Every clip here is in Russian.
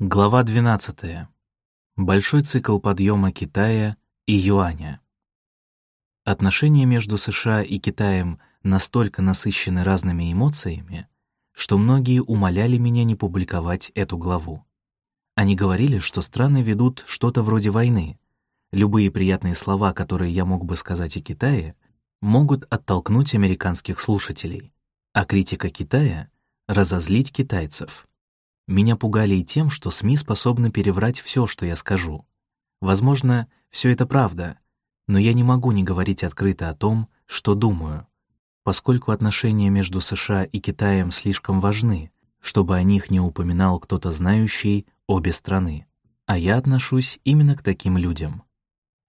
Глава 12. Большой цикл подъема Китая и юаня. Отношения между США и Китаем настолько насыщены разными эмоциями, что многие умоляли меня не публиковать эту главу. Они говорили, что страны ведут что-то вроде войны. Любые приятные слова, которые я мог бы сказать о Китае, могут оттолкнуть американских слушателей, а критика Китая — разозлить китайцев. Меня пугали и тем, что СМИ способны переврать все, что я скажу. Возможно, все это правда, но я не могу не говорить открыто о том, что думаю, поскольку отношения между США и Китаем слишком важны, чтобы о них не упоминал кто-то знающий обе страны. А я отношусь именно к таким людям.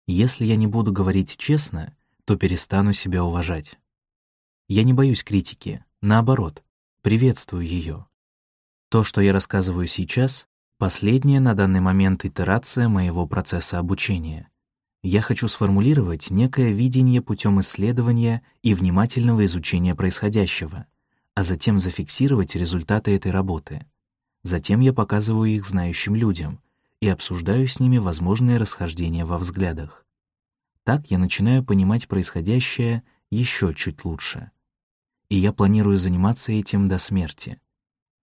Если я не буду говорить честно, то перестану себя уважать. Я не боюсь критики, наоборот, приветствую ее. То, что я рассказываю сейчас, последняя на данный момент итерация моего процесса обучения. Я хочу сформулировать некое видение путем исследования и внимательного изучения происходящего, а затем зафиксировать результаты этой работы. Затем я показываю их знающим людям и обсуждаю с ними возможные расхождения во взглядах. Так я начинаю понимать происходящее еще чуть лучше. И я планирую заниматься этим до смерти.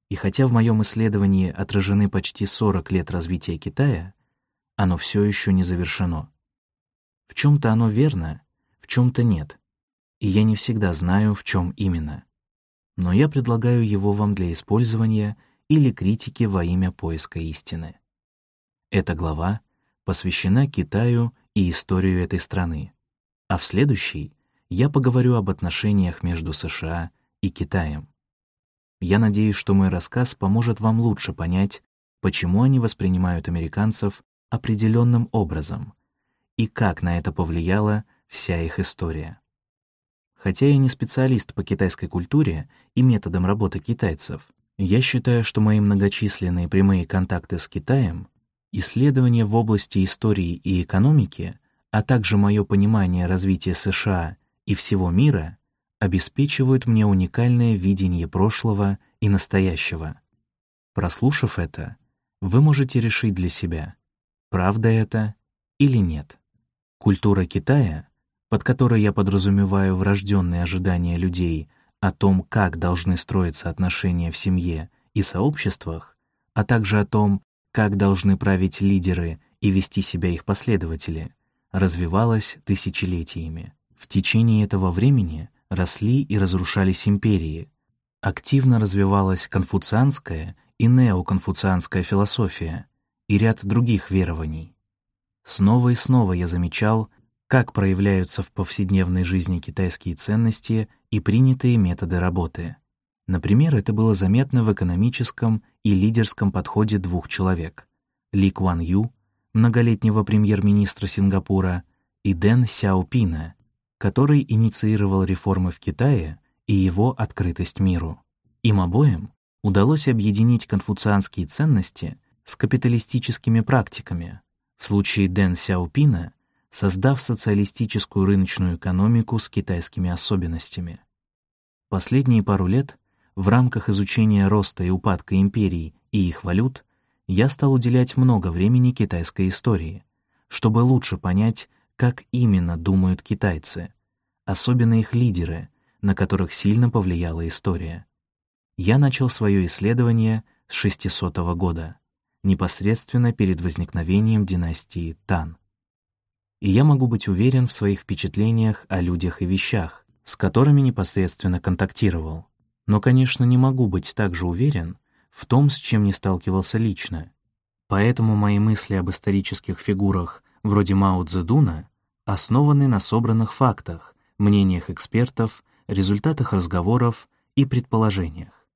И хотя в моем исследовании отражены почти 40 лет развития Китая, оно все еще не завершено. В чем-то оно верно, в чем-то нет, и я не всегда знаю, в чем именно. Но я предлагаю его вам для использования или критики во имя поиска истины. Эта глава посвящена Китаю и историю этой страны, а в следующей я поговорю об отношениях между США и Китаем. Я надеюсь, что мой рассказ поможет вам лучше понять, почему они воспринимают американцев определенным образом и как на это повлияла вся их история. Хотя я не специалист по китайской культуре и методам работы китайцев, я считаю, что мои многочисленные прямые контакты с Китаем, исследования в области истории и экономики, а также мое понимание развития США и всего мира обеспечивают мне уникальное видение прошлого и настоящего. Прослушав это, вы можете решить для себя, правда это или нет. Культура Китая, под которой я подразумеваю врожденные ожидания людей о том, как должны строиться отношения в семье и сообществах, а также о том, как должны править лидеры и вести себя их последователи, развивалась тысячелетиями. В течение этого времени росли и разрушались империи, активно развивалась конфуцианская и неоконфуцианская философия и ряд других верований. Снова и снова я замечал, как проявляются в повседневной жизни китайские ценности и принятые методы работы. Например, это было заметно в экономическом и лидерском подходе двух человек — Ли Куан Ю, многолетнего премьер-министра Сингапура, и Дэн Сяопина, который инициировал реформы в Китае и его открытость миру. Им обоим удалось объединить конфуцианские ценности с капиталистическими практиками, в случае Дэн Сяопина, создав социалистическую рыночную экономику с китайскими особенностями. Последние пару лет в рамках изучения роста и упадка империй и их валют я стал уделять много времени китайской истории, чтобы лучше понять, как именно думают китайцы, особенно их лидеры, на которых сильно повлияла история. Я начал свое исследование с 600 года, непосредственно перед возникновением династии Тан. И я могу быть уверен в своих впечатлениях о людях и вещах, с которыми непосредственно контактировал. Но, конечно, не могу быть также уверен в том, с чем не сталкивался лично. Поэтому мои мысли об исторических фигурах вроде Мао Цзэдуна, основаны на собранных фактах, мнениях экспертов, результатах разговоров и предположениях.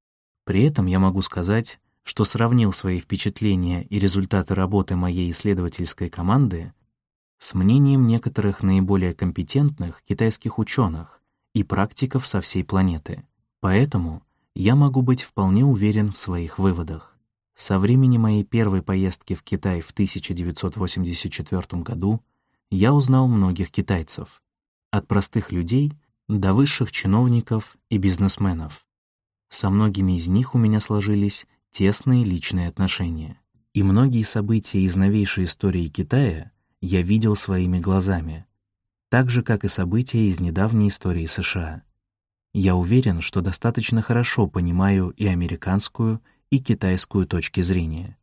При этом я могу сказать, что сравнил свои впечатления и результаты работы моей исследовательской команды с мнением некоторых наиболее компетентных китайских ученых и практиков со всей планеты. Поэтому я могу быть вполне уверен в своих выводах. Со времени моей первой поездки в Китай в 1984 году я узнал многих китайцев, от простых людей до высших чиновников и бизнесменов. Со многими из них у меня сложились тесные личные отношения. И многие события из новейшей истории Китая я видел своими глазами, так же, как и события из недавней истории США. Я уверен, что достаточно хорошо понимаю и американскую, и китайскую точки зрения.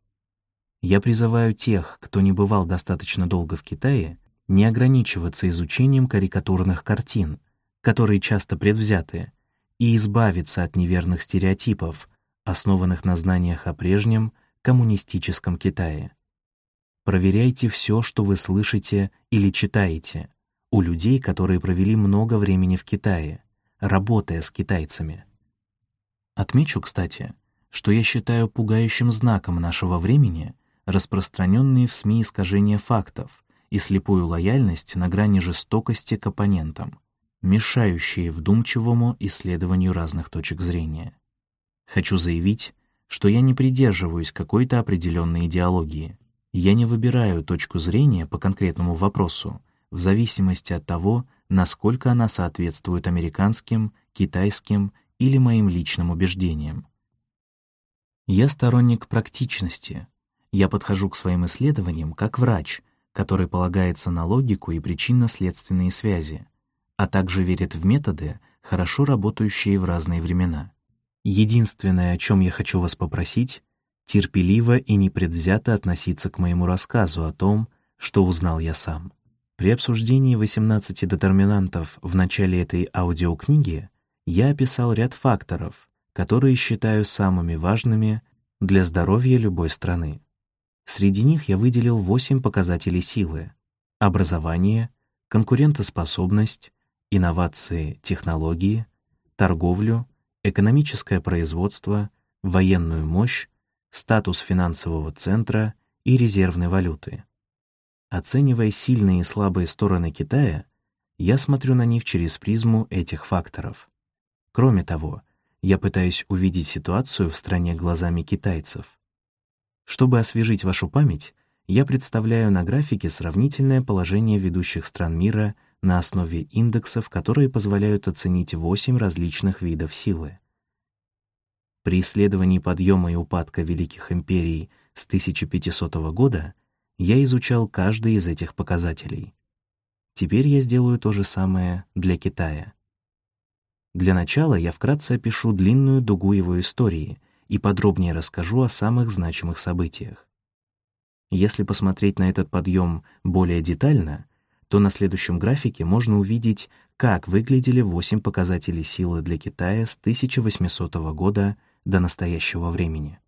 Я призываю тех, кто не бывал достаточно долго в Китае, не ограничиваться изучением карикатурных картин, которые часто предвзяты, и избавиться от неверных стереотипов, основанных на знаниях о прежнем коммунистическом Китае. Проверяйте все, что вы слышите или читаете, у людей, которые провели много времени в Китае, работая с китайцами. Отмечу, кстати, что я считаю пугающим знаком нашего времени распространенные в СМИ искажения фактов и слепую лояльность на грани жестокости к оппонентам, мешающие вдумчивому исследованию разных точек зрения. Хочу заявить, что я не придерживаюсь какой-то определенной идеологии. Я не выбираю точку зрения по конкретному вопросу в зависимости от того, насколько она соответствует американским, китайским или моим личным убеждениям. Я сторонник практичности. Я подхожу к своим исследованиям как врач, который полагается на логику и причинно-следственные связи, а также верит в методы, хорошо работающие в разные времена. Единственное, о чем я хочу вас попросить, терпеливо и непредвзято относиться к моему рассказу о том, что узнал я сам. При обсуждении 18 детерминантов в начале этой аудиокниги я описал ряд факторов, которые считаю самыми важными для здоровья любой страны. Среди них я выделил 8 показателей силы — образование, конкурентоспособность, инновации, технологии, торговлю, экономическое производство, военную мощь, статус финансового центра и резервной валюты. Оценивая сильные и слабые стороны Китая, я смотрю на них через призму этих факторов. Кроме того, я пытаюсь увидеть ситуацию в стране глазами китайцев. Чтобы освежить вашу память, я представляю на графике сравнительное положение ведущих стран мира на основе индексов, которые позволяют оценить восемь различных видов силы. При исследовании подъема и упадка великих империй с 1500 года я изучал каждый из этих показателей. Теперь я сделаю то же самое для Китая. Для начала я вкратце опишу длинную дугу его истории и подробнее расскажу о самых значимых событиях. Если посмотреть на этот подъем более детально, то на следующем графике можно увидеть, как выглядели восемь показателей силы для Китая с 1800 года до настоящего времени.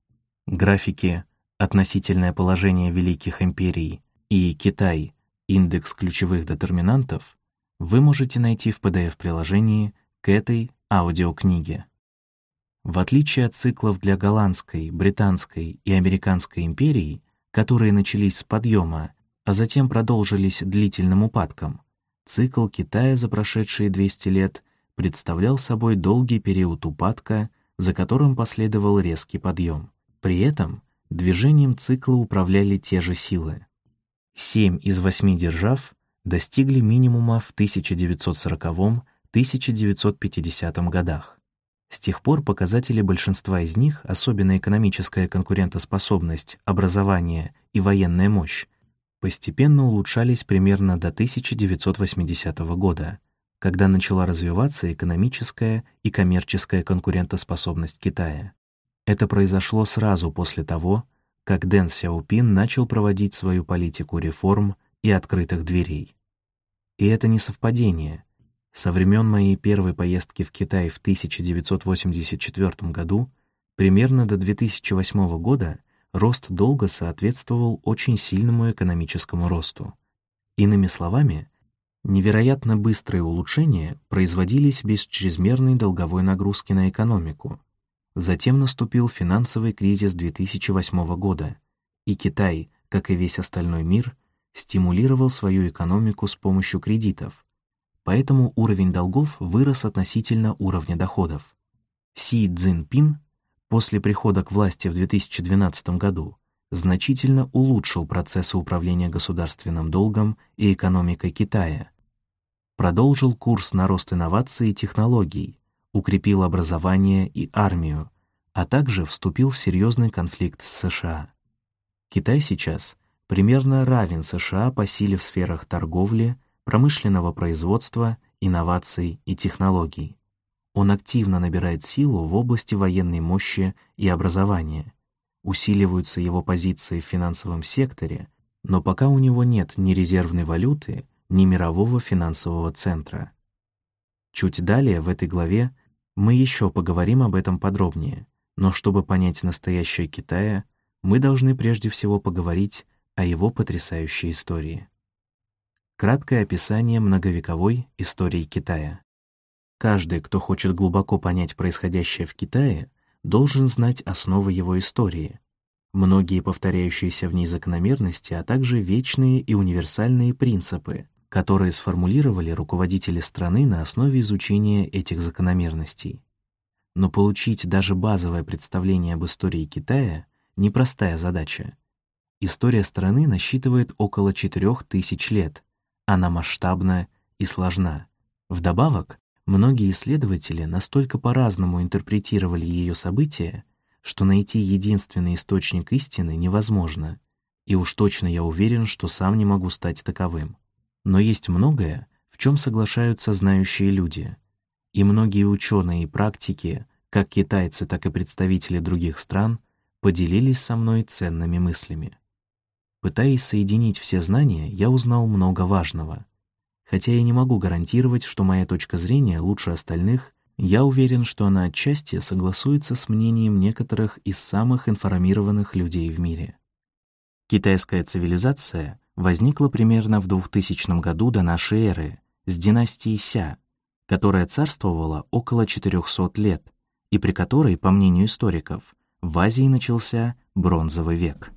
Графики относительное положение великих империй и Китай, индекс ключевых детерминантов, вы можете найти в PDF-приложении к этой аудиокниге. В отличие от циклов для голландской, британской и американской империй, которые начались с подъема, а затем продолжились длительным упадком, цикл Китая за прошедшие 200 лет представлял собой долгий период упадка, за которым последовал резкий подъем. При этом Движением цикла управляли те же силы. Семь из восьми держав достигли минимума в 1940-1950 годах. С тех пор показатели большинства из них, особенно экономическая конкурентоспособность, образование и военная мощь, постепенно улучшались примерно до 1980 года, когда начала развиваться экономическая и коммерческая конкурентоспособность Китая. Это произошло сразу после того, как Дэн Сяопин начал проводить свою политику реформ и открытых дверей. И это не совпадение. Со времен моей первой поездки в Китай в 1984 году примерно до 2008 года рост долга соответствовал очень сильному экономическому росту. Иными словами, невероятно быстрые улучшения производились без чрезмерной долговой нагрузки на экономику, Затем наступил финансовый кризис 2008 года, и Китай, как и весь остальной мир, стимулировал свою экономику с помощью кредитов. Поэтому уровень долгов вырос относительно уровня доходов. Си Цзиньпин после прихода к власти в 2012 году значительно улучшил процессы управления государственным долгом и экономикой Китая, продолжил курс на рост инноваций и технологий, укрепил образование и армию, а также вступил в серьезный конфликт с США. Китай сейчас примерно равен США по силе в сферах торговли, промышленного производства, инноваций и технологий. Он активно набирает силу в области военной мощи и образования. Усиливаются его позиции в финансовом секторе, но пока у него нет ни резервной валюты, ни мирового финансового центра. Чуть далее в этой главе мы еще поговорим об этом подробнее, но чтобы понять настоящее Китая, мы должны прежде всего поговорить о его потрясающей истории. Краткое описание многовековой истории Китая. Каждый, кто хочет глубоко понять происходящее в Китае, должен знать основы его истории, многие повторяющиеся в ней закономерности, а также вечные и универсальные принципы, которые сформулировали руководители страны на основе изучения этих закономерностей. Но получить даже базовое представление об истории Китая — непростая задача. История страны насчитывает около 4000 лет, она масштабна и сложна. Вдобавок, многие исследователи настолько по-разному интерпретировали ее события, что найти единственный источник истины невозможно, и уж точно я уверен, что сам не могу стать таковым. Но есть многое, в чем соглашаются знающие люди. И многие ученые и практики, как китайцы, так и представители других стран, поделились со мной ценными мыслями. Пытаясь соединить все знания, я узнал много важного. Хотя я не могу гарантировать, что моя точка зрения лучше остальных, я уверен, что она отчасти согласуется с мнением некоторых из самых информированных людей в мире. Китайская цивилизация возникла примерно в 2000 году до нашей эры с династии Ся, которая царствовала около 400 лет и при которой, по мнению историков, в Азии начался бронзовый век.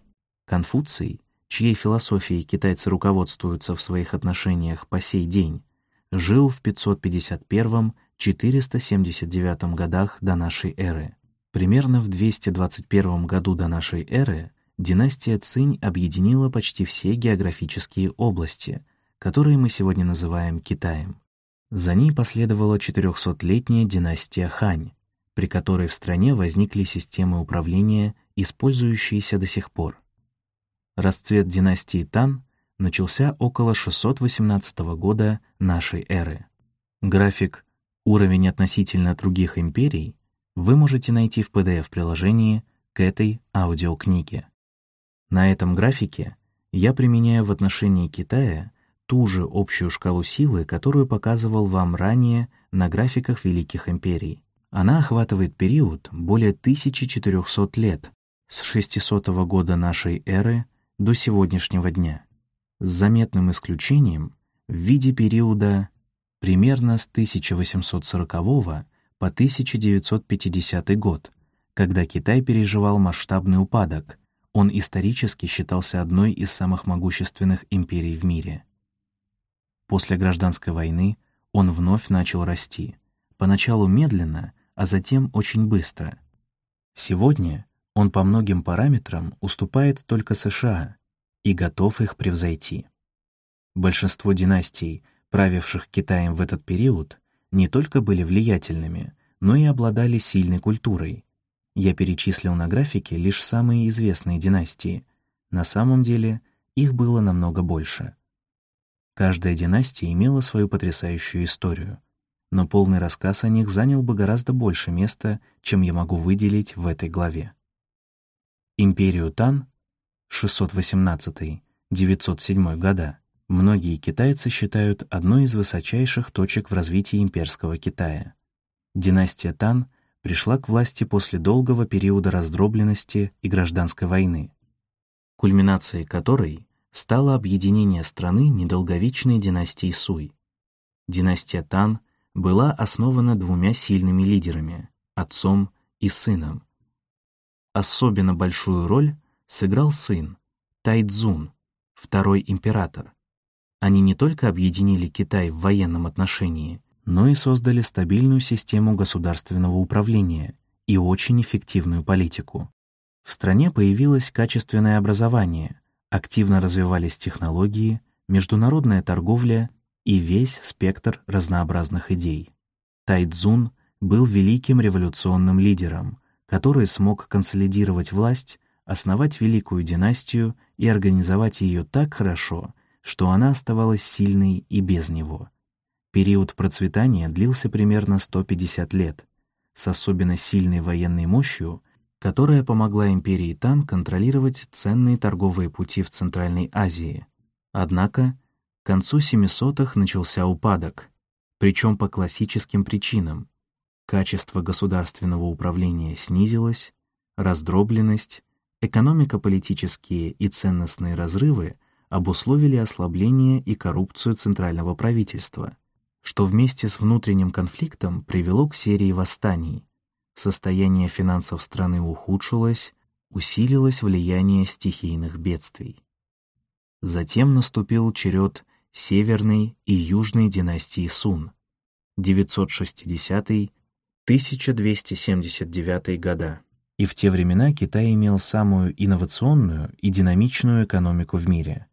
Конфуций, чьей философией китайцы руководствуются в своих отношениях по сей день, жил в 551-479 годах до нашей эры. Примерно в 221 году до нашей эры династия Цинь объединила почти все географические области, которые мы сегодня называем Китаем. За ней последовала 400-летняя династия Хань, при которой в стране возникли системы управления, использующиеся до сих пор. Расцвет династии Тан начался около 618 года нашей эры. График «Уровень относительно других империй» вы можете найти в PDF-приложении к этой аудиокниге. На этом графике я применяю в отношении Китая ту же общую шкалу силы, которую показывал вам ранее на графиках великих империй. Она охватывает период более 1400 лет, с 600 года нашей эры до сегодняшнего дня, с заметным исключением в виде периода примерно с 1840 по 1950 год, когда Китай переживал масштабный упадок, он исторически считался одной из самых могущественных империй в мире. После гражданской войны он вновь начал расти, поначалу медленно, а затем очень быстро. Сегодня он по многим параметрам уступает только США и готов их превзойти. Большинство династий, правивших Китаем в этот период, не только были влиятельными, но и обладали сильной культурой, я перечислил на графике лишь самые известные династии. На самом деле их было намного больше. Каждая династия имела свою потрясающую историю, но полный рассказ о них занял бы гораздо больше места, чем я могу выделить в этой главе. Империю Тан 618-907 года многие китайцы считают одной из высочайших точек в развитии имперского Китая. Династия Тан пришла к власти после долгого периода раздробленности и гражданской войны, кульминацией которой стало объединение страны недолговечной династии Суй. Династия Тан была основана двумя сильными лидерами — отцом и сыном. Особенно большую роль сыграл сын, Тайцзун, второй император. Они не только объединили Китай в военном отношении, но и создали стабильную систему государственного управления и очень эффективную политику. В стране появилось качественное образование, активно развивались технологии, международная торговля и весь спектр разнообразных идей. Тайцзун был великим революционным лидером, который смог консолидировать власть, основать великую династию и организовать ее так хорошо, что она оставалась сильной и без него. Период процветания длился примерно 150 лет, с особенно сильной военной мощью, которая помогла империи Тан контролировать ценные торговые пути в Центральной Азии. Однако к концу 700-х начался упадок, причем по классическим причинам. Качество государственного управления снизилось, раздробленность, экономико-политические и ценностные разрывы обусловили ослабление и коррупцию центрального правительства, что вместе с внутренним конфликтом привело к серии восстаний. Состояние финансов страны ухудшилось, усилилось влияние стихийных бедствий. Затем наступил черед Северной и Южной династии Сун, 960-1279 года. И в те времена Китай имел самую инновационную и динамичную экономику в мире.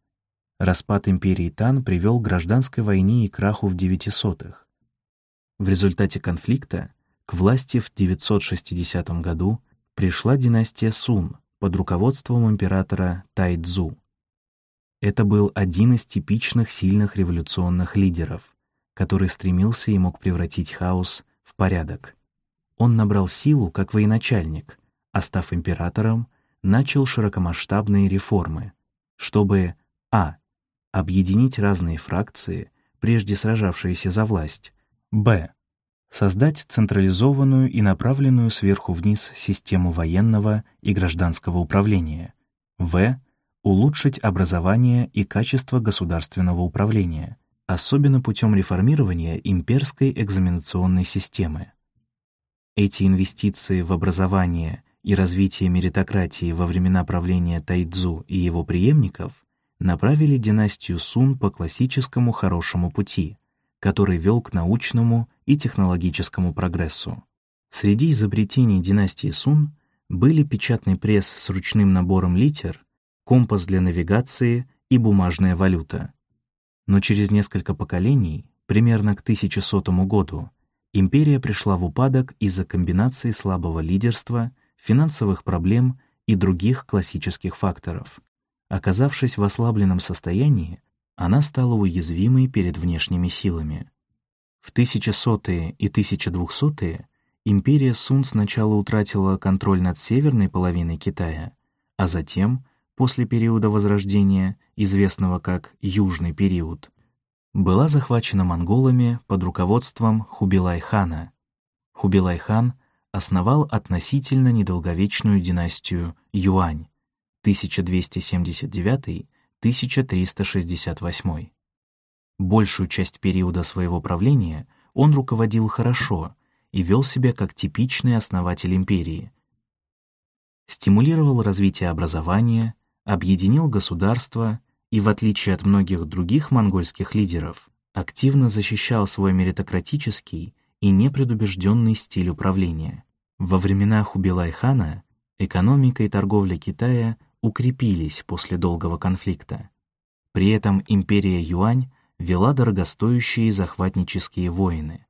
Распад империи Тан привел к гражданской войне и краху в 900-х. В результате конфликта к власти в 960 году пришла династия Сун под руководством императора Тайцзу. Это был один из типичных сильных революционных лидеров, который стремился и мог превратить хаос в порядок. Он набрал силу как военачальник, а став императором, начал широкомасштабные реформы, чтобы а. объединить разные фракции, прежде сражавшиеся за власть, б. создать централизованную и направленную сверху вниз систему военного и гражданского управления, в улучшить образование и качество государственного управления, особенно путем реформирования имперской экзаменационной системы. Эти инвестиции в образование и развитие меритократии во времена правления Тайцзу и его преемников направили династию Сун по классическому хорошему пути, который вел к научному и технологическому прогрессу. Среди изобретений династии Сун были печатный пресс с ручным набором литер компас для навигации и бумажная валюта. Но через несколько поколений, примерно к 1100 году, империя пришла в упадок из-за комбинации слабого лидерства, финансовых проблем и других классических факторов. Оказавшись в ослабленном состоянии, она стала уязвимой перед внешними силами. В 1100-е и 1200-е империя Сун сначала утратила контроль над северной половиной Китая, а затем после периода Возрождения, известного как Южный период, была захвачена монголами под руководством Хубилай-хана. Хубилай-хан основал относительно недолговечную династию Юань 1279-1368. Большую часть периода своего правления он руководил хорошо и вел себя как типичный основатель империи. Стимулировал развитие образования, объединил государство и, в отличие от многих других монгольских лидеров, активно защищал свой меритократический и непредубежденный стиль управления. Во времена Хубилай-хана экономика и торговля Китая укрепились после долгого конфликта. При этом империя Юань вела дорогостоящие захватнические войны.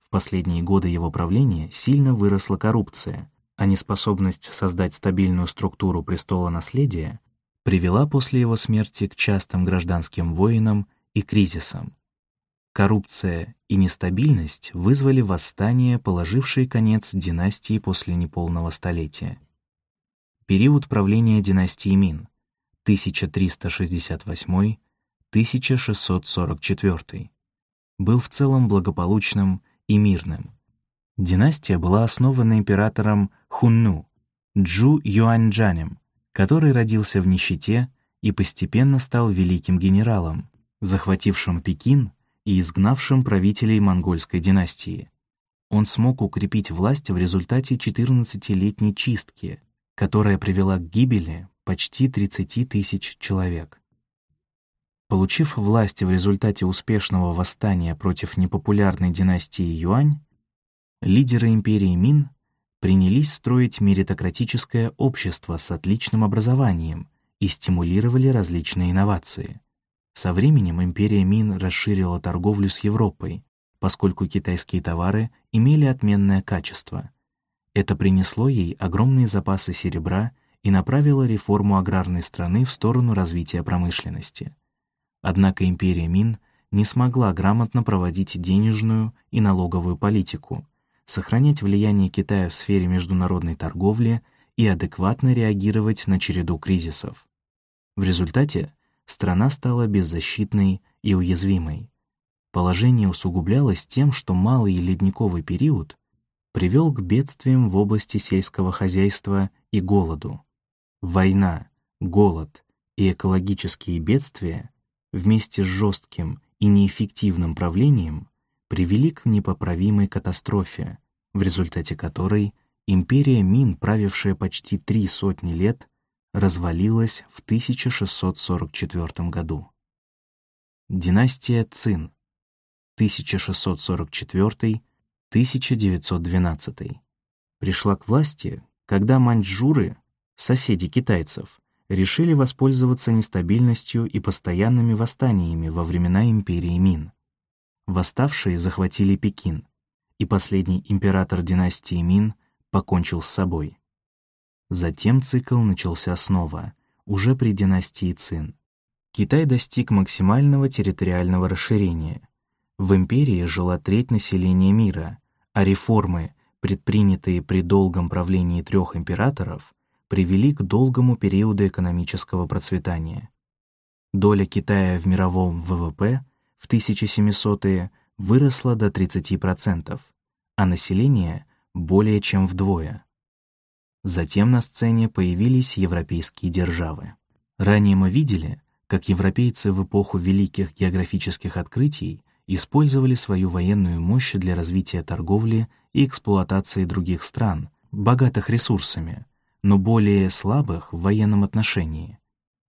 В последние годы его правления сильно выросла коррупция, а неспособность создать стабильную структуру престола наследия привела после его смерти к частым гражданским войнам и кризисам. Коррупция и нестабильность вызвали восстание, положившие конец династии после неполного столетия. Период правления династии Мин 1368-1644 был в целом благополучным и мирным. Династия была основана императором Хунну Джу Юаньчжанем который родился в нищете и постепенно стал великим генералом, захватившим Пекин и изгнавшим правителей монгольской династии. Он смог укрепить власть в результате 14-летней чистки, которая привела к гибели почти 30 тысяч человек. Получив власть в результате успешного восстания против непопулярной династии Юань, лидеры империи Мин принялись строить меритократическое общество с отличным образованием и стимулировали различные инновации. Со временем империя Мин расширила торговлю с Европой, поскольку китайские товары имели отменное качество. Это принесло ей огромные запасы серебра и направила реформу аграрной страны в сторону развития промышленности. Однако империя Мин не смогла грамотно проводить денежную и налоговую политику, сохранять влияние Китая в сфере международной торговли и адекватно реагировать на череду кризисов. В результате страна стала беззащитной и уязвимой. Положение усугублялось тем, что малый ледниковый период привел к бедствиям в области сельского хозяйства и голоду. Война, голод и экологические бедствия вместе с жестким и неэффективным правлением привели к непоправимой катастрофе, в результате которой империя Мин, правившая почти три сотни лет, развалилась в 1644 году. Династия Цин 1644-1912 пришла к власти, когда маньчжуры, соседи китайцев, решили воспользоваться нестабильностью и постоянными восстаниями во времена империи Мин. Восставшие захватили Пекин, и последний император династии Мин покончил с собой. Затем цикл начался снова, уже при династии Цин. Китай достиг максимального территориального расширения. В империи жила треть населения мира, а реформы, предпринятые при долгом правлении трех императоров, привели к долгому периоду экономического процветания. Доля Китая в мировом ВВП в 1700-е выросла до 30%, а население — более чем вдвое. Затем на сцене появились европейские державы. Ранее мы видели, как европейцы в эпоху великих географических открытий использовали свою военную мощь для развития торговли и эксплуатации других стран, богатых ресурсами, но более слабых в военном отношении.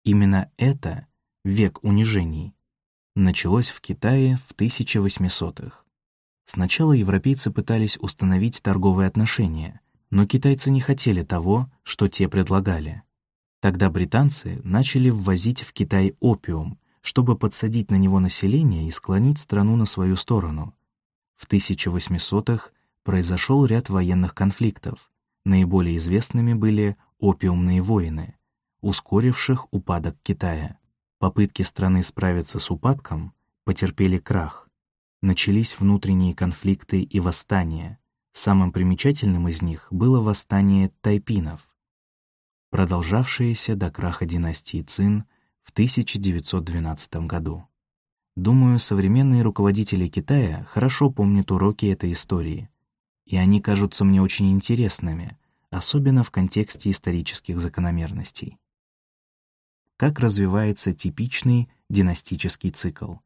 Именно это, век унижений, началось в Китае в 1800-х. Сначала европейцы пытались установить торговые отношения, но китайцы не хотели того, что те предлагали. Тогда британцы начали ввозить в Китай опиум, чтобы подсадить на него население и склонить страну на свою сторону. В 1800-х произошел ряд военных конфликтов. Наиболее известными были опиумные войны, ускоривших упадок Китая. Попытки страны справиться с упадком потерпели крах. Начались внутренние конфликты и восстания, Самым примечательным из них было восстание тайпинов, продолжавшееся до краха династии Цин в 1912 году. Думаю, современные руководители Китая хорошо помнят уроки этой истории, и они кажутся мне очень интересными, особенно в контексте исторических закономерностей. Как развивается типичный династический цикл?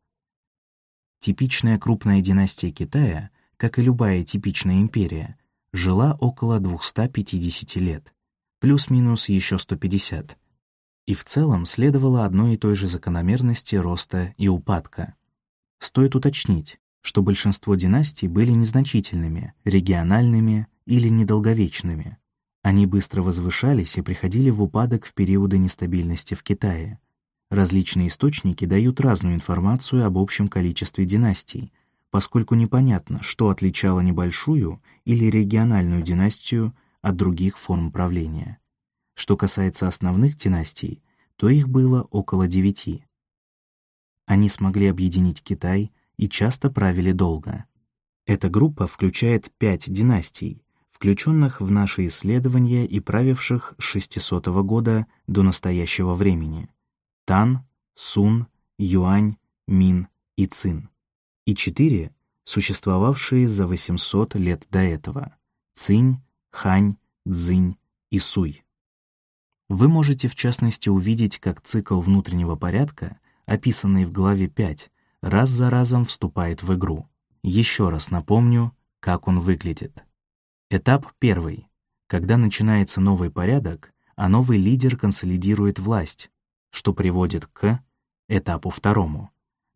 Типичная крупная династия Китая — как и любая типичная империя, жила около 250 лет, плюс-минус еще 150, и в целом следовала одной и той же закономерности роста и упадка. Стоит уточнить, что большинство династий были незначительными, региональными или недолговечными. Они быстро возвышались и приходили в упадок в периоды нестабильности в Китае. Различные источники дают разную информацию об общем количестве династий, поскольку непонятно, что отличало небольшую или региональную династию от других форм правления. Что касается основных династий, то их было около девяти. Они смогли объединить Китай и часто правили долго. Эта группа включает пять династий, включенных в наши исследования и правивших с 600 года до настоящего времени — Тан, Сун, Юань, Мин и Цин и четыре, существовавшие за 800 лет до этого — Цинь, Хань, Цзинь и Суй. Вы можете в частности увидеть, как цикл внутреннего порядка, описанный в главе 5, раз за разом вступает в игру. Еще раз напомню, как он выглядит. Этап первый. Когда начинается новый порядок, а новый лидер консолидирует власть, что приводит к этапу второму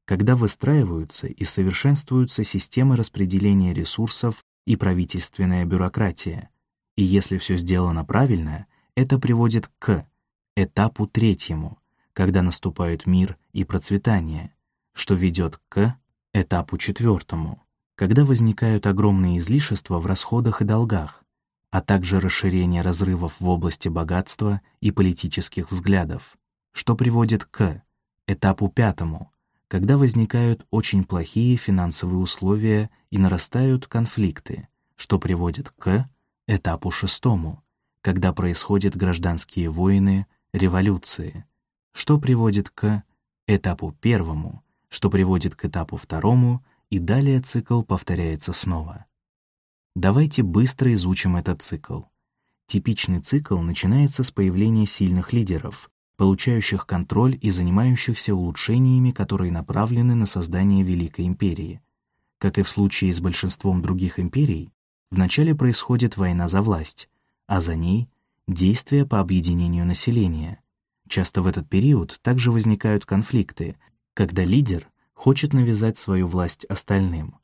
когда выстраиваются и совершенствуются системы распределения ресурсов и правительственная бюрократия. И если все сделано правильно, это приводит к этапу третьему, когда наступают мир и процветание, что ведет к этапу четвертому, когда возникают огромные излишества в расходах и долгах, а также расширение разрывов в области богатства и политических взглядов, что приводит к этапу пятому, когда возникают очень плохие финансовые условия и нарастают конфликты, что приводит к этапу шестому, когда происходят гражданские войны, революции, что приводит к этапу первому, что приводит к этапу второму, и далее цикл повторяется снова. Давайте быстро изучим этот цикл. Типичный цикл начинается с появления сильных лидеров, получающих контроль и занимающихся улучшениями, которые направлены на создание Великой империи. Как и в случае с большинством других империй, вначале происходит война за власть, а за ней — действия по объединению населения. Часто в этот период также возникают конфликты, когда лидер хочет навязать свою власть остальным.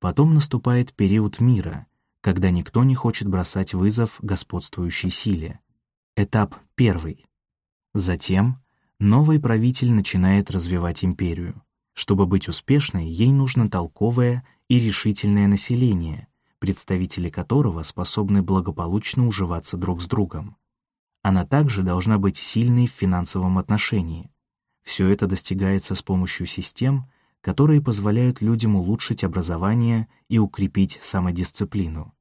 Потом наступает период мира, когда никто не хочет бросать вызов господствующей силе. Этап первый. Затем новый правитель начинает развивать империю. Чтобы быть успешной, ей нужно толковое и решительное население, представители которого способны благополучно уживаться друг с другом. Она также должна быть сильной в финансовом отношении. Все это достигается с помощью систем, которые позволяют людям улучшить образование и укрепить самодисциплину.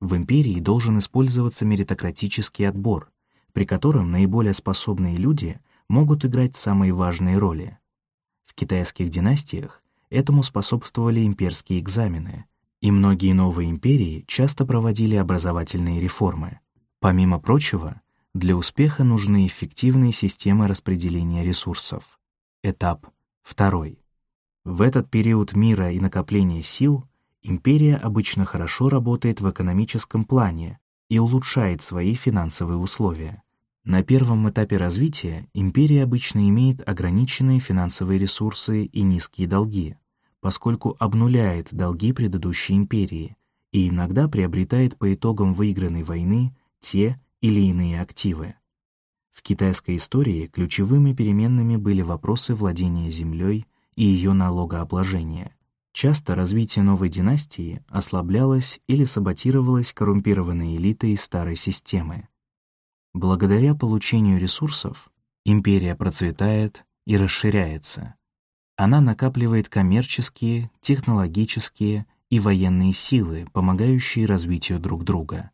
В империи должен использоваться меритократический отбор, при котором наиболее способные люди могут играть самые важные роли. В китайских династиях этому способствовали имперские экзамены, и многие новые империи часто проводили образовательные реформы. Помимо прочего, для успеха нужны эффективные системы распределения ресурсов. Этап второй. В этот период мира и накопления сил империя обычно хорошо работает в экономическом плане и улучшает свои финансовые условия. На первом этапе развития империя обычно имеет ограниченные финансовые ресурсы и низкие долги, поскольку обнуляет долги предыдущей империи и иногда приобретает по итогам выигранной войны те или иные активы. В китайской истории ключевыми переменными были вопросы владения землей и ее налогообложения. Часто развитие новой династии ослаблялось или саботировалось коррумпированной элитой старой системы. Благодаря получению ресурсов империя процветает и расширяется. Она накапливает коммерческие, технологические и военные силы, помогающие развитию друг друга.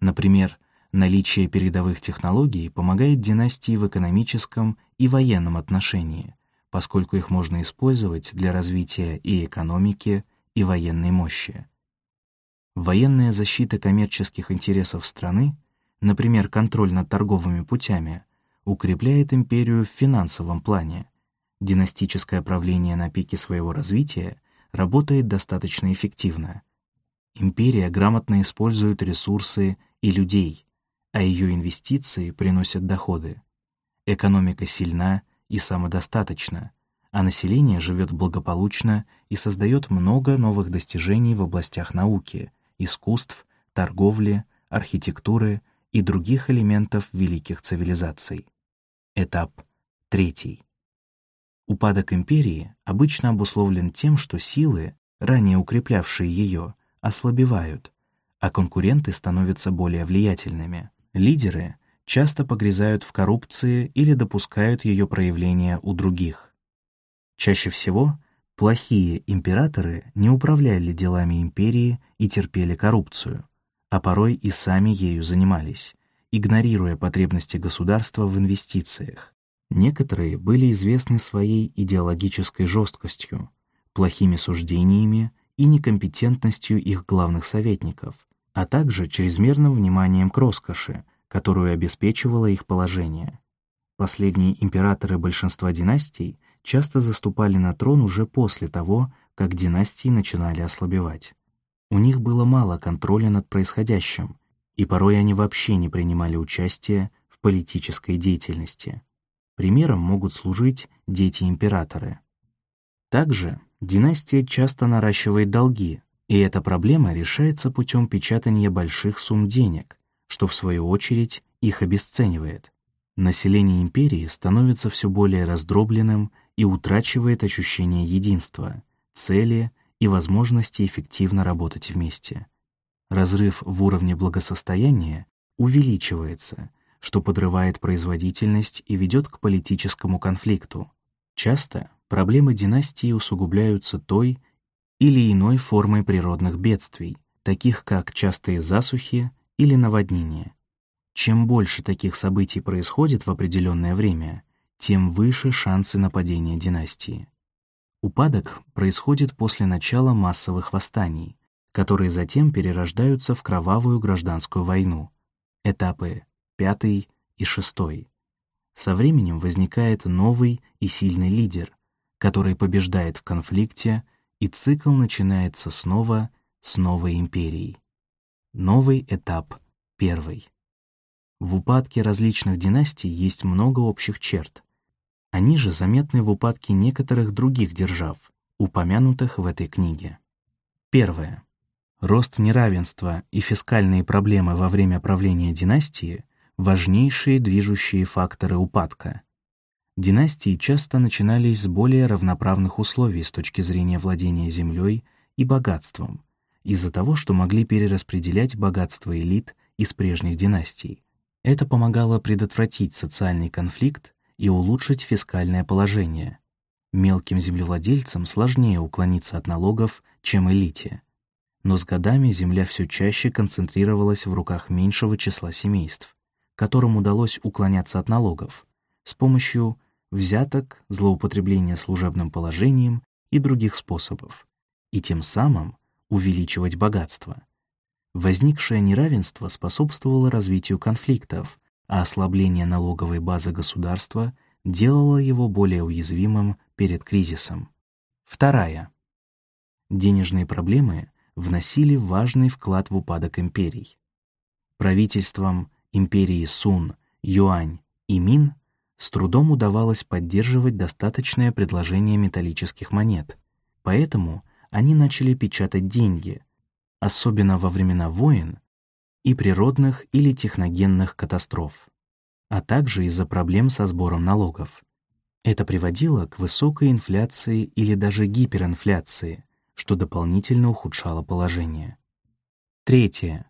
Например, Наличие передовых технологий помогает династии в экономическом и военном отношении, поскольку их можно использовать для развития и экономики, и военной мощи. Военная защита коммерческих интересов страны, например, контроль над торговыми путями, укрепляет империю в финансовом плане. Династическое правление на пике своего развития работает достаточно эффективно. Империя грамотно использует ресурсы и людей, а ее инвестиции приносят доходы. Экономика сильна и самодостаточна, а население живет благополучно и создает много новых достижений в областях науки, искусств, торговли, архитектуры и других элементов великих цивилизаций. Этап третий. Упадок империи обычно обусловлен тем, что силы, ранее укреплявшие ее, ослабевают, а конкуренты становятся более влиятельными. Лидеры часто погрязают в коррупции или допускают ее проявления у других. Чаще всего плохие императоры не управляли делами империи и терпели коррупцию, а порой и сами ею занимались, игнорируя потребности государства в инвестициях. Некоторые были известны своей идеологической жесткостью, плохими суждениями и некомпетентностью их главных советников, а также чрезмерным вниманием к роскоши, которую обеспечивало их положение. Последние императоры большинства династий часто заступали на трон уже после того, как династии начинали ослабевать. У них было мало контроля над происходящим, и порой они вообще не принимали участие в политической деятельности. Примером могут служить дети-императоры. Также династия часто наращивает долги, и эта проблема решается путем печатания больших сумм денег, что в свою очередь их обесценивает. Население империи становится все более раздробленным и утрачивает ощущение единства, цели и возможности эффективно работать вместе. разрыв в уровне благосостояния увеличивается, что подрывает производительность и ведет к политическому конфликту. Часто проблемы династии усугубляются той или иной формой природных бедствий, таких как частые засухи или наводнения. Чем больше таких событий происходит в определенное время, тем выше шансы нападения династии. Упадок происходит после начала массовых восстаний, которые затем перерождаются в кровавую гражданскую войну, этапы пятый и шестой. Со временем возникает новый и сильный лидер, который побеждает в конфликте, и цикл начинается снова с новой империей. Новый этап первый. В упадке различных династий есть много общих черт, они же заметны в упадке некоторых других держав, упомянутых в этой книге. Первое. Рост неравенства и фискальные проблемы во время правления династии — важнейшие движущие факторы упадка. Династии часто начинались с более равноправных условий с точки зрения владения землей и богатством, из-за того, что могли перераспределять богатство элит из прежних династий. Это помогало предотвратить социальный конфликт и улучшить фискальное положение. Мелким землевладельцам сложнее уклониться от налогов, чем элите. Но с годами земля все чаще концентрировалась в руках меньшего числа семейств, которым удалось уклоняться от налогов с помощью взяток, злоупотребления служебным положением и других способов, и тем самым увеличивать богатство. Возникшее неравенство способствовало развитию конфликтов, а ослабление налоговой базы государства делало его более уязвимым перед кризисом. Вторая. Денежные проблемы вносили важный вклад в упадок империй. Правительствам империи Сун, Юань и Мин с трудом удавалось поддерживать достаточное предложение металлических монет, поэтому они начали печатать деньги, особенно во времена войн и природных или техногенных катастроф, а также из-за проблем со сбором налогов. Это приводило к высокой инфляции или даже гиперинфляции, что дополнительно ухудшало положение. Третье.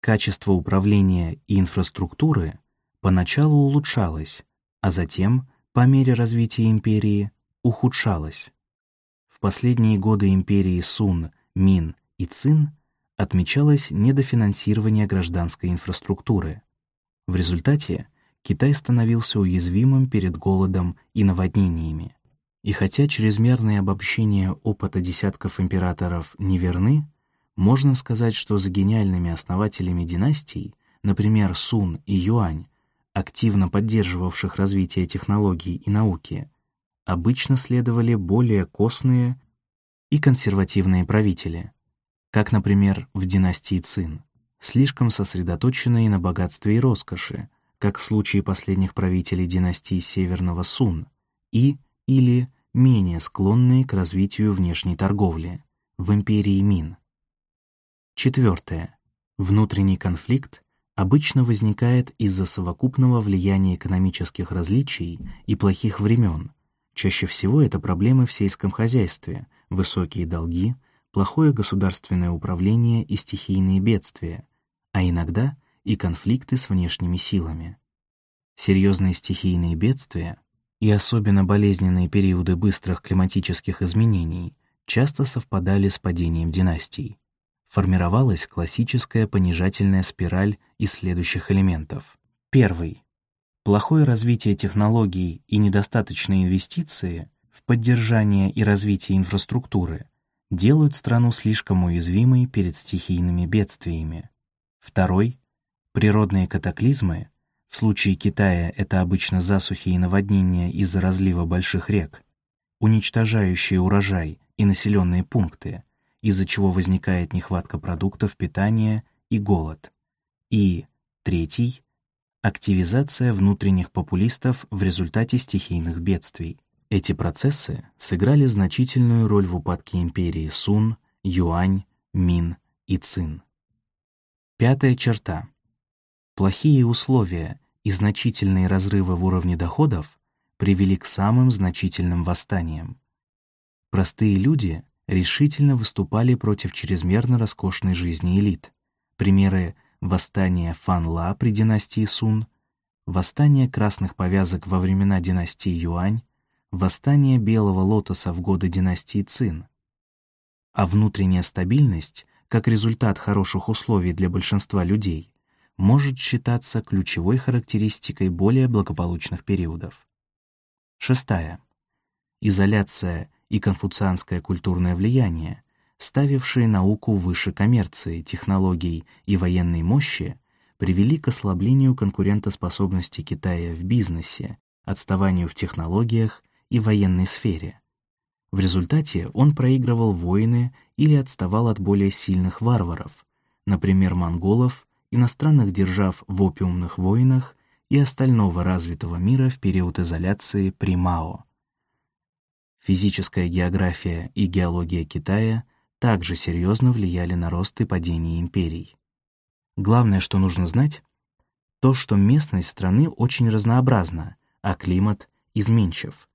Качество управления и инфраструктуры поначалу улучшалось, а затем, по мере развития империи, ухудшалось. В последние годы империи Сун, Мин и Цин отмечалось недофинансирование гражданской инфраструктуры. В результате Китай становился уязвимым перед голодом и наводнениями. И хотя чрезмерное обобщение опыта десятков императоров не верны, можно сказать, что за гениальными основателями династий, например, Сун и Юань, активно поддерживавших развитие технологий и науки, обычно следовали более костные и консервативные правители — как, например, в династии Цин, слишком сосредоточенные на богатстве и роскоши, как в случае последних правителей династии Северного Сун, и или менее склонные к развитию внешней торговли в империи Мин. Четвертое. Внутренний конфликт обычно возникает из-за совокупного влияния экономических различий и плохих времен. Чаще всего это проблемы в сельском хозяйстве, высокие долги, плохое государственное управление и стихийные бедствия, а иногда и конфликты с внешними силами. Серьезные стихийные бедствия и особенно болезненные периоды быстрых климатических изменений часто совпадали с падением династий. Формировалась классическая понижательная спираль из следующих элементов. Первый. Плохое развитие технологий и недостаточные инвестиции в поддержание и развитие инфраструктуры делают страну слишком уязвимой перед стихийными бедствиями. Второй — природные катаклизмы, в случае Китая это обычно засухи и наводнения из-за разлива больших рек, уничтожающие урожай и населенные пункты, из-за чего возникает нехватка продуктов питания и голод. И третий — активизация внутренних популистов в результате стихийных бедствий. Эти процессы сыграли значительную роль в упадке империи Сун, Юань, Мин и Цин. Пятая черта. Плохие условия и значительные разрывы в уровне доходов привели к самым значительным восстаниям. Простые люди решительно выступали против чрезмерно роскошной жизни элит, примеры восстания Фан-Ла при династии Сун, восстание красных повязок во времена династии Юань, восстание белого лотоса в годы династии Цин. А внутренняя стабильность, как результат хороших условий для большинства людей, может считаться ключевой характеристикой более благополучных периодов. Шестая. Изоляция и конфуцианское культурное влияние, ставившие науку выше коммерции, технологий и военной мощи, привели к ослаблению конкурентоспособности Китая в бизнесе, отставанию в технологиях и военной сфере. В результате он проигрывал войны или отставал от более сильных варваров, например, монголов, иностранных держав в опиумных войнах и остального развитого мира в период изоляции при Мао. Физическая география и геология Китая также серьезно влияли на рост и падение империй. Главное, что нужно знать, то, что местность страны очень разнообразна, а климат изменчив.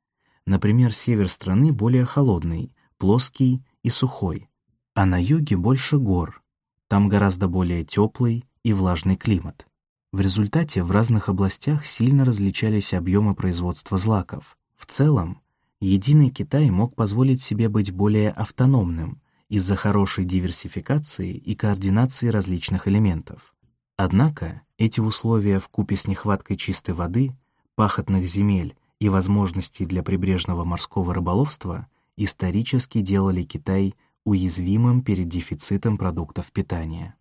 Например, север страны более холодный, плоский и сухой, а на юге больше гор. Там гораздо более теплый и влажный климат. В результате в разных областях сильно различались объемы производства злаков. В целом, единый Китай мог позволить себе быть более автономным из-за хорошей диверсификации и координации различных элементов. Однако эти условия в купе с нехваткой чистой воды, пахотных земель и возможностей для прибрежного морского рыболовства исторически делали Китай уязвимым перед дефицитом продуктов питания.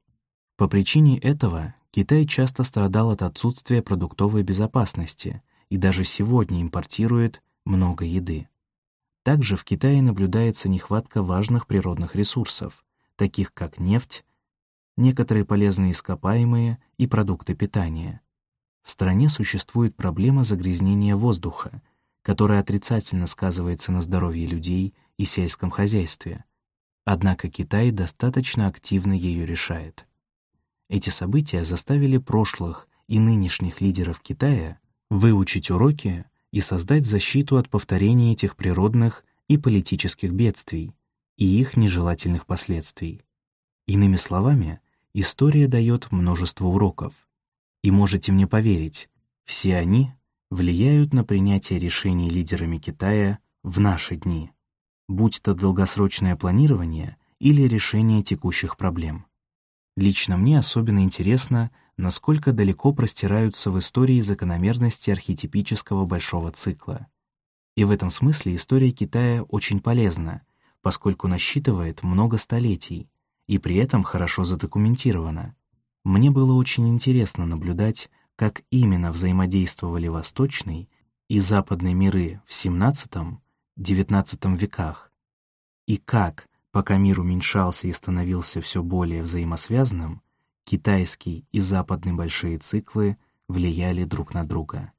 По причине этого Китай часто страдал от отсутствия продуктовой безопасности и даже сегодня импортирует много еды. Также в Китае наблюдается нехватка важных природных ресурсов, таких как нефть, некоторые полезные ископаемые и продукты питания. В стране существует проблема загрязнения воздуха, которая отрицательно сказывается на здоровье людей и сельском хозяйстве. Однако Китай достаточно активно ее решает. Эти события заставили прошлых и нынешних лидеров Китая выучить уроки и создать защиту от повторения этих природных и политических бедствий и их нежелательных последствий. Иными словами, история дает множество уроков. И можете мне поверить, все они влияют на принятие решений лидерами Китая в наши дни, будь то долгосрочное планирование или решение текущих проблем. Лично мне особенно интересно, насколько далеко простираются в истории закономерности архетипического большого цикла. И в этом смысле история Китая очень полезна, поскольку насчитывает много столетий и при этом хорошо задокументирована. Мне было очень интересно наблюдать, как именно взаимодействовали восточный и западный миры в XVII-XIX веках, и как Пока мир уменьшался и становился все более взаимосвязанным, китайский и западный большие циклы влияли друг на друга.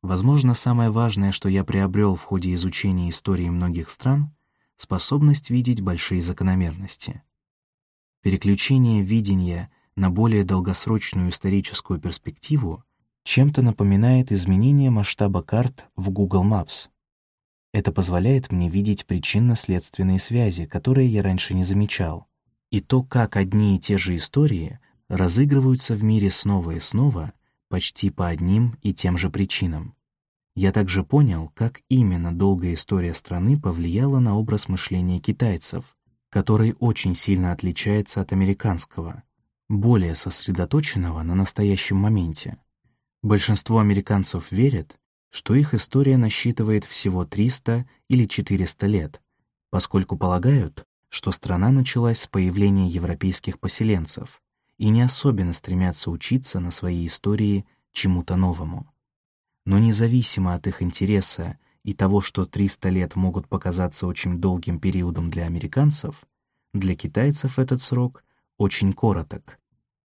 Возможно, самое важное, что я приобрел в ходе изучения истории многих стран — способность видеть большие закономерности. Переключение видения на более долгосрочную историческую перспективу чем-то напоминает изменение масштаба карт в Google Maps. Это позволяет мне видеть причинно-следственные связи, которые я раньше не замечал, и то, как одни и те же истории разыгрываются в мире снова и снова, почти по одним и тем же причинам. Я также понял, как именно долгая история страны повлияла на образ мышления китайцев, который очень сильно отличается от американского, более сосредоточенного на настоящем моменте. Большинство американцев верят, что их история насчитывает всего 300 или 400 лет, поскольку полагают, что страна началась с появления европейских поселенцев и не особенно стремятся учиться на своей истории чему-то новому. Но независимо от их интереса и того, что 300 лет могут показаться очень долгим периодом для американцев, для китайцев этот срок очень короток.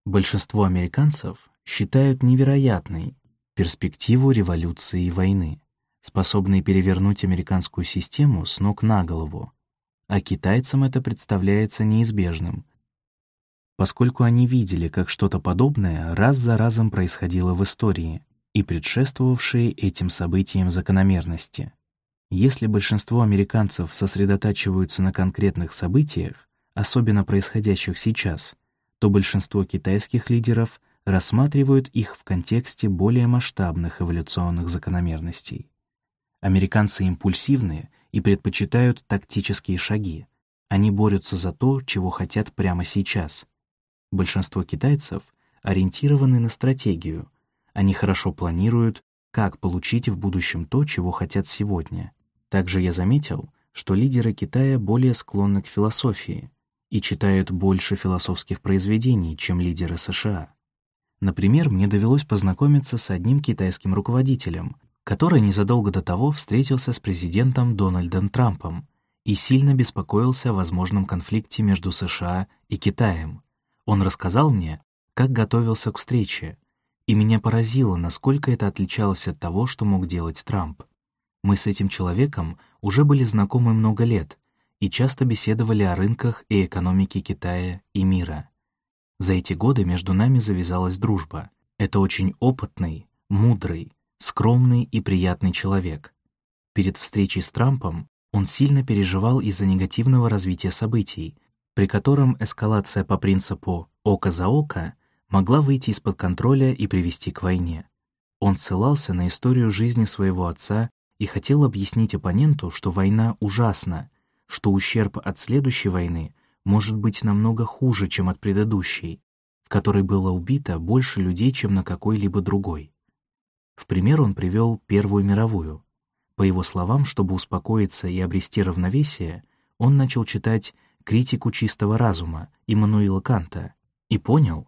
Большинство американцев считают невероятной перспективу революции и войны, способные перевернуть американскую систему с ног на голову, а китайцам это представляется неизбежным, поскольку они видели, как что-то подобное раз за разом происходило в истории и предшествовавшие этим событиям закономерности. Если большинство американцев сосредотачиваются на конкретных событиях, особенно происходящих сейчас, то большинство китайских лидеров рассматривают их в контексте более масштабных эволюционных закономерностей. Американцы импульсивные и предпочитают тактические шаги. Они борются за то, чего хотят прямо сейчас. Большинство китайцев ориентированы на стратегию. Они хорошо планируют, как получить в будущем то, чего хотят сегодня. Также я заметил, что лидеры Китая более склонны к философии и читают больше философских произведений, чем лидеры США. Например, мне довелось познакомиться с одним китайским руководителем, который незадолго до того встретился с президентом Дональдом Трампом и сильно беспокоился о возможном конфликте между США и Китаем. Он рассказал мне, как готовился к встрече, и меня поразило, насколько это отличалось от того, что мог делать Трамп. Мы с этим человеком уже были знакомы много лет и часто беседовали о рынках и экономике Китая и мира. За эти годы между нами завязалась дружба. Это очень опытный, мудрый, скромный и приятный человек. Перед встречей с Трампом он сильно переживал из-за негативного развития событий, при котором эскалация по принципу «око за око» могла выйти из-под контроля и привести к войне. Он ссылался на историю жизни своего отца и хотел объяснить оппоненту, что война ужасна, что ущерб от следующей войны может быть намного хуже, чем от предыдущей, в которой было убито больше людей, чем на какой-либо другой. В пример он привел Первую мировую. По его словам, чтобы успокоиться и обрести равновесие, он начал читать «Критику чистого разума» Иммануила Канта и понял,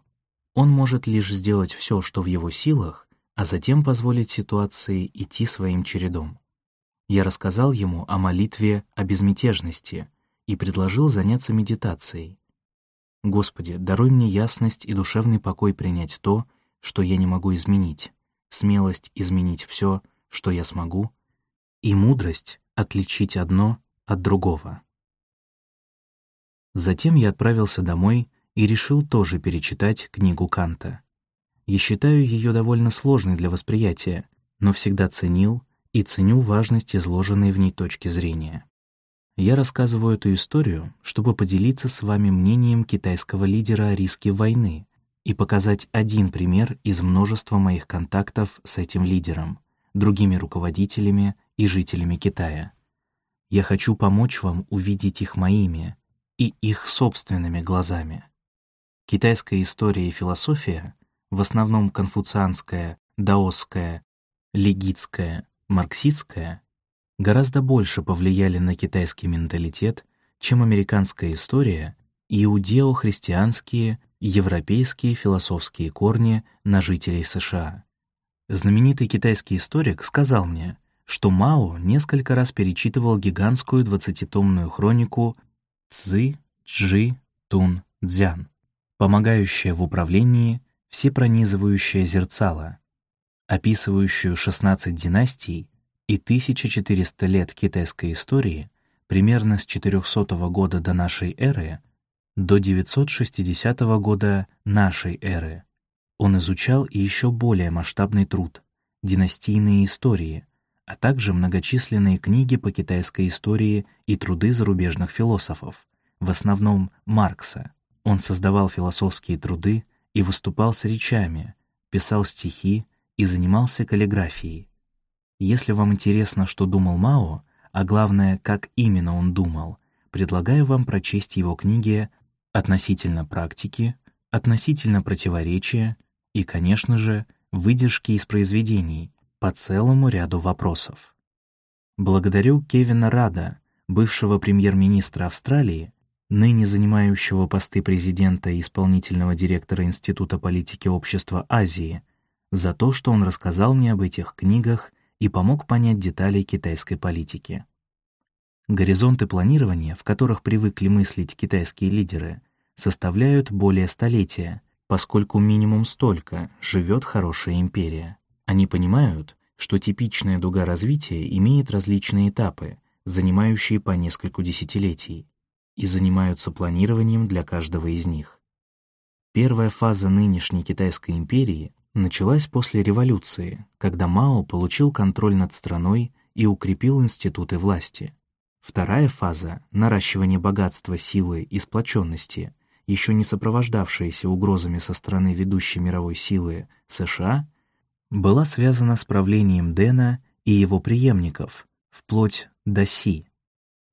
он может лишь сделать все, что в его силах, а затем позволить ситуации идти своим чередом. Я рассказал ему о молитве о безмятежности и предложил заняться медитацией. Господи, даруй мне ясность и душевный покой принять то, что я не могу изменить смелость изменить все, что я смогу, и мудрость отличить одно от другого. Затем я отправился домой и решил тоже перечитать книгу Канта. Я считаю ее довольно сложной для восприятия, но всегда ценил и ценю важность изложенной в ней точки зрения. Я рассказываю эту историю, чтобы поделиться с вами мнением китайского лидера о риске войны, и показать один пример из множества моих контактов с этим лидером, другими руководителями и жителями Китая. Я хочу помочь вам увидеть их моими и их собственными глазами. Китайская история и философия, в основном конфуцианская, даосская, легитская, марксистская, гораздо больше повлияли на китайский менталитет, чем американская история и иудео-христианские европейские философские корни на жителей США. Знаменитый китайский историк сказал мне, что Мао несколько раз перечитывал гигантскую двадцатитомную хронику Цзы Чжи Тун Цзян, помогающая в управлении всепронизывающее зерцало, описывающую 16 династий и 1400 лет китайской истории примерно с 400 года до нашей эры до 960 года нашей эры. Он изучал и еще более масштабный труд — династийные истории, а также многочисленные книги по китайской истории и труды зарубежных философов, в основном Маркса. Он создавал философские труды и выступал с речами, писал стихи и занимался каллиграфией. Если вам интересно, что думал Мао, а главное, как именно он думал, предлагаю вам прочесть его книги относительно практики, относительно противоречия и, конечно же, выдержки из произведений по целому ряду вопросов. Благодарю Кевина Рада, бывшего премьер-министра Австралии, ныне занимающего посты президента и исполнительного директора Института политики общества Азии, за то, что он рассказал мне об этих книгах и помог понять детали китайской политики. Горизонты планирования, в которых привыкли мыслить китайские лидеры, составляют более столетия, поскольку минимум столько живет хорошая империя. Они понимают, что типичная дуга развития имеет различные этапы, занимающие по нескольку десятилетий, и занимаются планированием для каждого из них. Первая фаза нынешней Китайской империи началась после революции, когда Мао получил контроль над страной и укрепил институты власти. Вторая фаза — наращивание богатства, силы и сплоченности еще не сопровождавшаяся угрозами со стороны ведущей мировой силы США, была связана с правлением Дэна и его преемников, вплоть до Си.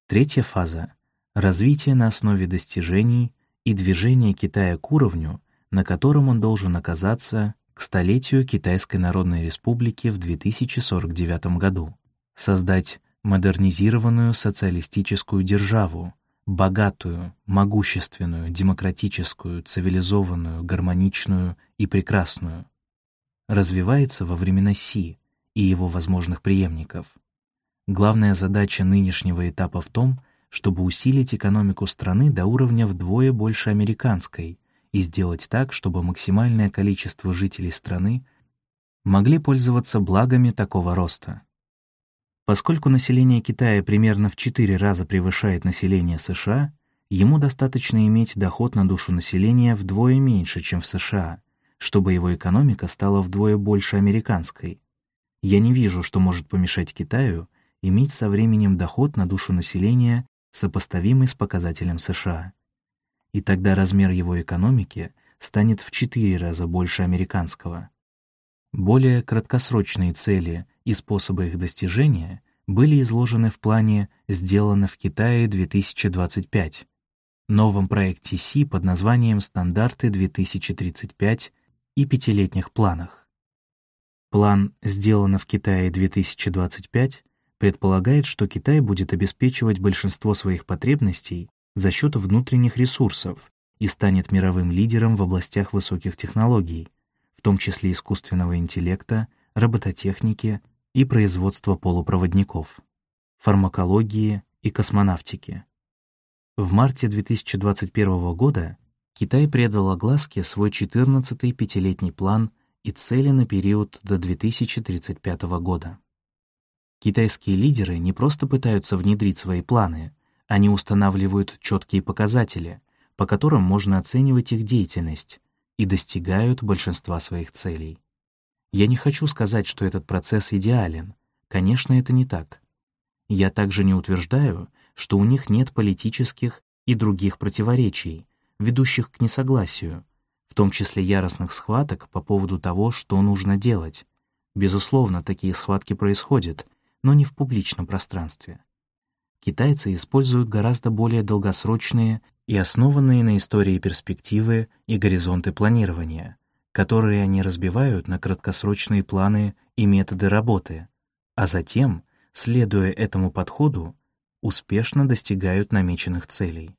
Третья фаза — развитие на основе достижений и движение Китая к уровню, на котором он должен оказаться к столетию Китайской Народной Республики в 2049 году. Создать модернизированную социалистическую державу, богатую, могущественную, демократическую, цивилизованную, гармоничную и прекрасную. Развивается во времена Си и его возможных преемников. Главная задача нынешнего этапа в том, чтобы усилить экономику страны до уровня вдвое больше американской и сделать так, чтобы максимальное количество жителей страны могли пользоваться благами такого роста. Поскольку население Китая примерно в 4 раза превышает население США, ему достаточно иметь доход на душу населения вдвое меньше, чем в США, чтобы его экономика стала вдвое больше американской. Я не вижу, что может помешать Китаю иметь со временем доход на душу населения, сопоставимый с показателем США. И тогда размер его экономики станет в 4 раза больше американского. Более краткосрочные цели и способы их достижения были изложены в плане «Сделано в Китае 2025», новом проекте Си под названием «Стандарты 2035» и пятилетних планах. План «Сделано в Китае 2025» предполагает, что Китай будет обеспечивать большинство своих потребностей за счет внутренних ресурсов и станет мировым лидером в областях высоких технологий, в том числе искусственного интеллекта, робототехники и производства полупроводников, фармакологии и космонавтики. В марте 2021 года Китай предал огласке свой 14-й пятилетний план и цели на период до 2035 года. Китайские лидеры не просто пытаются внедрить свои планы, они устанавливают четкие показатели, по которым можно оценивать их деятельность, и достигают большинства своих целей. Я не хочу сказать, что этот процесс идеален. Конечно, это не так. Я также не утверждаю, что у них нет политических и других противоречий, ведущих к несогласию, в том числе яростных схваток по поводу того, что нужно делать. Безусловно, такие схватки происходят, но не в публичном пространстве. Китайцы используют гораздо более долгосрочные и основанные на истории перспективы и горизонты планирования, которые они разбивают на краткосрочные планы и методы работы, а затем, следуя этому подходу, успешно достигают намеченных целей.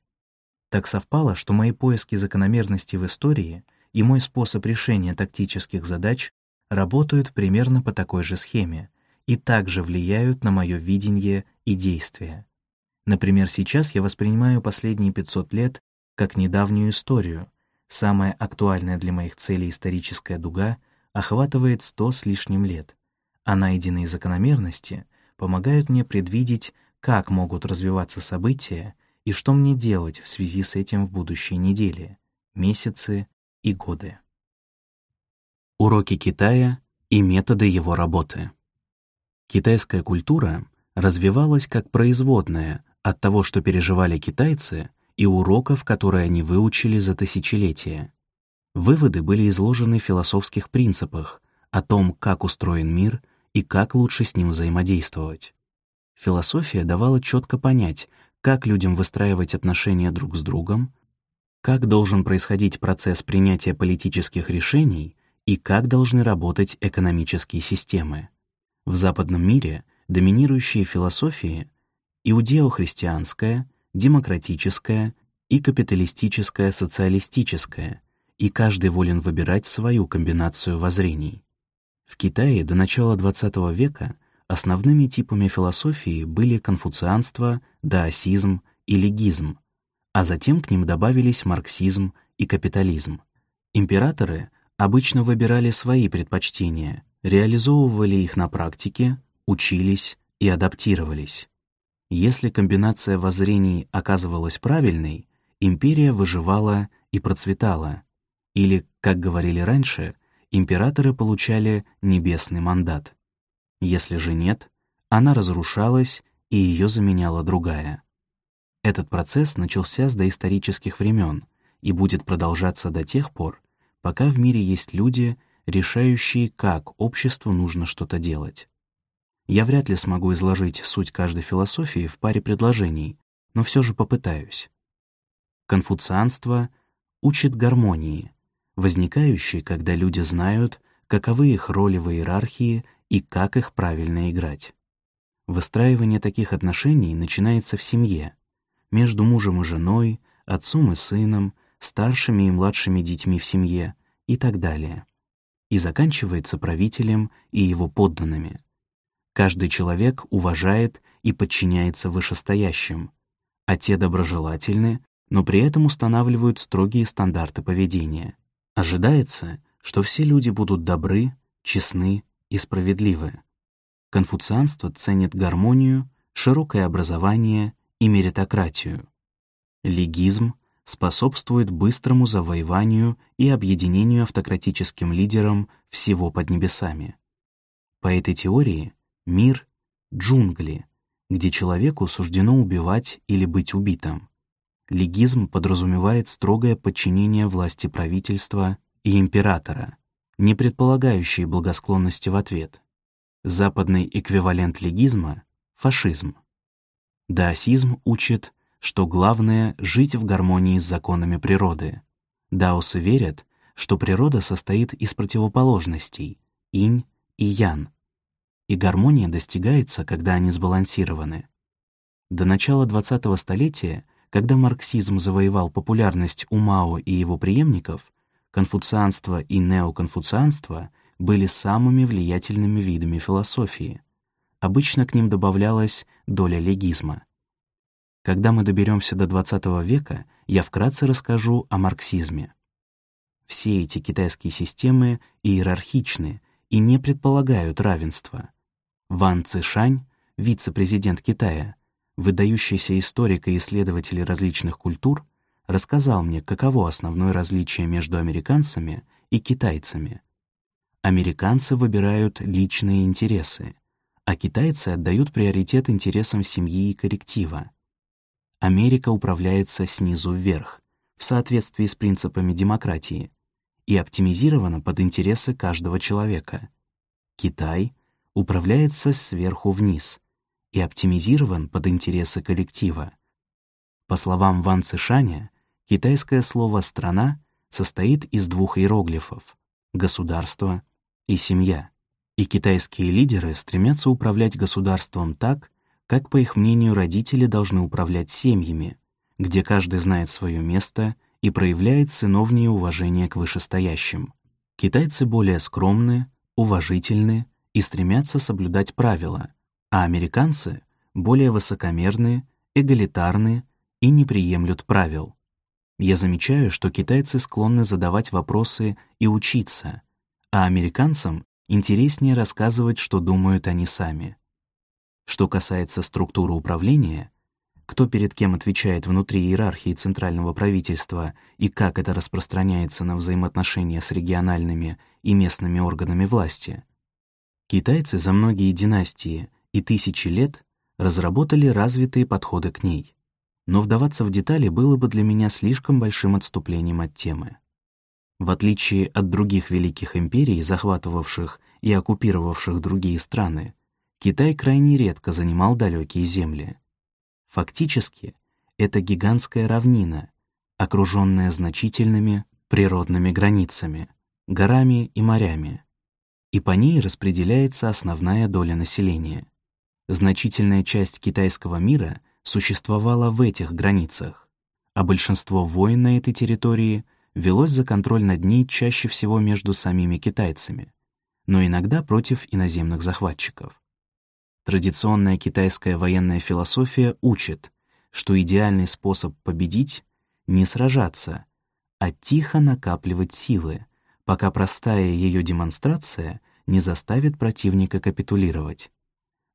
Так совпало, что мои поиски закономерностей в истории и мой способ решения тактических задач работают примерно по такой же схеме и также влияют на мое видение и действия. Например, сейчас я воспринимаю последние 500 лет как недавнюю историю. Самая актуальная для моих целей историческая дуга охватывает 100 с лишним лет, а найденные закономерности помогают мне предвидеть, как могут развиваться события и что мне делать в связи с этим в будущей неделе, месяцы и годы. Уроки Китая и методы его работы. Китайская культура развивалась как производная от того, что переживали китайцы, и уроков, которые они выучили за тысячелетия. Выводы были изложены в философских принципах о том, как устроен мир и как лучше с ним взаимодействовать. Философия давала четко понять, как людям выстраивать отношения друг с другом, как должен происходить процесс принятия политических решений и как должны работать экономические системы. В западном мире доминирующие философии иудео-христианская, демократическая и капиталистическая социалистическая, и каждый волен выбирать свою комбинацию воззрений. В Китае до начала XX века основными типами философии были конфуцианство, даосизм и легизм, а затем к ним добавились марксизм и капитализм. Императоры обычно выбирали свои предпочтения, реализовывали их на практике, учились и адаптировались. Если комбинация воззрений оказывалась правильной, империя выживала и процветала. Или, как говорили раньше, императоры получали небесный мандат. Если же нет, она разрушалась, и ее заменяла другая. Этот процесс начался с доисторических времен, и будет продолжаться до тех пор, пока в мире есть люди, решающие, как обществу нужно что-то делать. Я вряд ли смогу изложить суть каждой философии в паре предложений, но все же попытаюсь. Конфуцианство учит гармонии, возникающей, когда люди знают, каковы их роли в иерархии и как их правильно играть. Выстраивание таких отношений начинается в семье, между мужем и женой, отцом и сыном, старшими и младшими детьми в семье и так далее, и заканчивается правителем и его подданными. Каждый человек уважает и подчиняется вышестоящим, а те доброжелательны, но при этом устанавливают строгие стандарты поведения. Ожидается, что все люди будут добры, честны и справедливы. Конфуцианство ценит гармонию, широкое образование и меритократию. Легизм способствует быстрому завоеванию и объединению автократическим лидерам всего под небесами. По этой теории мир — джунгли, где человеку суждено убивать или быть убитым. Легизм подразумевает строгое подчинение власти правительства и императора, не предполагающие благосклонности в ответ. Западный эквивалент легизма — фашизм. Даосизм учит, что главное — жить в гармонии с законами природы. Даосы верят, что природа состоит из противоположностей — инь и ян, и гармония достигается, когда они сбалансированы. До начала 20-го столетия, когда марксизм завоевал популярность у Мао и его преемников, конфуцианство и неоконфуцианство были самыми влиятельными видами философии. Обычно к ним добавлялась доля легизма. Когда мы доберемся до XX века, я вкратце расскажу о марксизме. Все эти китайские системы иерархичны и не предполагают равенства. Ван Цишань, вице-президент Китая, выдающийся историк и исследователь различных культур, рассказал мне, каково основное различие между американцами и китайцами. Американцы выбирают личные интересы, а китайцы отдают приоритет интересам семьи и коллектива. Америка управляется снизу вверх, в соответствии с принципами демократии, и оптимизирована под интересы каждого человека. Китай управляется сверху вниз и оптимизирован под интересы коллектива. По словам Ван Цишаня, китайское слово «страна» состоит из двух иероглифов — «государство» и «семья». И китайские лидеры стремятся управлять государством так, как, по их мнению, родители должны управлять семьями, где каждый знает свое место и проявляет сыновнее уважение к вышестоящим. Китайцы более скромны, уважительны и стремятся соблюдать правила, а американцы более высокомерны, эгалитарны и не приемлют правил. Я замечаю, что китайцы склонны задавать вопросы и учиться, а американцам интереснее рассказывать, что думают они сами. Что касается структуры управления, кто перед кем отвечает внутри иерархии центрального правительства и как это распространяется на взаимоотношения с региональными и местными органами власти, китайцы за многие династии и тысячи лет разработали развитые подходы к ней. Но вдаваться в детали было бы для меня слишком большим отступлением от темы. В отличие от других великих империй, захватывавших и оккупировавших другие страны, Китай крайне редко занимал далекие земли. Фактически, это гигантская равнина, окруженная значительными природными границами, горами и морями, и по ней распределяется основная доля населения. Значительная часть китайского мира существовала в этих границах, а большинство войн на этой территории велось за контроль над ней чаще всего между самими китайцами, но иногда против иноземных захватчиков. Традиционная китайская военная философия учит, что идеальный способ победить — не сражаться, а тихо накапливать силы, пока простая ее демонстрация не заставит противника капитулировать.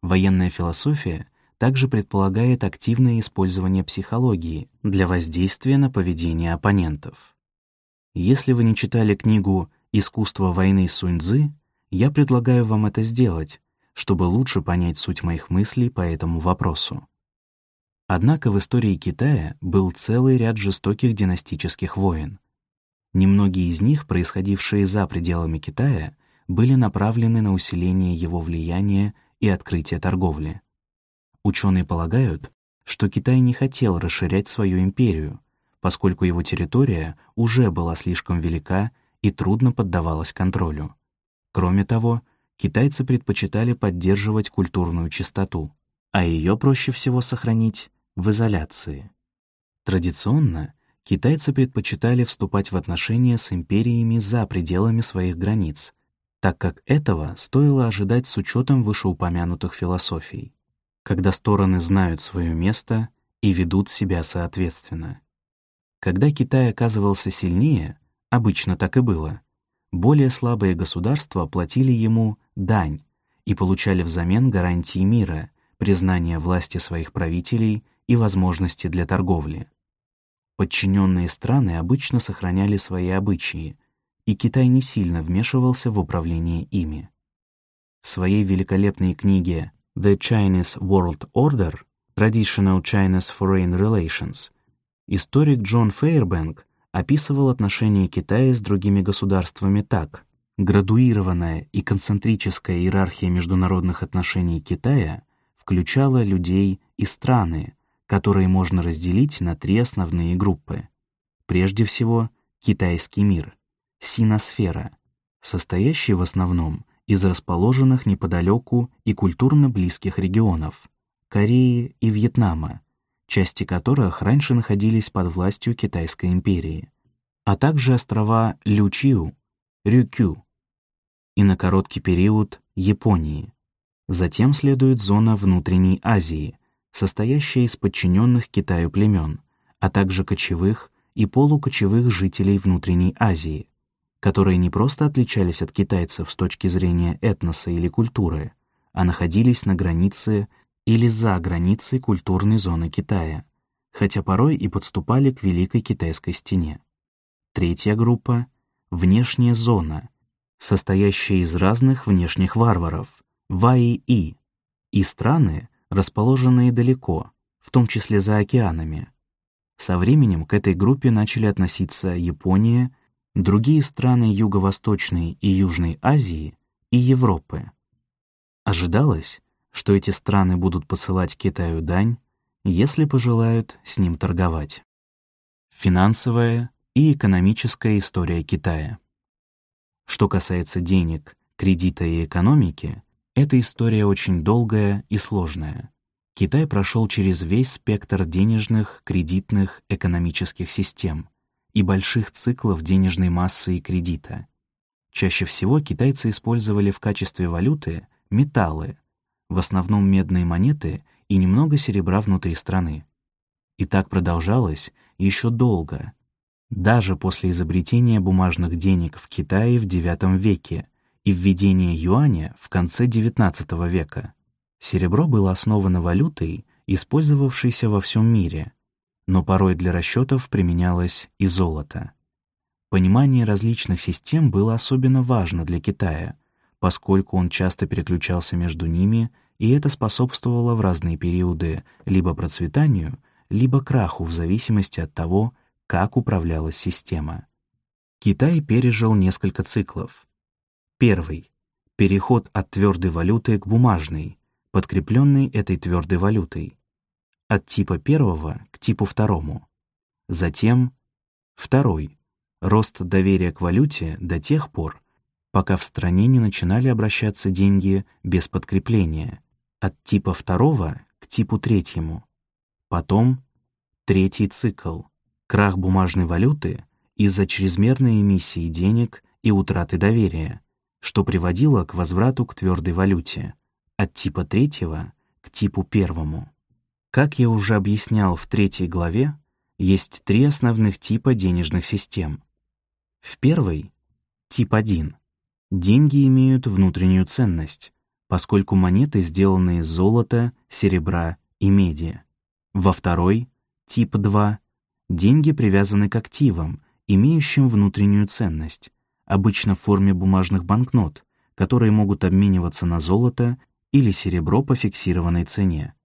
Военная философия также предполагает активное использование психологии для воздействия на поведение оппонентов. Если вы не читали книгу «Искусство войны Сунь-Дзы», я предлагаю вам это сделать, чтобы лучше понять суть моих мыслей по этому вопросу. Однако в истории Китая был целый ряд жестоких династических войн. Немногие из них, происходившие за пределами Китая, были направлены на усиление его влияния и открытие торговли. Ученые полагают, что Китай не хотел расширять свою империю, поскольку его территория уже была слишком велика и трудно поддавалась контролю. Кроме того, китайцы предпочитали поддерживать культурную чистоту, а ее проще всего сохранить в изоляции. Традиционно китайцы предпочитали вступать в отношения с империями за пределами своих границ, так как этого стоило ожидать с учетом вышеупомянутых философий, когда стороны знают свое место и ведут себя соответственно. Когда Китай оказывался сильнее, обычно так и было, более слабые государства платили ему дань и получали взамен гарантии мира, признание власти своих правителей и возможности для торговли. Подчиненные страны обычно сохраняли свои обычаи, и Китай не сильно вмешивался в управление ими. В своей великолепной книге «The Chinese World Order» Traditional China's Foreign Relations историк Джон Фейербэнк описывал отношения Китая с другими государствами так. Градуированная и концентрическая иерархия международных отношений Китая включала людей и страны, которые можно разделить на три основные группы. Прежде всего, китайский мир, синосфера, состоящий в основном из расположенных неподалеку и культурно близких регионов Кореи и Вьетнама, части которых раньше находились под властью Китайской империи, а также острова Лючиу, Рюкю и на короткий период Японии. Затем следует зона внутренней Азии, состоящая из подчиненных Китаю племен, а также кочевых и полукочевых жителей внутренней Азии, которые не просто отличались от китайцев с точки зрения этноса или культуры, а находились на границе или за границей культурной зоны Китая, хотя порой и подступали к Великой Китайской стене. Третья группа — внешняя зона, состоящая из разных внешних варваров, Ваи-И, и страны, расположенные далеко, в том числе за океанами. Со временем к этой группе начали относиться Япония, другие страны Юго-Восточной и Южной Азии и Европы. Ожидалось, что эти страны будут посылать Китаю дань, если пожелают с ним торговать. Финансовая и экономическая история Китая. Что касается денег, кредита и экономики, эта история очень долгая и сложная. Китай прошел через весь спектр денежных, кредитных, экономических систем и больших циклов денежной массы и кредита. Чаще всего китайцы использовали в качестве валюты металлы, в основном медные монеты и немного серебра внутри страны. И так продолжалось еще долго, даже после изобретения бумажных денег в Китае в IX веке и введения юаня в конце XIX века. Серебро было основано валютой, использовавшейся во всем мире, но порой для расчетов применялось и золото. Понимание различных систем было особенно важно для Китая — поскольку он часто переключался между ними, и это способствовало в разные периоды либо процветанию, либо краху в зависимости от того, как управлялась система. Китай пережил несколько циклов. Первый — переход от твердой валюты к бумажной, подкрепленной этой твердой валютой. От типа первого к типу второму. Затем второй — рост доверия к валюте до тех пор, пока в стране не начинали обращаться деньги без подкрепления, от типа второго к типу третьему. Потом третий цикл — крах бумажной валюты из-за чрезмерной эмиссии денег и утраты доверия, что приводило к возврату к твердой валюте, от типа третьего к типу первому. Как я уже объяснял в третьей главе, есть три основных типа денежных систем. В первой — тип 1 Деньги имеют внутреннюю ценность, поскольку монеты сделаны из золота, серебра и меди. Во второй, тип 2, деньги привязаны к активам, имеющим внутреннюю ценность, обычно в форме бумажных банкнот, которые могут обмениваться на золото или серебро по фиксированной цене.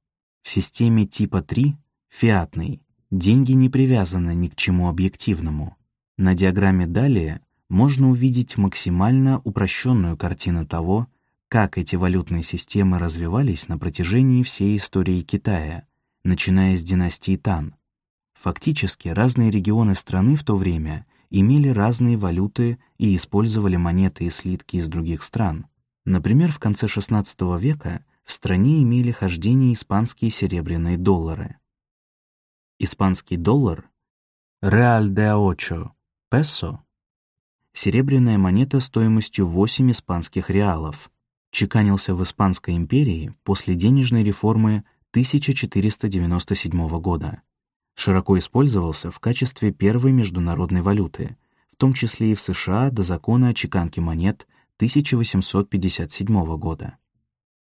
В системе типа 3 фиатный. Деньги не привязаны ни к чему объективному. На диаграмме далее можно увидеть максимально упрощенную картину того, как эти валютные системы развивались на протяжении всей истории Китая, начиная с династии Тан. Фактически разные регионы страны в то время имели разные валюты и использовали монеты и слитки из других стран. Например, в конце XVI века в стране имели хождение испанские серебряные доллары. Испанский доллар «Реаль де Очо» песо — серебряная монета стоимостью 8 испанских реалов, чеканился в Испанской империи после денежной реформы 1497 года. Широко использовался в качестве первой международной валюты, в том числе и в США до закона о чеканке монет 1857 года.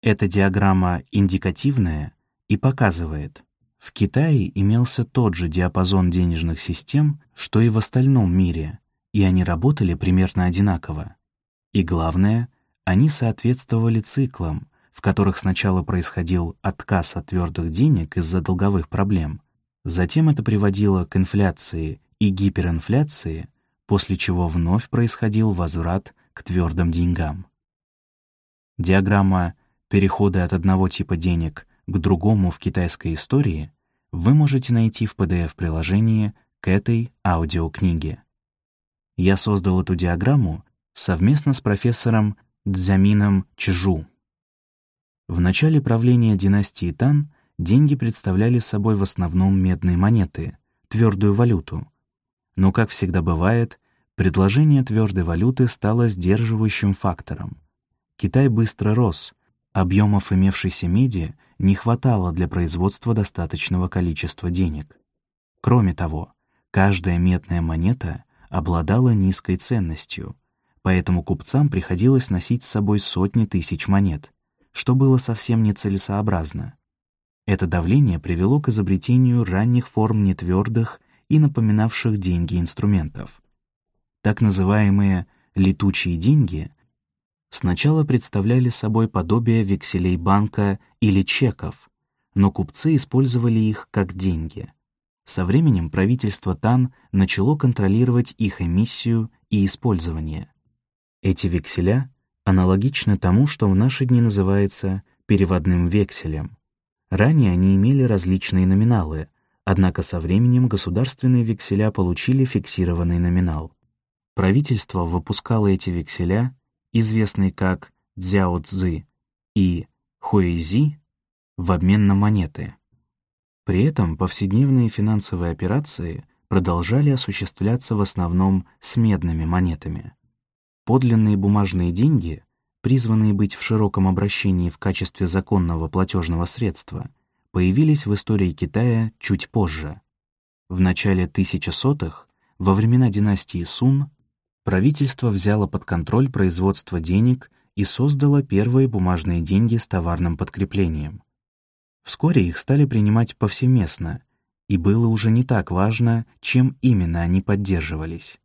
Эта диаграмма индикативная и показывает, в Китае имелся тот же диапазон денежных систем, что и в остальном мире, и они работали примерно одинаково. И главное, они соответствовали циклам, в которых сначала происходил отказ от твердых денег из-за долговых проблем, затем это приводило к инфляции и гиперинфляции, после чего вновь происходил возврат к твердым деньгам. Диаграмма перехода от одного типа денег к другому в китайской истории вы можете найти в PDF-приложении к этой аудиокниге. Я создал эту диаграмму совместно с профессором Цзямином Чжу. В начале правления династии Тан деньги представляли собой в основном медные монеты, твердую валюту. Но, как всегда бывает, предложение твердой валюты стало сдерживающим фактором. Китай быстро рос, объемов имевшейся меди не хватало для производства достаточного количества денег. Кроме того, каждая медная монета обладала низкой ценностью — поэтому купцам приходилось носить с собой сотни тысяч монет, что было совсем нецелесообразно. Это давление привело к изобретению ранних форм нетвердых и напоминавших деньги инструментов. Так называемые «летучие деньги» сначала представляли собой подобие векселей банка или чеков, но купцы использовали их как деньги. Со временем правительство Тан начало контролировать их эмиссию и использование. Эти векселя аналогичны тому, что в наши дни называется переводным векселем. Ранее они имели различные номиналы, однако со временем государственные векселя получили фиксированный номинал. Правительство выпускало эти векселя, известные как Цзяо Цзы и Хуэйзи, в обмен на монеты. При этом повседневные финансовые операции продолжали осуществляться в основном с медными монетами. Подлинные бумажные деньги, призванные быть в широком обращении в качестве законного платежного средства, появились в истории Китая чуть позже. В начале 1100-х, во времена династии Сун, правительство взяло под контроль производство денег и создало первые бумажные деньги с товарным подкреплением. Вскоре их стали принимать повсеместно, и было уже не так важно, чем именно они поддерживались.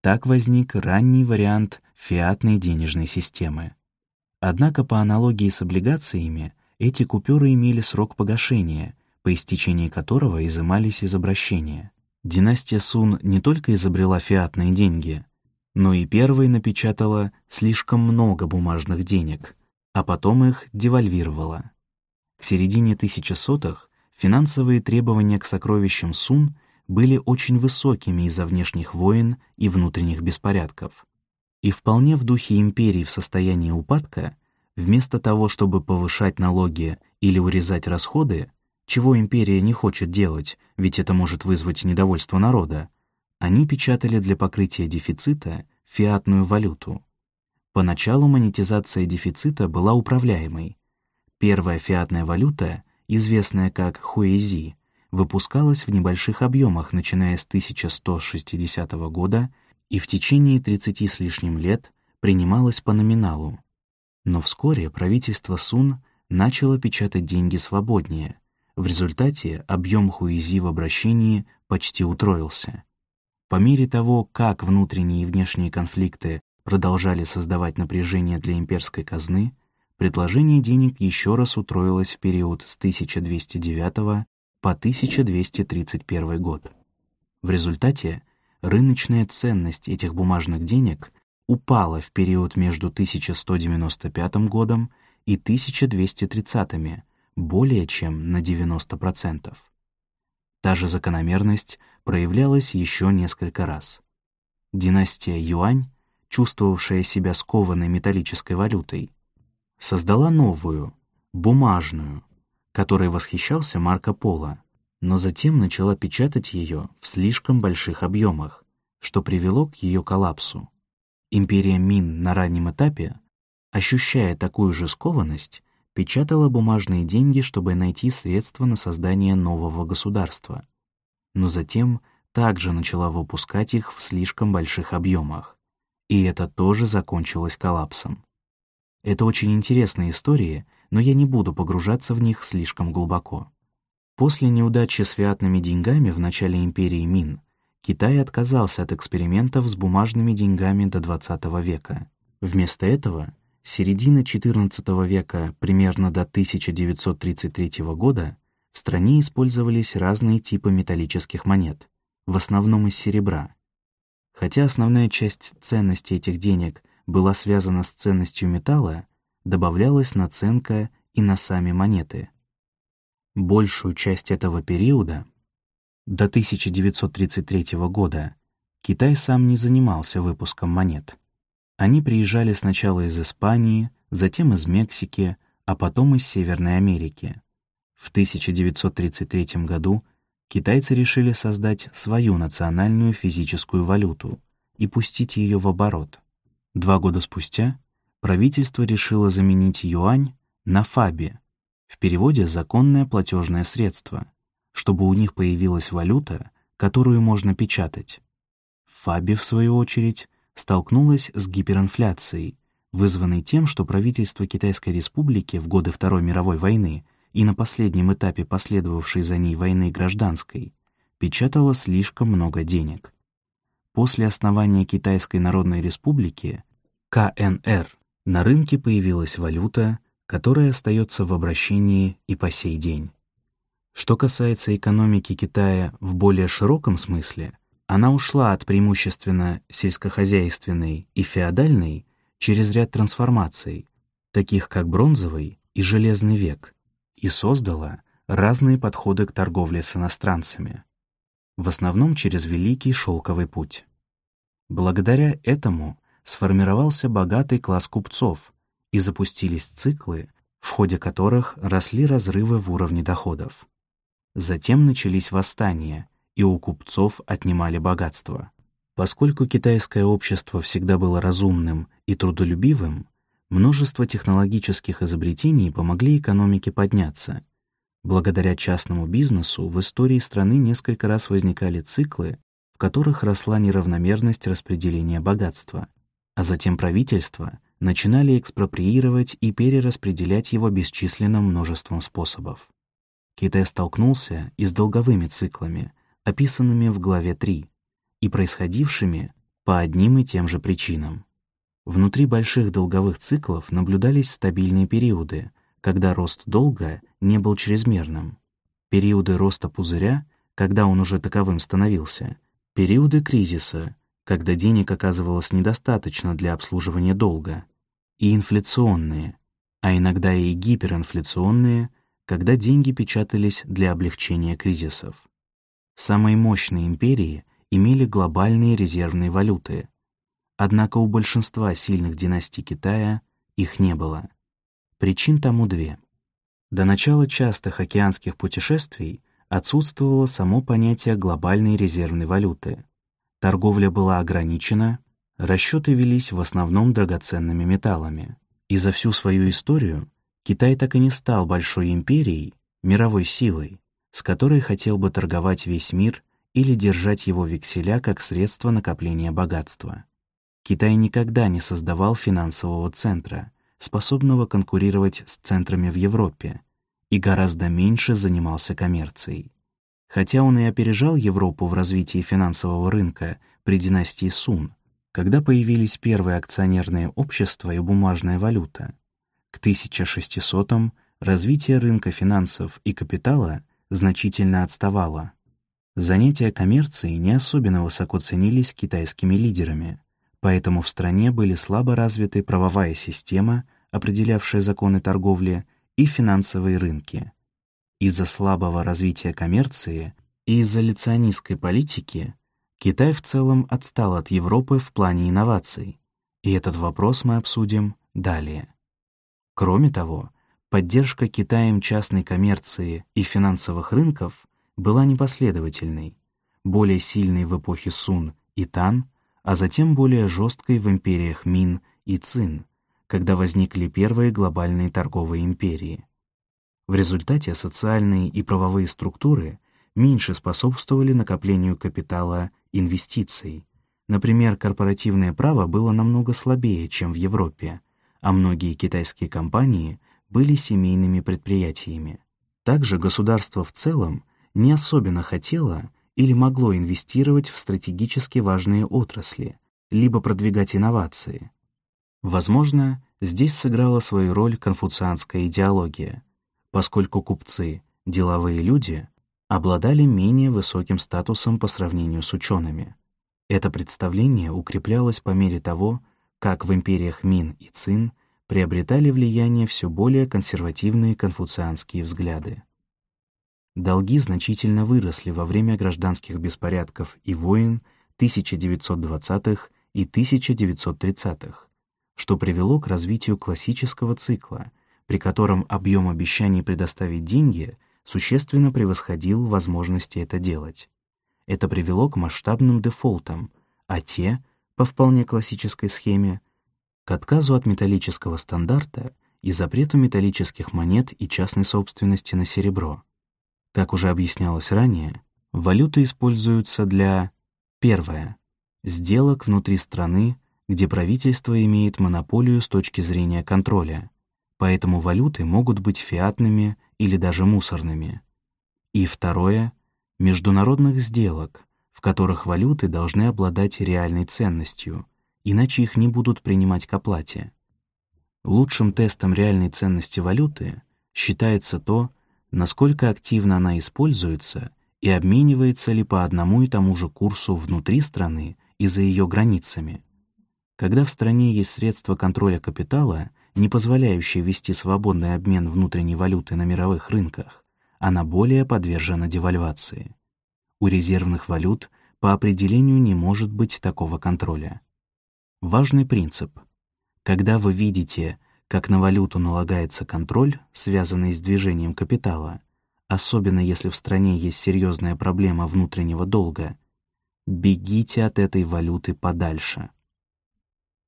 Так возник ранний вариант фиатной денежной системы. Однако по аналогии с облигациями эти купюры имели срок погашения, по истечении которого изымались из обращения. Династия Сун не только изобрела фиатные деньги, но и первой напечатала слишком много бумажных денег, а потом их девальвировала. К середине 1100-х финансовые требования к сокровищам Сун были очень высокими из-за внешних войн и внутренних беспорядков. И вполне в духе империи в состоянии упадка, вместо того, чтобы повышать налоги или урезать расходы, чего империя не хочет делать, ведь это может вызвать недовольство народа, они печатали для покрытия дефицита фиатную валюту. Поначалу монетизация дефицита была управляемой. Первая фиатная валюта, известная как хуэзи, выпускалась в небольших объемах, начиная с 1160 года и в течение 30 с лишним лет принималась по номиналу. Но вскоре правительство Сун начало печатать деньги свободнее. В результате объем хуизи в обращении почти утроился. По мере того, как внутренние и внешние конфликты продолжали создавать напряжение для имперской казны, предложение денег еще раз утроилось в период с 1209 по 1231 год. В результате рыночная ценность этих бумажных денег упала в период между 1195 годом и 1230 более чем на 90%. Та же закономерность проявлялась еще несколько раз. Династия Юань, чувствовавшая себя скованной металлической валютой, создала новую, бумажную, которой восхищался Марко Поло, но затем начала печатать ее в слишком больших объемах, что привело к ее коллапсу. Империя Мин на раннем этапе, ощущая такую же скованность, печатала бумажные деньги, чтобы найти средства на создание нового государства. Но затем также начала выпускать их в слишком больших объемах, и это тоже закончилось коллапсом. Это очень интересные истории, но я не буду погружаться в них слишком глубоко. После неудачи с фиатными деньгами в начале империи Мин Китай отказался от экспериментов с бумажными деньгами до XX века. Вместо этого с середины века примерно до 1933 года в стране использовались разные типы металлических монет, в основном из серебра. Хотя основная часть ценности этих денег была связана с ценностью металла, добавлялась наценка и на сами монеты. Большую часть этого периода, до 1933 года, Китай сам не занимался выпуском монет. Они приезжали сначала из Испании, затем из Мексики, а потом из Северной Америки. В 1933 году китайцы решили создать свою национальную физическую валюту и пустить ее в оборот. Два года спустя правительство решило заменить юань на фаби, в переводе «законное платежное средство», чтобы у них появилась валюта, которую можно печатать. Фаби, в свою очередь, столкнулась с гиперинфляцией, вызванной тем, что правительство Китайской Республики в годы Второй мировой войны и на последнем этапе последовавшей за ней войны гражданской печатало слишком много денег. После основания Китайской Народной Республики, КНР, на рынке появилась валюта, которая остается в обращении и по сей день. Что касается экономики Китая в более широком смысле, она ушла от преимущественно сельскохозяйственной и феодальной через ряд трансформаций, таких как бронзовый и железный век, и создала разные подходы к торговле с иностранцами, в основном через Великий Шелковый путь. Благодаря этому сформировался богатый класс купцов и запустились циклы, в ходе которых росли разрывы в уровне доходов. Затем начались восстания, и у купцов отнимали богатство. Поскольку китайское общество всегда было разумным и трудолюбивым, множество технологических изобретений помогли экономике подняться. Благодаря частному бизнесу в истории страны несколько раз возникали циклы, в которых росла неравномерность распределения богатства, а затем правительства начинали экспроприировать и перераспределять его бесчисленным множеством способов. Китай столкнулся и с долговыми циклами, описанными в главе 3, и происходившими по одним и тем же причинам. Внутри больших долговых циклов наблюдались стабильные периоды, когда рост долга не был чрезмерным, периоды роста пузыря, когда он уже таковым становился, периоды кризиса, когда денег оказывалось недостаточно для обслуживания долга, и инфляционные, а иногда и гиперинфляционные, когда деньги печатались для облегчения кризисов. Самые мощные империи имели глобальные резервные валюты, однако у большинства сильных династий Китая их не было. Причин тому две. До начала частых океанских путешествий отсутствовало само понятие глобальной резервной валюты. Торговля была ограничена, расчеты велись в основном драгоценными металлами. И за всю свою историю Китай так и не стал большой империей, мировой силой, с которой хотел бы торговать весь мир или держать его векселя как средство накопления богатства. Китай никогда не создавал финансового центра, способного конкурировать с центрами в Европе, и гораздо меньше занимался коммерцией. Хотя он и опережал Европу в развитии финансового рынка при династии Сун, когда появились первые акционерные общества и бумажная валюта. К 1600-м развитие рынка финансов и капитала значительно отставала. Занятия коммерцией не особенно высоко ценились китайскими лидерами, поэтому в стране были слабо развиты правовая система, определявшая законы торговли, и финансовые рынки. Из-за слабого развития коммерции и изоляционистской политики Китай в целом отстал от Европы в плане инноваций, и этот вопрос мы обсудим далее. Кроме того, поддержка Китаем частной коммерции и финансовых рынков была непоследовательной, более сильной в эпохе Сун и Тан, а затем более жесткой в империях Мин и Цин, когда возникли первые глобальные торговые империи. В результате социальные и правовые структуры меньше способствовали накоплению капитала инвестиций. Например, корпоративное право было намного слабее, чем в Европе, а многие китайские компании были семейными предприятиями. Также государство в целом не особенно хотело или могло инвестировать в стратегически важные отрасли, либо продвигать инновации. Возможно, здесь сыграла свою роль конфуцианская идеология, поскольку купцы, деловые люди, обладали менее высоким статусом по сравнению с учеными. Это представление укреплялось по мере того, как в империях Мин и Цин приобретали влияние все более консервативные конфуцианские взгляды. Долги значительно выросли во время гражданских беспорядков и войн 1920-х и 1930-х, что привело к развитию классического цикла, при котором объем обещаний предоставить деньги существенно превосходил возможности это делать. Это привело к масштабным дефолтам, а те, по вполне классической схеме, к отказу от металлического стандарта и запрету металлических монет и частной собственности на серебро. Как уже объяснялось ранее, валюты используются для первое сделок внутри страны, где правительство имеет монополию с точки зрения контроля, поэтому валюты могут быть фиатными или даже мусорными. И второе международных сделок, в которых валюты должны обладать реальной ценностью, иначе их не будут принимать к оплате. Лучшим тестом реальной ценности валюты считается то, насколько активно она используется и обменивается ли по одному и тому же курсу внутри страны и за ее границами. Когда в стране есть средства контроля капитала, не позволяющие вести свободный обмен внутренней валюты на мировых рынках, она более подвержена девальвации. У резервных валют по определению не может быть такого контроля. Важный принцип. Когда вы видите как на валюту налагается контроль, связанный с движением капитала, особенно если в стране есть серьезная проблема внутреннего долга, бегите от этой валюты подальше.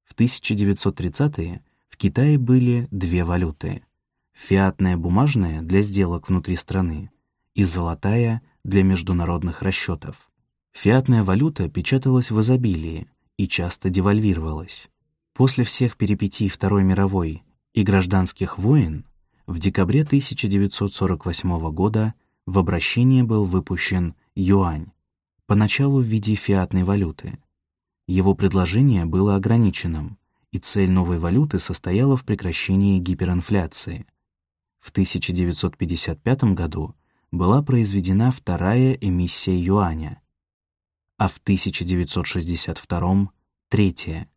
В 1930-е в Китае были две валюты — фиатная бумажная для сделок внутри страны и золотая для международных расчетов. Фиатная валюта печаталась в изобилии и часто девальвировалась. После всех перипетий Второй мировой и гражданских войн, в декабре 1948 года в обращение был выпущен юань, поначалу в виде фиатной валюты. Его предложение было ограниченным, и цель новой валюты состояла в прекращении гиперинфляции. В 1955 году была произведена вторая эмиссия юаня, а в 1962 — третья.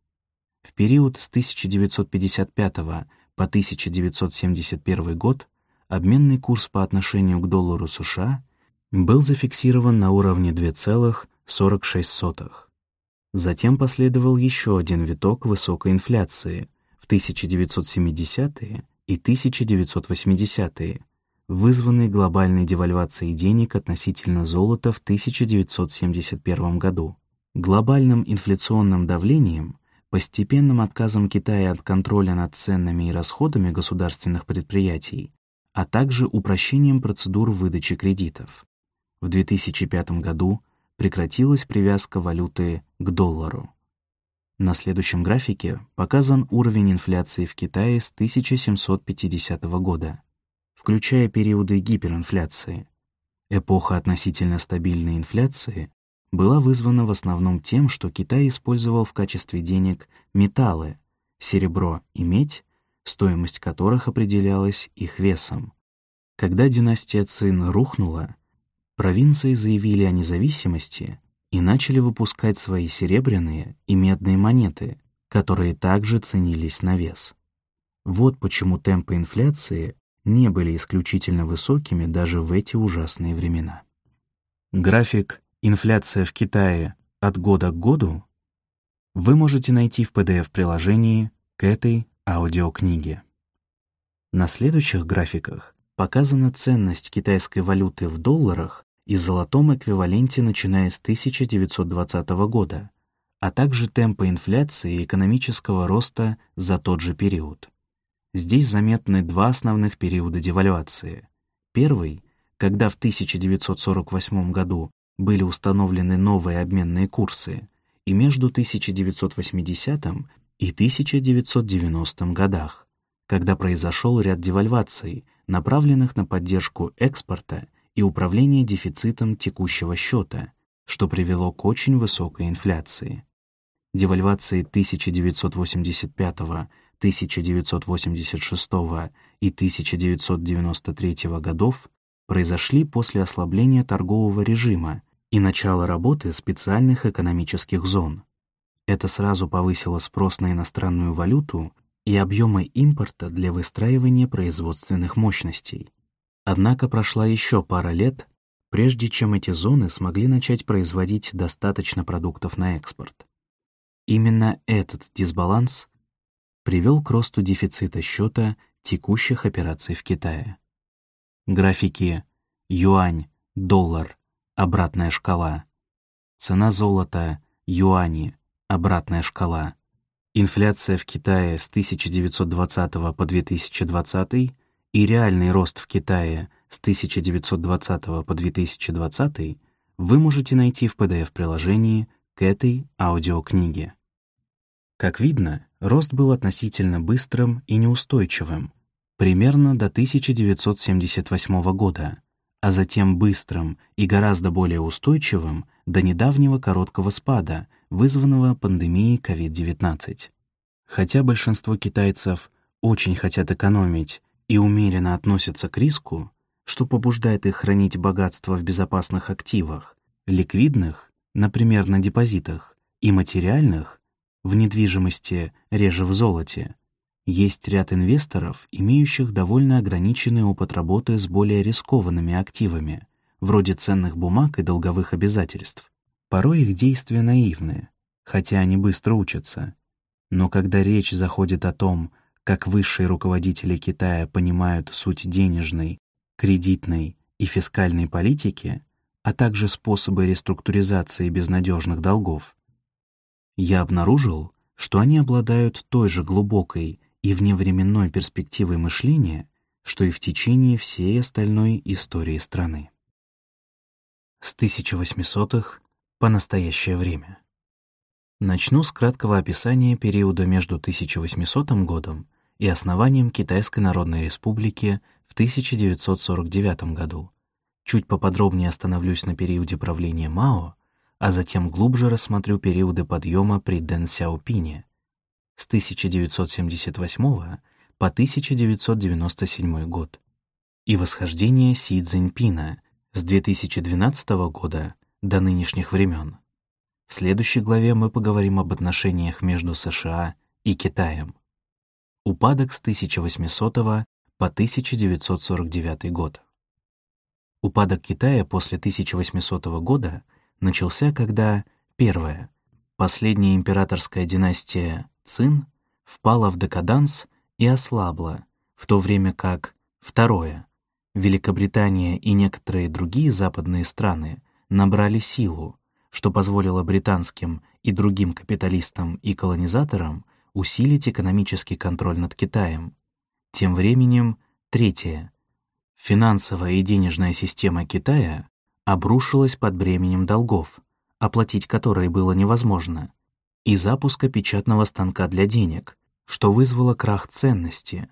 В период с 1955 по 1971 год обменный курс по отношению к доллару США был зафиксирован на уровне 2,46. Затем последовал еще один виток высокой инфляции в 1970-е и 1980-е, вызванный глобальной девальвацией денег относительно золота в 1971 году. Глобальным инфляционным давлением постепенным отказом Китая от контроля над ценами и расходами государственных предприятий, а также упрощением процедур выдачи кредитов. В 2005 году прекратилась привязка валюты к доллару. На следующем графике показан уровень инфляции в Китае с 1750 года, включая периоды гиперинфляции. Эпоха относительно стабильной инфляции была вызвана в основном тем, что Китай использовал в качестве денег металлы, серебро и медь, стоимость которых определялась их весом. Когда династия Цин рухнула, провинции заявили о независимости и начали выпускать свои серебряные и медные монеты, которые также ценились на вес. Вот почему темпы инфляции не были исключительно высокими даже в эти ужасные времена. График «Инфляция в Китае от года к году» вы можете найти в PDF-приложении к этой аудиокниге. На следующих графиках показана ценность китайской валюты в долларах и золотом эквиваленте начиная с 1920 года, а также темпы инфляции и экономического роста за тот же период. Здесь заметны два основных периода девальвации. Первый, когда в 1948 году были установлены новые обменные курсы, и между 1980 и 1990 годах, когда произошел ряд девальваций, направленных на поддержку экспорта и управление дефицитом текущего счета, что привело к очень высокой инфляции. Девальвации 1985 1986 и 1993 годов произошли после ослабления торгового режима и начала работы специальных экономических зон. Это сразу повысило спрос на иностранную валюту и объемы импорта для выстраивания производственных мощностей. Однако прошла еще пара лет, прежде чем эти зоны смогли начать производить достаточно продуктов на экспорт. Именно этот дисбаланс привел к росту дефицита счета текущих операций в Китае. Графики юань, доллар, обратная шкала, цена золота, юани, обратная шкала, инфляция в Китае с 1920 по 2020 и реальный рост в Китае с 1920 по 2020 вы можете найти в PDF-приложении к этой аудиокниге. Как видно, рост был относительно быстрым и неустойчивым, примерно до 1978 года, а затем быстрым и гораздо более устойчивым до недавнего короткого спада, вызванного пандемией COVID-19. Хотя большинство китайцев очень хотят экономить и умеренно относятся к риску, что побуждает их хранить богатство в безопасных активах, ликвидных, например, на депозитах, и материальных, в недвижимости, реже в золоте. Есть ряд инвесторов, имеющих довольно ограниченный опыт работы с более рискованными активами, вроде ценных бумаг и долговых обязательств. Порой их действия наивны, хотя они быстро учатся. Но когда речь заходит о том, как высшие руководители Китая понимают суть денежной, кредитной и фискальной политики, а также способы реструктуризации безнадежных долгов, я обнаружил, что они обладают той же глубокой и вневременной перспективой мышления, что и в течение всей остальной истории страны. С 1800-х по настоящее время. Начну с краткого описания периода между 1800 годом и основанием Китайской Народной Республики в 1949 году. Чуть поподробнее остановлюсь на периоде правления Мао, а затем глубже рассмотрю периоды подъема при Дэн Сяопине с 1978 по 1997 год и восхождение Си Цзиньпина с 2012 года до нынешних времен. В следующей главе мы поговорим об отношениях между США и Китаем. Упадок с 1800 по 1949 год. Упадок Китая после 1800 года — начался, когда первая, последняя императорская династия Цин впала в декаданс и ослабла, в то время как второе, Великобритания и некоторые другие западные страны набрали силу, что позволило британским и другим капиталистам и колонизаторам усилить экономический контроль над Китаем. Тем временем, третье, финансовая и денежная система Китая обрушилась под бременем долгов, оплатить которые было невозможно, и запуска печатного станка для денег, что вызвало крах ценности.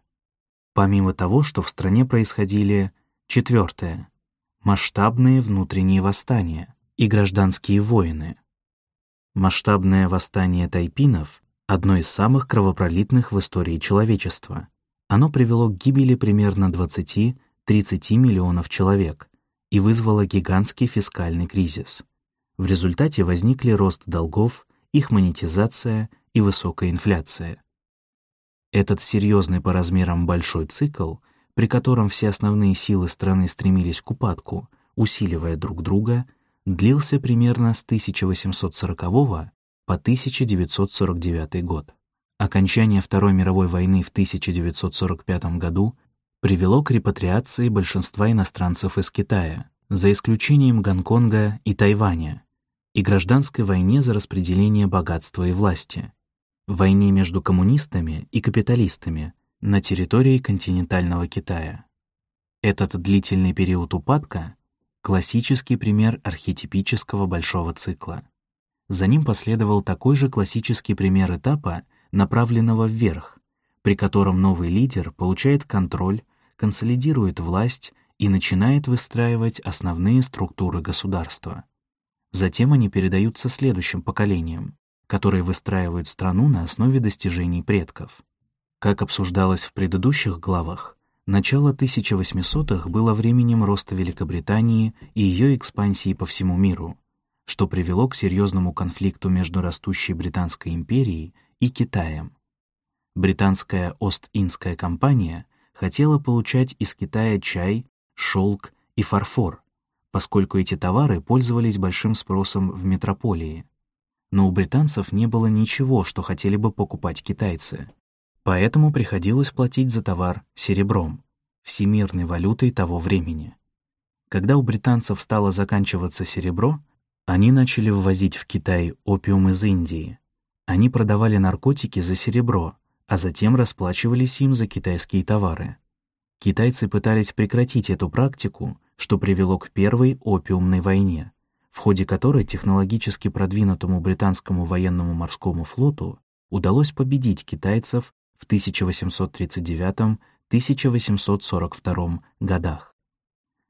Помимо того, что в стране происходили четвертое масштабные внутренние восстания и гражданские войны. Масштабное восстание тайпинов — одно из самых кровопролитных в истории человечества. Оно привело к гибели примерно 20 30 миллионов человек и вызвало гигантский фискальный кризис. В результате возникли рост долгов, их монетизация и высокая инфляция. Этот серьезный по размерам большой цикл, при котором все основные силы страны стремились к упадку, усиливая друг друга, длился примерно с 1840 по 1949 год. Окончание Второй мировой войны в 1945 году привело к репатриации большинства иностранцев из Китая, за исключением Гонконга и Тайваня, и гражданской войне за распределение богатства и власти, войне между коммунистами и капиталистами на территории континентального Китая. Этот длительный период упадка — классический пример архетипического большого цикла. За ним последовал такой же классический пример этапа, направленного вверх, при котором новый лидер получает контроль консолидирует власть и начинает выстраивать основные структуры государства. Затем они передаются следующим поколениям, которые выстраивают страну на основе достижений предков. Как обсуждалось в предыдущих главах, начало 1800-х было временем роста Великобритании и ее экспансии по всему миру, что привело к серьезному конфликту между растущей Британской империей и Китаем. Британская Ост-Индская компания хотела получать из Китая чай, шелк и фарфор, поскольку эти товары пользовались большим спросом в метрополии. Но у британцев не было ничего, что хотели бы покупать китайцы. Поэтому приходилось платить за товар серебром, всемирной валютой того времени. Когда у британцев стало заканчиваться серебро, они начали ввозить в Китай опиум из Индии. Они продавали наркотики за серебро, а затем расплачивались им за китайские товары. Китайцы пытались прекратить эту практику, что привело к Первой опиумной войне, в ходе которой технологически продвинутому британскому военному морскому флоту удалось победить китайцев в 1839-1842 годах.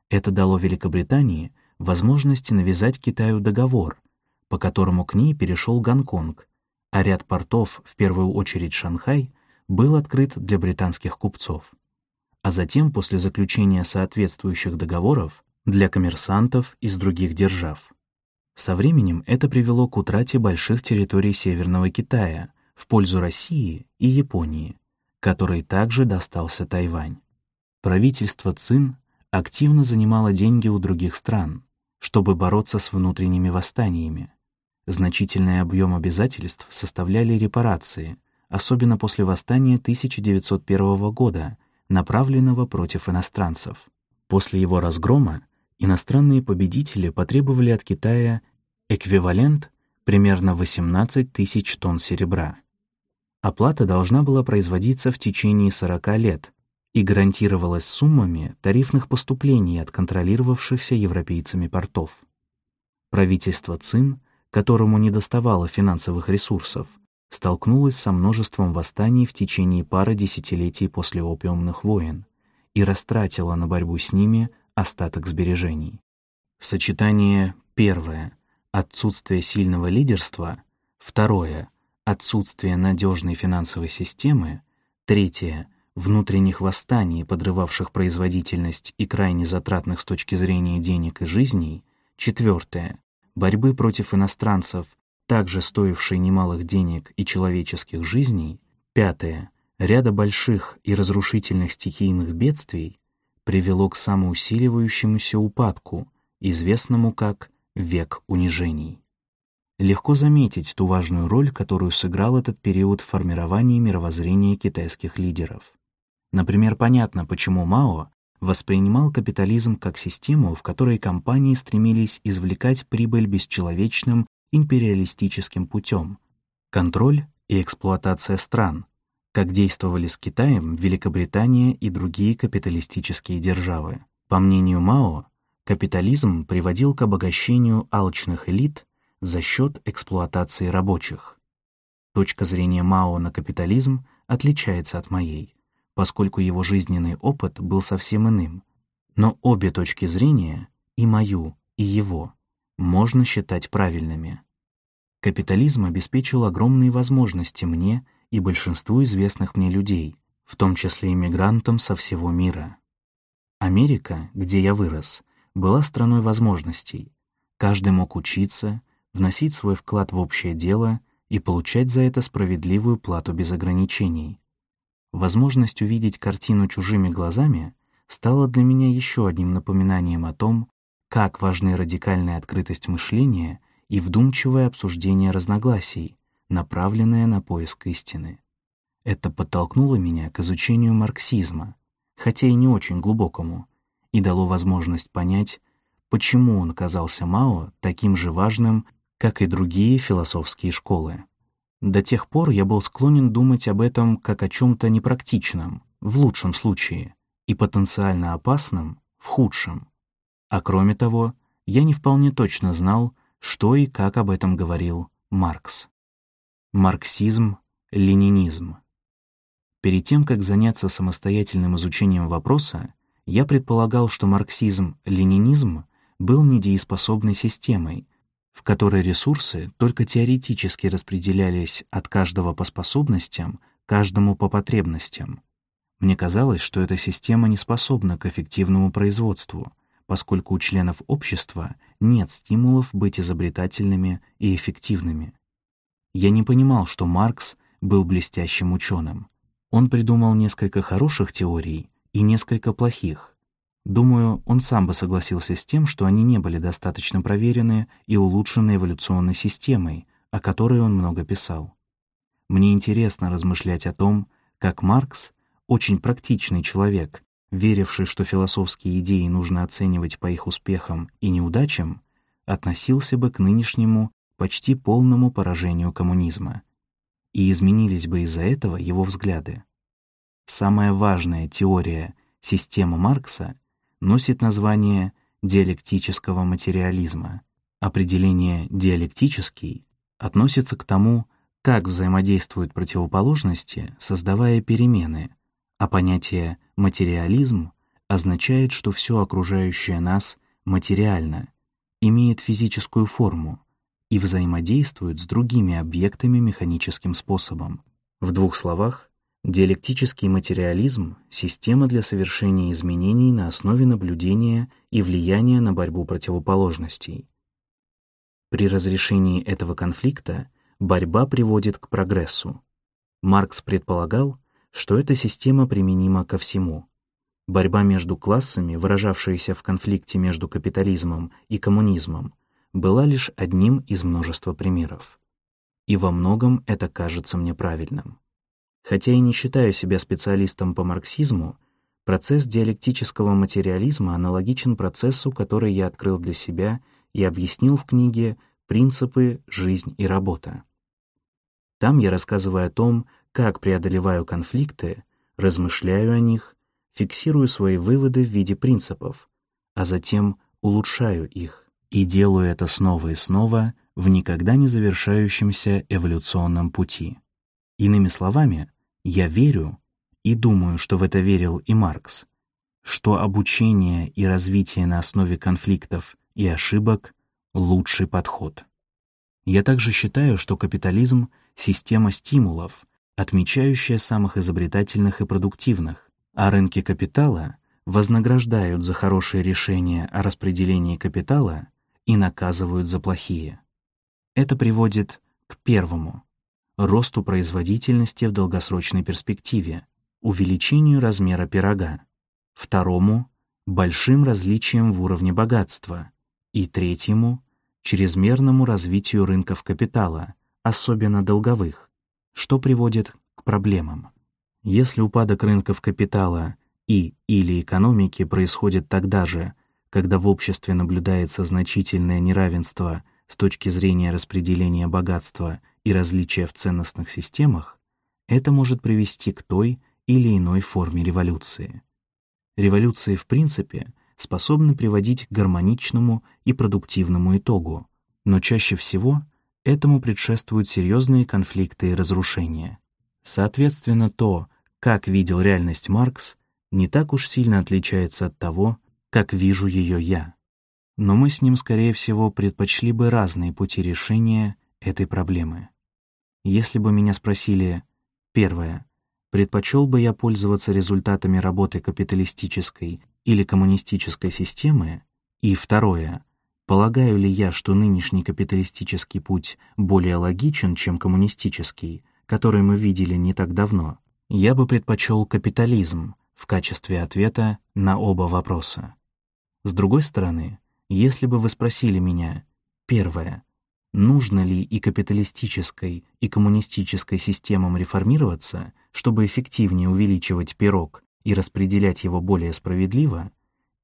Это дало Великобритании возможность навязать Китаю договор, по которому к ней перешел Гонконг, а ряд портов, в первую очередь Шанхай, был открыт для британских купцов. А затем, после заключения соответствующих договоров, для коммерсантов из других держав. Со временем это привело к утрате больших территорий Северного Китая в пользу России и Японии, которой также достался Тайвань. Правительство Цин активно занимало деньги у других стран, чтобы бороться с внутренними восстаниями, Значительный объем обязательств составляли репарации, особенно после восстания 1901 года, направленного против иностранцев. После его разгрома иностранные победители потребовали от Китая эквивалент примерно 18 тысяч тонн серебра. Оплата должна была производиться в течение 40 лет и гарантировалась суммами тарифных поступлений от контролировавшихся европейцами портов. Правительство Цин которому не доставало финансовых ресурсов, столкнулась со множеством восстаний в течение пары десятилетий после опиумных войн и растратила на борьбу с ними остаток сбережений. Сочетание первое — отсутствие сильного лидерства, второе — отсутствие надежной финансовой системы, третье — внутренних восстаний, подрывавших производительность и крайне затратных с точки зрения денег и жизней, четвертое борьбы против иностранцев, также стоившей немалых денег и человеческих жизней, пятое, ряда больших и разрушительных стихийных бедствий привело к самоусиливающемуся упадку, известному как «век унижений». Легко заметить ту важную роль, которую сыграл этот период в формировании мировоззрения китайских лидеров. Например, понятно, почему Мао воспринимал капитализм как систему, в которой компании стремились извлекать прибыль бесчеловечным империалистическим путем, контроль и эксплуатация стран, как действовали с Китаем Великобритания и другие капиталистические державы. По мнению Мао, капитализм приводил к обогащению алчных элит за счет эксплуатации рабочих. Точка зрения Мао на капитализм отличается от моей поскольку его жизненный опыт был совсем иным. Но обе точки зрения, и мою, и его, можно считать правильными. Капитализм обеспечил огромные возможности мне и большинству известных мне людей, в том числе иммигрантам со всего мира. Америка, где я вырос, была страной возможностей. Каждый мог учиться, вносить свой вклад в общее дело и получать за это справедливую плату без ограничений. Возможность увидеть картину чужими глазами стала для меня еще одним напоминанием о том, как важны радикальная открытость мышления и вдумчивое обсуждение разногласий, направленное на поиск истины. Это подтолкнуло меня к изучению марксизма, хотя и не очень глубокому, и дало возможность понять, почему он казался Мао таким же важным, как и другие философские школы. До тех пор я был склонен думать об этом как о чем-то непрактичном, в лучшем случае, и потенциально опасном, в худшем. А кроме того, я не вполне точно знал, что и как об этом говорил Маркс. Марксизм, ленинизм. Перед тем, как заняться самостоятельным изучением вопроса, я предполагал, что марксизм-ленинизм был недееспособной системой, в которой ресурсы только теоретически распределялись от каждого по способностям, каждому по потребностям. Мне казалось, что эта система не способна к эффективному производству, поскольку у членов общества нет стимулов быть изобретательными и эффективными. Я не понимал, что Маркс был блестящим ученым. Он придумал несколько хороших теорий и несколько плохих. Думаю, он сам бы согласился с тем, что они не были достаточно проверены и улучшены эволюционной системой, о которой он много писал. Мне интересно размышлять о том, как Маркс, очень практичный человек, веривший, что философские идеи нужно оценивать по их успехам и неудачам, относился бы к нынешнему почти полному поражению коммунизма — и изменились бы из-за этого его взгляды. Самая важная теория системы Маркса носит название диалектического материализма. Определение «диалектический» относится к тому, как взаимодействуют противоположности, создавая перемены, а понятие «материализм» означает, что все окружающее нас материально, имеет физическую форму, и взаимодействуют с другими объектами механическим способом. В двух словах, диалектический материализм — система для совершения изменений на основе наблюдения и влияния на борьбу противоположностей. При разрешении этого конфликта борьба приводит к прогрессу. Маркс предполагал, что эта система применима ко всему. Борьба между классами, выражавшаяся в конфликте между капитализмом и коммунизмом, была лишь одним из множества примеров. И во многом это кажется мне правильным. Хотя и не считаю себя специалистом по марксизму, процесс диалектического материализма аналогичен процессу, который я открыл для себя и объяснил в книге «Принципы, жизнь и работа». Там я рассказываю о том, как преодолеваю конфликты, размышляю о них, фиксирую свои выводы в виде принципов, а затем улучшаю их и делаю это снова и снова в никогда не завершающемся эволюционном пути. Иными словами, я верю, и думаю, что в это верил и Маркс, что обучение и развитие на основе конфликтов и ошибок — лучший подход. Я также считаю, что капитализм — система стимулов, отмечающая самых изобретательных и продуктивных, а рынки капитала вознаграждают за хорошие решения о распределении капитала и наказывают за плохие. Это приводит к первому — росту производительности в долгосрочной перспективе, увеличению размера пирога, второму — большим различиям в уровне богатства. И третьему — чрезмерному развитию рынков капитала, особенно долговых, что приводит к проблемам. Если упадок рынков капитала и или экономики происходит тогда же, когда в обществе наблюдается значительное неравенство с точки зрения распределения богатства и различия в ценностных системах, это может привести к той или иной форме революции. Революции, в принципе, способны приводить к гармоничному и продуктивному итогу, но чаще всего этому предшествуют серьезные конфликты и разрушения. Соответственно, то, как видел реальность Маркс, не так уж сильно отличается от того, как вижу ее я. Но мы с ним, скорее всего, предпочли бы разные пути решения этой проблемы. Если бы меня спросили, первое, предпочел бы я пользоваться результатами работы капиталистической или коммунистической системы, и второе, полагаю ли я, что нынешний капиталистический путь более логичен, чем коммунистический, который мы видели не так давно, я бы предпочел капитализм в качестве ответа на оба вопроса. С другой стороны, если бы вы спросили меня, первое, нужно ли и капиталистической, и коммунистической системам реформироваться, чтобы эффективнее увеличивать пирог и распределять его более справедливо,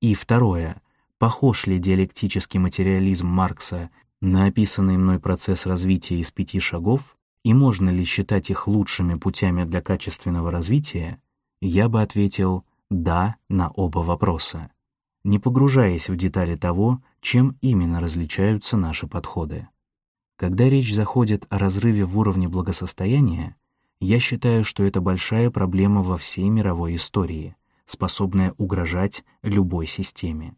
и второе, похож ли диалектический материализм Маркса на описанный мной процесс развития из пяти шагов, и можно ли считать их лучшими путями для качественного развития, я бы ответил «да» на оба вопроса, не погружаясь в детали того, чем именно различаются наши подходы. Когда речь заходит о разрыве в уровне благосостояния, я считаю, что это большая проблема во всей мировой истории, способная угрожать любой системе.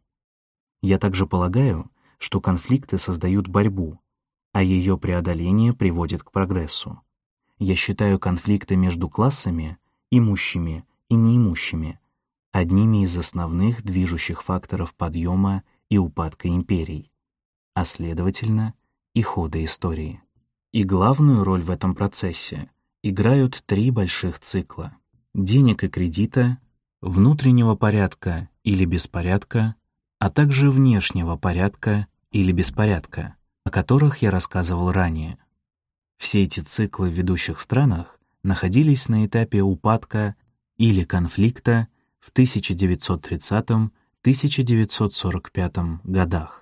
Я также полагаю, что конфликты создают борьбу, а ее преодоление приводит к прогрессу. Я считаю конфликты между классами, имущими и неимущими, одними из основных движущих факторов подъема и упадка империй, а следовательно, и хода истории. И главную роль в этом процессе играют три больших цикла — денег и кредита, внутреннего порядка или беспорядка, а также внешнего порядка или беспорядка, о которых я рассказывал ранее. Все эти циклы в ведущих странах находились на этапе упадка или конфликта в 1930-1945 годах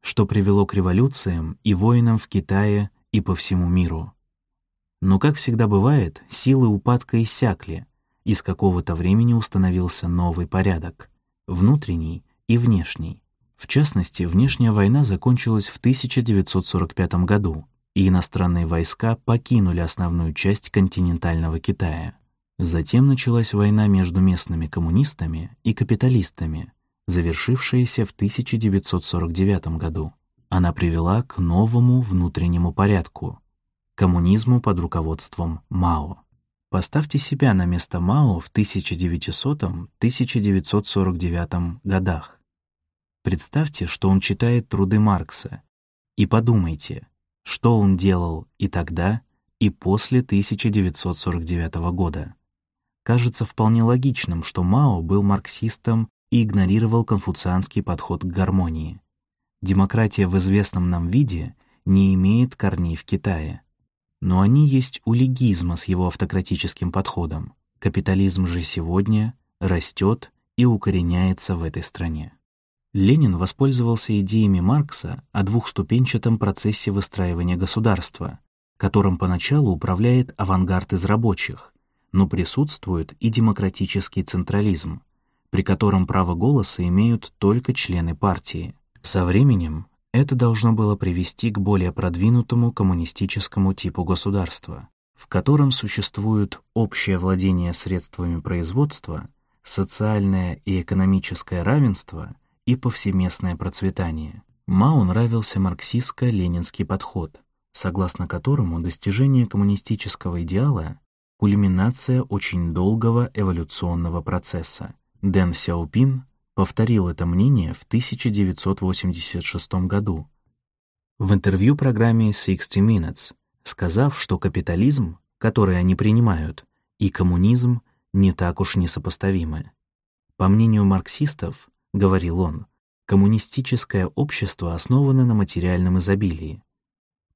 что привело к революциям и войнам в Китае и по всему миру. Но, как всегда бывает, силы упадка иссякли, и с какого-то времени установился новый порядок — внутренний и внешний. В частности, внешняя война закончилась в 1945 году, и иностранные войска покинули основную часть континентального Китая. Затем началась война между местными коммунистами и капиталистами, завершившаяся в 1949 году. Она привела к новому внутреннему порядку — коммунизму под руководством Мао. Поставьте себя на место Мао в 1900-1949 годах. Представьте, что он читает труды Маркса, и подумайте, что он делал и тогда, и после 1949 года. Кажется вполне логичным, что Мао был марксистом и игнорировал конфуцианский подход к гармонии. Демократия в известном нам виде не имеет корней в Китае. Но они есть у легизма с его автократическим подходом. Капитализм же сегодня растет и укореняется в этой стране. Ленин воспользовался идеями Маркса о двухступенчатом процессе выстраивания государства, которым поначалу управляет авангард из рабочих, но присутствует и демократический централизм, при котором право голоса имеют только члены партии. Со временем это должно было привести к более продвинутому коммунистическому типу государства, в котором существует общее владение средствами производства, социальное и экономическое равенство и повсеместное процветание. Мао нравился марксистско-ленинский подход, согласно которому достижение коммунистического идеала — кульминация очень долгого эволюционного процесса — Дэн Сяопин повторил это мнение в 1986 году в интервью программе 60 Minutes, сказав, что капитализм, который они принимают, и коммунизм не так уж несопоставимы. По мнению марксистов, говорил он, коммунистическое общество основано на материальном изобилии.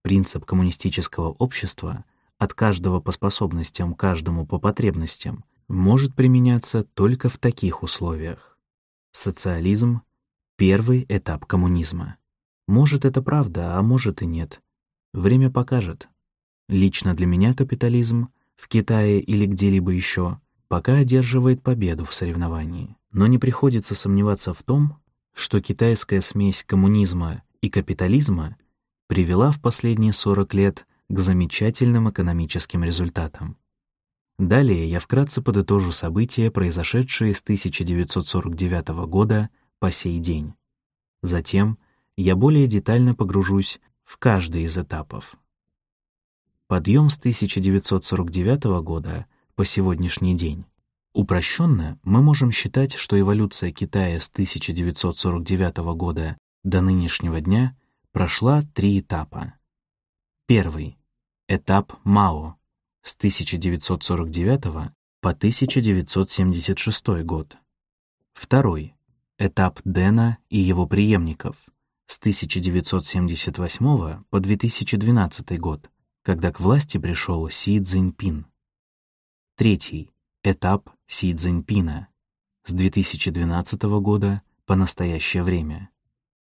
Принцип коммунистического общества от каждого по способностям, каждому по потребностям может применяться только в таких условиях. Социализм — первый этап коммунизма. Может, это правда, а может и нет. Время покажет. Лично для меня капитализм в Китае или где-либо еще пока одерживает победу в соревновании. Но не приходится сомневаться в том, что китайская смесь коммунизма и капитализма привела в последние 40 лет к замечательным экономическим результатам. Далее я вкратце подытожу события, произошедшие с 1949 года по сей день. Затем я более детально погружусь в каждый из этапов. Подъем с 1949 года по сегодняшний день. Упрощенно мы можем считать, что эволюция Китая с 1949 года до нынешнего дня прошла три этапа. Первый — этап Мао с 1949 по 1976 год. Второй — этап Дэна и его преемников с 1978 по 2012 год, когда к власти пришел Си Цзиньпин. Третий — этап Си Цзиньпина с 2012 года по настоящее время.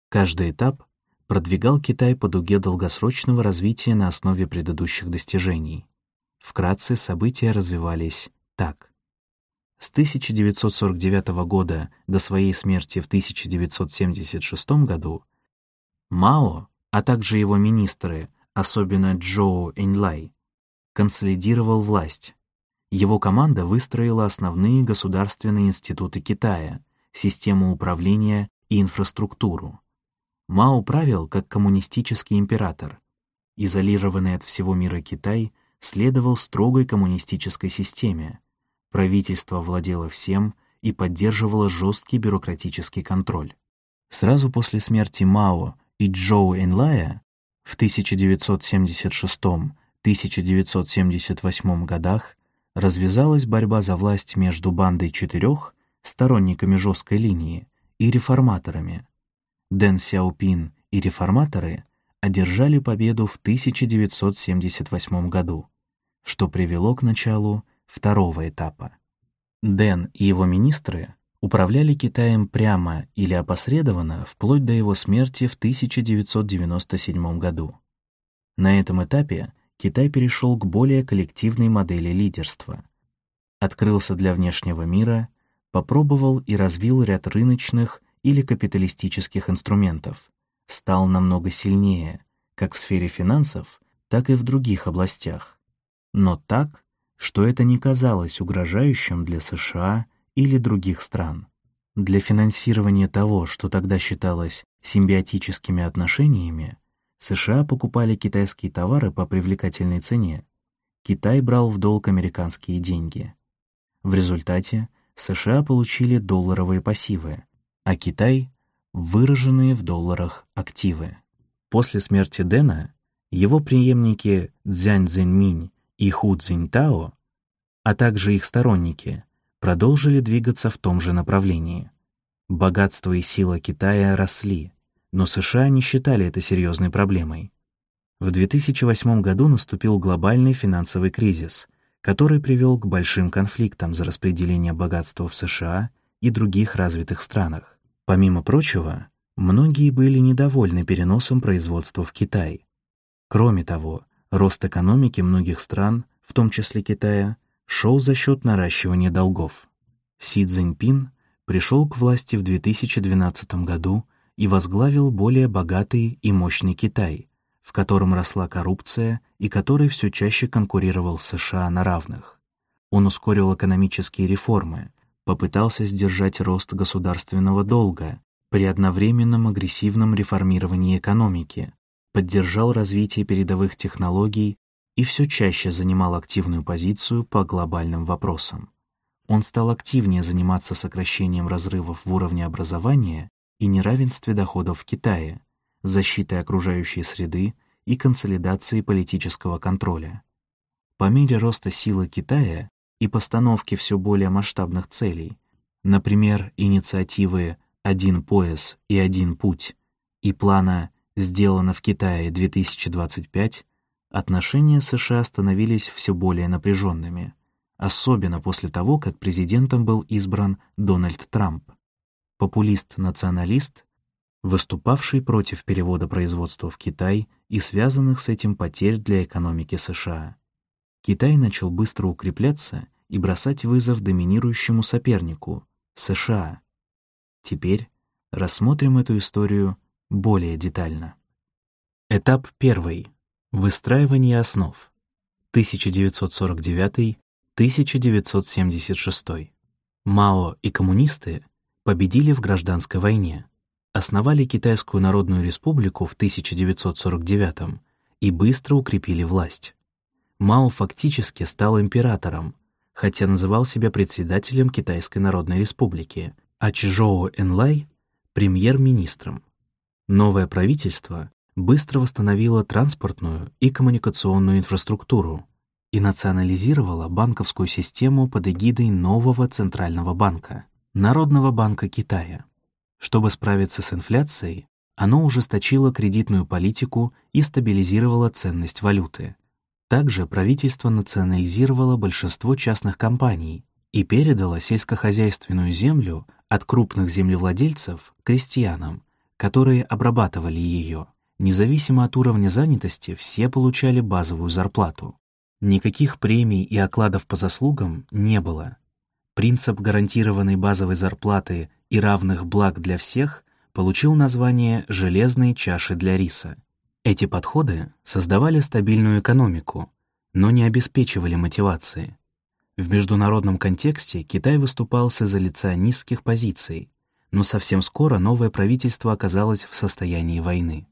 Каждый этап продвигал Китай по дуге долгосрочного развития на основе предыдущих достижений. Вкратце события развивались так. С 1949 года до своей смерти в 1976 году Мао, а также его министры, особенно Джоу Эньлай, консолидировал власть. Его команда выстроила основные государственные институты Китая, систему управления и инфраструктуру. Мао правил как коммунистический император. Изолированный от всего мира Китай следовал строгой коммунистической системе, Правительство владело всем и поддерживало жесткий бюрократический контроль. Сразу после смерти Мао и Джоу Энлая в 1976-1978 годах развязалась борьба за власть между бандой четырех, сторонниками жесткой линии, и реформаторами. Дэн Сяопин и реформаторы одержали победу в 1978 году, что привело к началу второго этапа. Дэн и его министры управляли Китаем прямо или опосредованно вплоть до его смерти в 1997 году. На этом этапе Китай перешел к более коллективной модели лидерства. Открылся для внешнего мира, попробовал и развил ряд рыночных или капиталистических инструментов, стал намного сильнее, как в сфере финансов, так и в других областях. Но так, что это не казалось угрожающим для США или других стран. Для финансирования того, что тогда считалось симбиотическими отношениями, США покупали китайские товары по привлекательной цене, Китай брал в долг американские деньги. В результате США получили долларовые пассивы, а Китай — выраженные в долларах активы. После смерти Дэна его преемники Цзянь Цзиньминь и Ху Цзиньтао, а также их сторонники, продолжили двигаться в том же направлении. Богатство и сила Китая росли, но США не считали это серьезной проблемой. В 2008 году наступил глобальный финансовый кризис, который привел к большим конфликтам за распределение богатства в США и других развитых странах. Помимо прочего, многие были недовольны переносом производства в Китай. Кроме того, рост экономики многих стран, в том числе Китая, шел за счет наращивания долгов. Си Цзиньпин пришел к власти в 2012 году и возглавил более богатый и мощный Китай, в котором росла коррупция и который все чаще конкурировал с США на равных. Он ускорил экономические реформы, попытался сдержать рост государственного долга при одновременном агрессивном реформировании экономики, поддержал развитие передовых технологий и все чаще занимал активную позицию по глобальным вопросам. Он стал активнее заниматься сокращением разрывов в уровне образования и неравенстве доходов в Китае, защитой окружающей среды и консолидацией политического контроля. По мере роста силы Китая и постановки все более масштабных целей, например, инициативы «Один пояс и один путь» и плана «Сделано в Китае 2025», отношения США становились все более напряженными, особенно после того, как президентом был избран Дональд Трамп. Популист-националист, выступавший против перевода производства в Китай и связанных с этим потерь для экономики США. Китай начал быстро укрепляться и бросать вызов доминирующему сопернику — США. Теперь рассмотрим эту историю более детально. Этап первый. Выстраивание основ. 1949-1976. Мао и коммунисты победили в гражданской войне, основали Китайскую Народную Республику в 1949 и быстро укрепили власть. Мао фактически стал императором, хотя называл себя председателем Китайской Народной Республики, а Чжоу Энлай — премьер-министром. Новое правительство быстро восстановило транспортную и коммуникационную инфраструктуру и национализировало банковскую систему под эгидой нового Центрального банка — Народного банка Китая. Чтобы справиться с инфляцией, оно ужесточило кредитную политику и стабилизировало ценность валюты. Также правительство национализировало большинство частных компаний и передало сельскохозяйственную землю от крупных землевладельцев крестьянам, которые обрабатывали ее. Независимо от уровня занятости, все получали базовую зарплату. Никаких премий и окладов по заслугам не было. Принцип гарантированной базовой зарплаты и равных благ для всех получил название «железные чаши для риса». Эти подходы создавали стабильную экономику, но не обеспечивали мотивации. В международном контексте Китай выступал с изоляционистских позиций, но совсем скоро новое правительство оказалось в состоянии войны.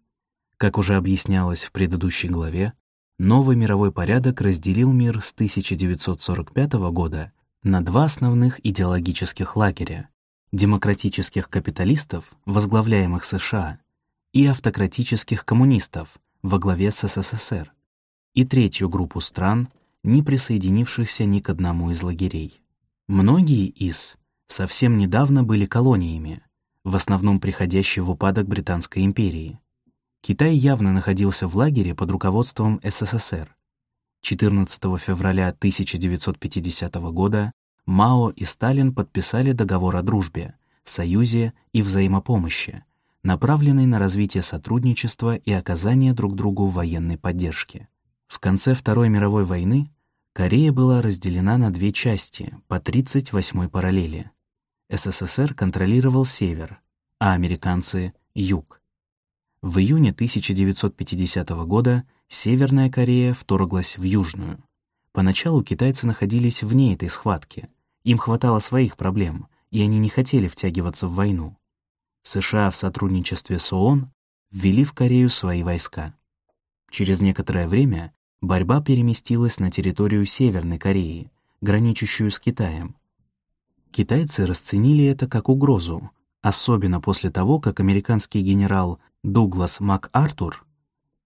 Как уже объяснялось в предыдущей главе, новый мировой порядок разделил мир с 1945 года на два основных идеологических лагеря демократических капиталистов, возглавляемых США, и автократических коммунистов во главе с СССР, и третью группу стран, не присоединившихся ни к одному из лагерей. Многие из совсем недавно были колониями, в основном приходящие в упадок Британской империи. Китай явно находился в лагере под руководством СССР. 14 февраля 1950 года Мао и Сталин подписали договор о дружбе, союзе и взаимопомощи, направленный на развитие сотрудничества и оказание друг другу военной поддержки. В конце Второй мировой войны Корея была разделена на две части по 38-й параллели. СССР контролировал север, а американцы — юг. В июне 1950 года Северная Корея вторглась в Южную. Поначалу китайцы находились вне этой схватки, им хватало своих проблем, и они не хотели втягиваться в войну. США в сотрудничестве с ООН ввели в Корею свои войска. Через некоторое время борьба переместилась на территорию Северной Кореи, граничащую с Китаем. Китайцы расценили это как угрозу, особенно после того, как американский генерал Дуглас МакАртур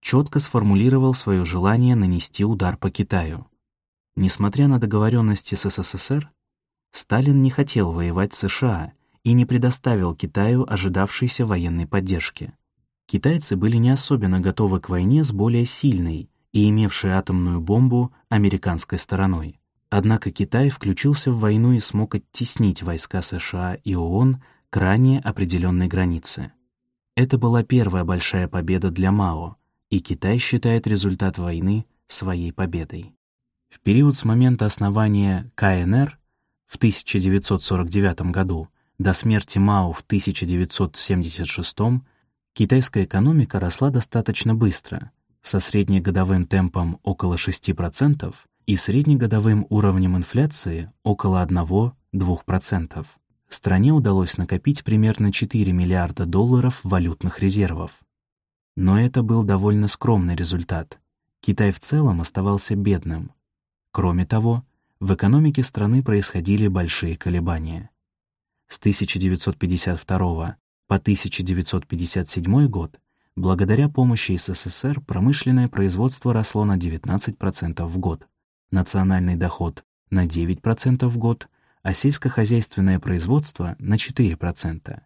четко сформулировал свое желание нанести удар по Китаю. Несмотря на договоренности с СССР, Сталин не хотел воевать с США и не предоставил Китаю ожидавшейся военной поддержки. Китайцы были не особенно готовы к войне с более сильной и имевшей атомную бомбу американской стороной. Однако Китай включился в войну и смог оттеснить войска США и ООН к ранее определенной границе. Это была первая большая победа для Мао, и Китай считает результат войны своей победой. В период с момента основания КНР в 1949 году до смерти Мао в 1976 китайская экономика росла достаточно быстро, со среднегодовым темпом около 6% и среднегодовым уровнем инфляции около 1-2%. Стране удалось накопить примерно 4 миллиарда долларов валютных резервов. Но это был довольно скромный результат. Китай в целом оставался бедным. Кроме того, в экономике страны происходили большие колебания. С 1952 по 1957 год благодаря помощи СССР промышленное производство росло на 19% в год, национальный доход — на 9% в год, а сельскохозяйственное производство — на 4%.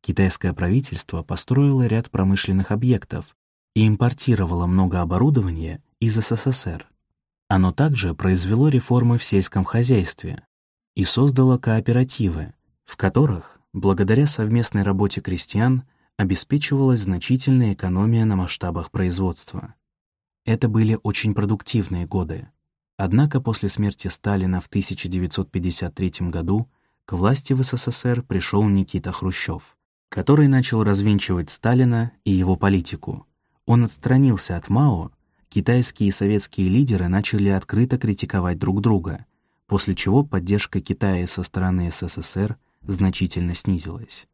Китайское правительство построило ряд промышленных объектов и импортировало много оборудования из СССР. Оно также произвело реформы в сельском хозяйстве и создало кооперативы, в которых, благодаря совместной работе крестьян, обеспечивалась значительная экономия на масштабах производства. Это были очень продуктивные годы. Однако после смерти Сталина в 1953 году к власти в СССР пришел Никита Хрущев, который начал развенчивать Сталина и его политику. Он отстранился от Мао китайские и советские лидеры начали открыто критиковать друг друга, после чего поддержка Китая со стороны СССР значительно снизилась.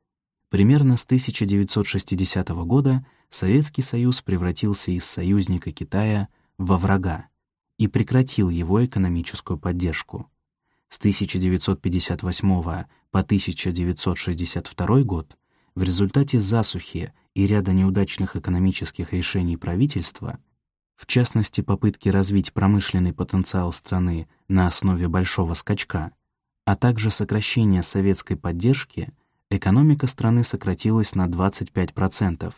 Примерно с 1960 года Советский Союз превратился из союзника Китая во врага и прекратил его экономическую поддержку. С 1958 по 1962 год в результате засухи и ряда неудачных экономических решений правительства, в частности попытки развить промышленный потенциал страны на основе большого скачка, а также сокращения советской поддержки, экономика страны сократилась на 25%,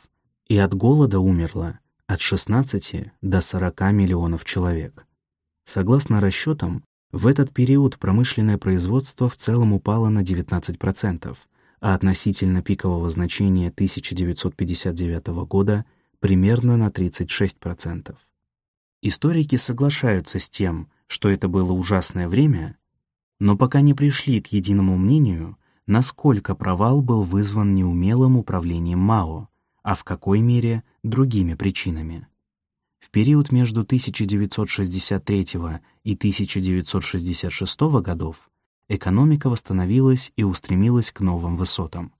и от голода умерло от 16 до 40 миллионов человек. Согласно расчетам, в этот период промышленное производство в целом упало на 19%, а относительно пикового значения 1959 года примерно на 36%. Историки соглашаются с тем, что это было ужасное время, но пока не пришли к единому мнению, насколько провал был вызван неумелым управлением Мао, а в какой мере другими причинами. В период между 1963 и 1966 годов экономика восстановилась и устремилась к новым высотам.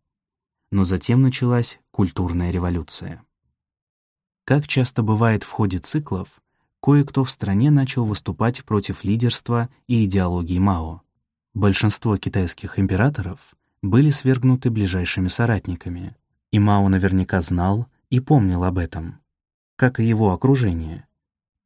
Но затем началась культурная революция. Как часто бывает в ходе циклов, кое-кто в стране начал выступать против лидерства и идеологии Мао. Большинство китайских императоров были свергнуты ближайшими соратниками, и Мао наверняка знал и помнил об этом, как и его окружение.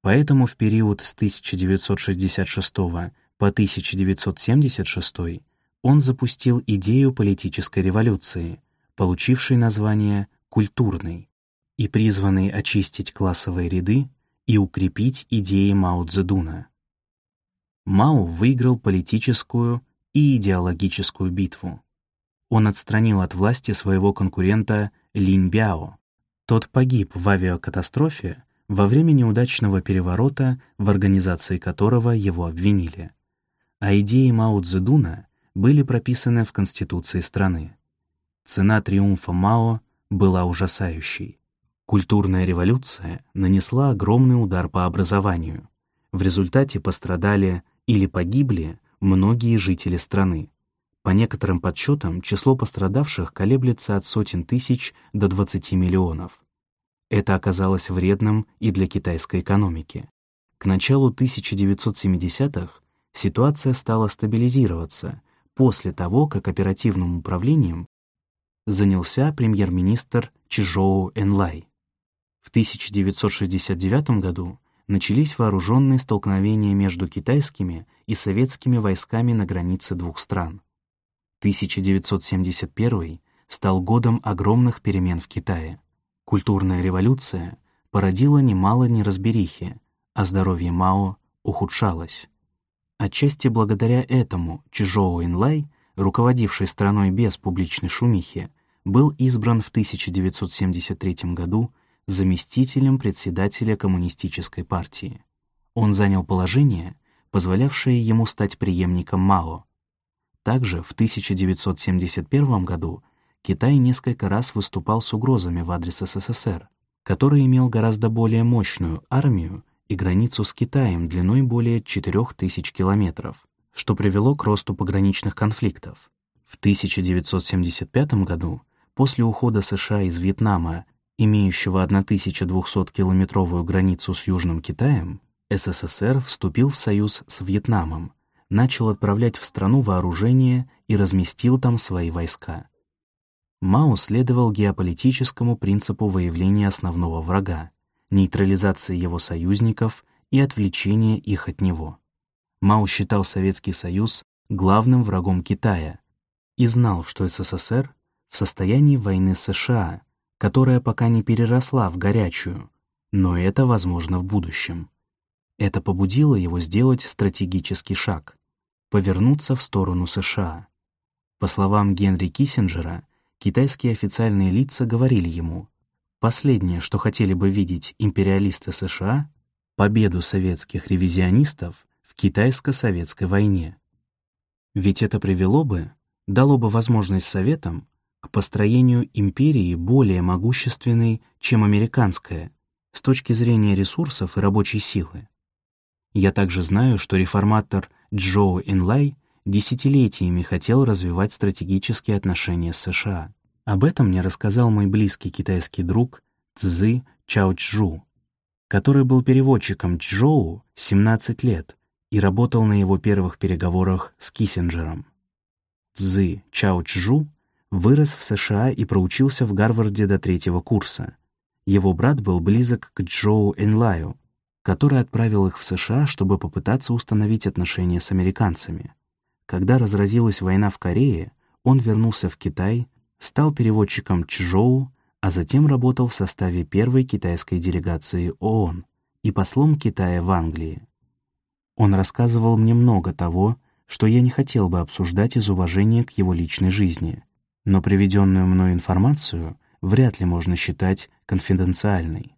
Поэтому в период с 1966 по 1976 он запустил идею политической революции, получившей название «культурной» и призванной очистить классовые ряды и укрепить идеи Мао Цзэдуна. Мао выиграл политическую и идеологическую битву он отстранил от власти своего конкурента Линь Бяо. Тот погиб в авиакатастрофе во время неудачного переворота, в организации которого его обвинили. А идеи Мао Цзэдуна были прописаны в Конституции страны. Цена триумфа Мао была ужасающей. Культурная революция нанесла огромный удар по образованию. В результате пострадали или погибли многие жители страны. По некоторым подсчетам, число пострадавших колеблется от сотен тысяч до 20 миллионов. Это оказалось вредным и для китайской экономики. К началу 1970-х ситуация стала стабилизироваться после того, как оперативным управлением занялся премьер-министр Чжоу Энлай. В 1969 году начались вооруженные столкновения между китайскими и советскими войсками на границе двух стран. 1971 стал годом огромных перемен в Китае. Культурная революция породила немало неразберихи, а здоровье Мао ухудшалось. Отчасти благодаря этому Чжоу Инлай, руководивший страной без публичной шумихи, был избран в 1973 году заместителем председателя Коммунистической партии. Он занял положение, позволявшее ему стать преемником Мао, также в 1971 году Китай несколько раз выступал с угрозами в адрес СССР, который имел гораздо более мощную армию и границу с Китаем длиной более 4000 километров, что привело к росту пограничных конфликтов. В 1975 году, после ухода США из Вьетнама, имеющего 1200-километровую границу с Южным Китаем, СССР вступил в союз с Вьетнамом, начал отправлять в страну вооружение и разместил там свои войска. Мао следовал геополитическому принципу выявления основного врага, нейтрализации его союзников и отвлечения их от него. Мао считал Советский Союз главным врагом Китая и знал, что СССР в состоянии войны США, которая пока не переросла в горячую, но это возможно в будущем. Это побудило его сделать стратегический шаг — повернуться в сторону США. По словам Генри Киссинджера, китайские официальные лица говорили ему, последнее, что хотели бы видеть империалисты США — победу советских ревизионистов в китайско-советской войне. Ведь это привело бы, дало бы возможность Советам к построению империи более могущественной, чем американская, с точки зрения ресурсов и рабочей силы. Я также знаю, что реформатор Джоу Инлай десятилетиями хотел развивать стратегические отношения с США. Об этом мне рассказал мой близкий китайский друг Цзы Чао Чжу, который был переводчиком Чжоу 17 лет и работал на его первых переговорах с Киссинджером. Цзы Чао Чжу вырос в США и проучился в Гарварде до третьего курса. Его брат был близок к Джоу Энлаю, который отправил их в США, чтобы попытаться установить отношения с американцами. Когда разразилась война в Корее, он вернулся в Китай, стал переводчиком Чжоу, а затем работал в составе первой китайской делегации ООН и послом Китая в Англии. Он рассказывал мне много того, что я не хотел бы обсуждать из уважения к его личной жизни, но приведенную мной информацию вряд ли можно считать конфиденциальной.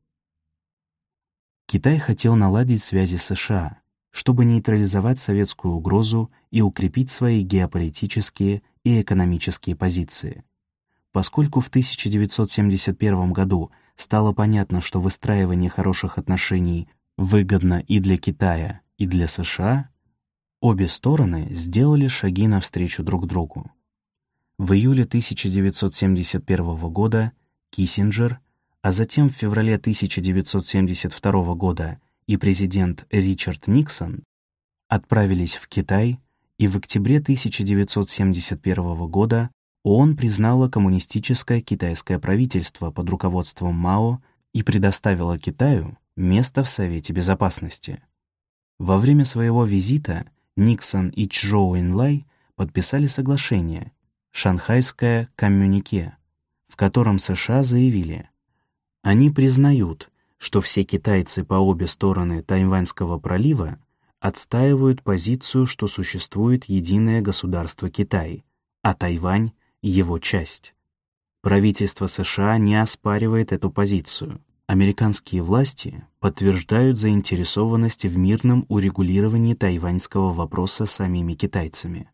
Китай хотел наладить связи с США, чтобы нейтрализовать советскую угрозу и укрепить свои геополитические и экономические позиции. Поскольку в 1971 году стало понятно, что выстраивание хороших отношений выгодно и для Китая, и для США, обе стороны сделали шаги навстречу друг другу. В июле 1971 года Киссинджер, а затем в феврале 1972 года и президент Ричард Никсон отправились в Китай, и в октябре 1971 года ООН признала коммунистическое китайское правительство под руководством Мао и предоставила Китаю место в Совете Безопасности. Во время своего визита Никсон и Чжоу Энлай подписали соглашение, Шанхайское коммюнике, в котором США заявили, они признают, что все китайцы по обе стороны Тайваньского пролива отстаивают позицию, что существует единое государство Китай, а Тайвань — его часть. Правительство США не оспаривает эту позицию. Американские власти подтверждают заинтересованность в мирном урегулировании тайваньского вопроса самими китайцами.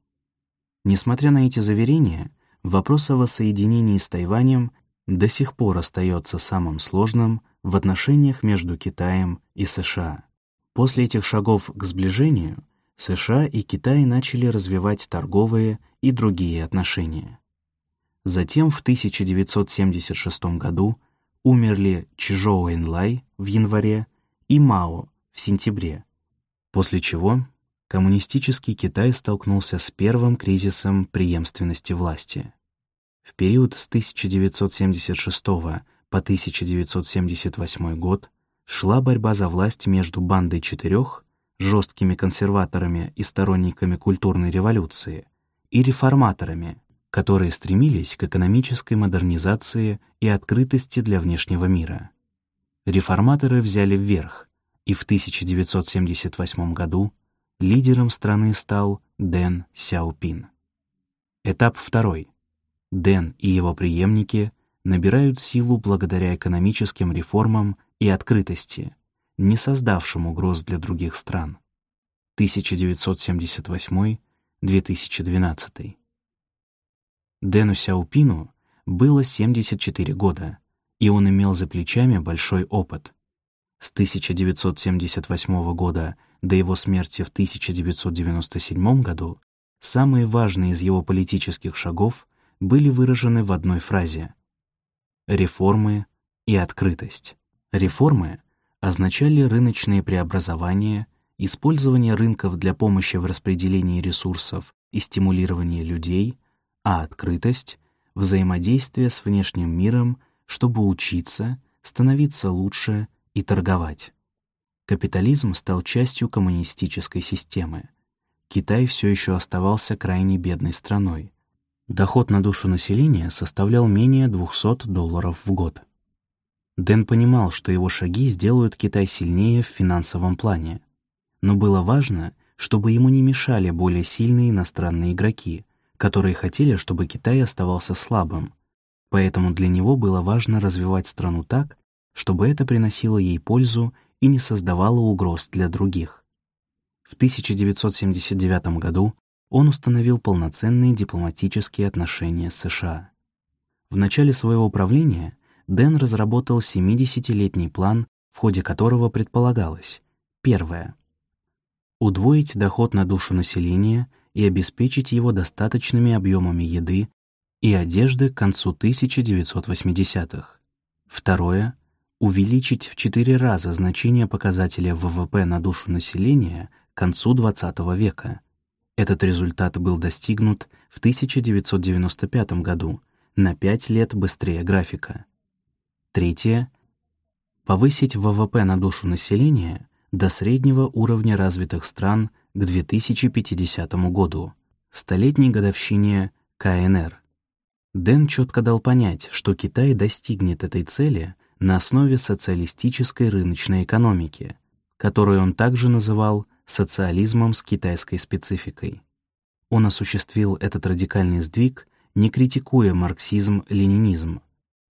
Несмотря на эти заверения, вопрос о воссоединении с Тайванем до сих пор остается самым сложным в отношениях между Китаем и США. После этих шагов к сближению США и Китай начали развивать торговые и другие отношения. Затем в 1976 году умерли Чжоу Энлай в январе и Мао в сентябре, после чего коммунистический Китай столкнулся с первым кризисом преемственности власти. В период с 1976 по 1978 год шла борьба за власть между бандой четырех, жесткими консерваторами и сторонниками культурной революции, и реформаторами, которые стремились к экономической модернизации и открытости для внешнего мира. Реформаторы взяли вверх, и в 1978 году лидером страны стал Дэн Сяопин. Этап второй. Дэн и его преемники набирают силу благодаря экономическим реформам и открытости, не создавшим угроз для других стран. 1978-2012. Дэну Сяопину было 74 года, и он имел за плечами большой опыт. С 1978 года до его смерти в 1997 году самые важные из его политических шагов были выражены в одной фразе «реформы и открытость». Реформы означали рыночные преобразования, использование рынков для помощи в распределении ресурсов и стимулирования людей, а открытость — взаимодействие с внешним миром, чтобы учиться, становиться лучше и торговать. Капитализм стал частью коммунистической системы. Китай все еще оставался крайне бедной страной. Доход на душу населения составлял менее 200 долларов в год. Дэн понимал, что его шаги сделают Китай сильнее в финансовом плане. Но было важно, чтобы ему не мешали более сильные иностранные игроки, которые хотели, чтобы Китай оставался слабым. Поэтому для него было важно развивать страну так, чтобы это приносило ей пользу и не создавало угроз для других. В 1979 году он установил полноценные дипломатические отношения с США. В начале своего правления Дэн разработал 70-летний план, в ходе которого предполагалось первое удвоить доход на душу населения и обеспечить его достаточными объемами еды и одежды к концу 1980-х. Второе увеличить в четыре раза значение показателя ВВП на душу населения к концу XX века. Этот результат был достигнут в 1995 году, на 5 лет быстрее графика. Третье — повысить ВВП на душу населения до среднего уровня развитых стран к 2050 году, столетней годовщине КНР. Дэн четко дал понять, что Китай достигнет этой цели на основе социалистической рыночной экономики, которую он также называл социализмом с китайской спецификой. Он осуществил этот радикальный сдвиг, не критикуя марксизм-ленинизм.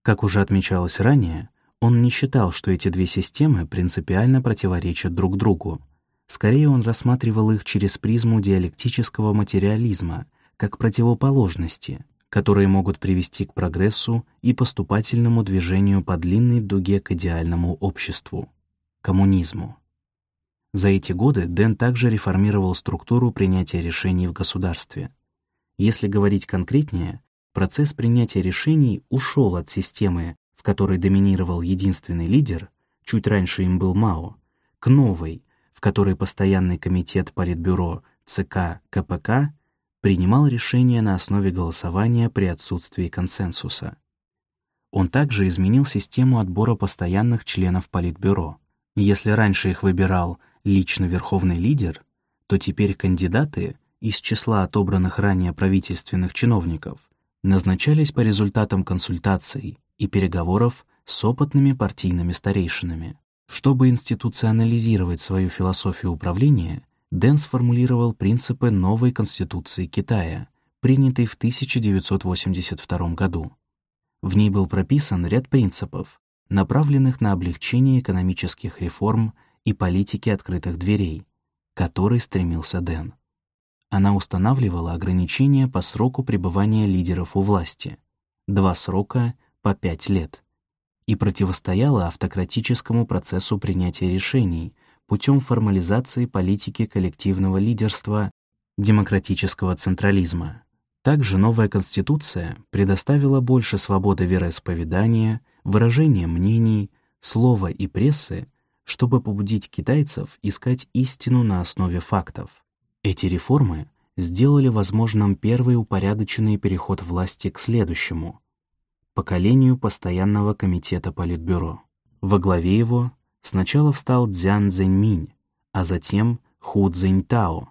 Как уже отмечалось ранее, он не считал, что эти две системы принципиально противоречат друг другу. Скорее он рассматривал их через призму диалектического материализма, как противоположности, которые могут привести к прогрессу и поступательному движению по длинной дуге к идеальному обществу — коммунизму. За эти годы Дэн также реформировал структуру принятия решений в государстве. Если говорить конкретнее, процесс принятия решений ушел от системы, в которой доминировал единственный лидер, чуть раньше им был Мао, к новой, в которой постоянный комитет Политбюро ЦК КПК принимал решения на основе голосования при отсутствии консенсуса. Он также изменил систему отбора постоянных членов Политбюро. Если раньше их выбирал лично верховный лидер, то теперь кандидаты из числа отобранных ранее правительственных чиновников назначались по результатам консультаций и переговоров с опытными партийными старейшинами. Чтобы институционализировать свою философию управления, Дэн сформулировал принципы новой Конституции Китая, принятой в 1982 году. В ней был прописан ряд принципов, направленных на облегчение экономических реформ и политики открытых дверей, которой стремился Дэн. Она устанавливала ограничения по сроку пребывания лидеров у власти, два срока по пять лет, и противостояла автократическому процессу принятия решений путем формализации политики коллективного лидерства демократического централизма. Также новая конституция предоставила больше свободы вероисповедания, выражения мнений, слова и прессы, чтобы побудить китайцев искать истину на основе фактов. Эти реформы сделали возможным первый упорядоченный переход власти к следующему поколению постоянного комитета Политбюро. Во главе его сначала встал Цзян Цзэньминь, а затем Ху Цзэньтао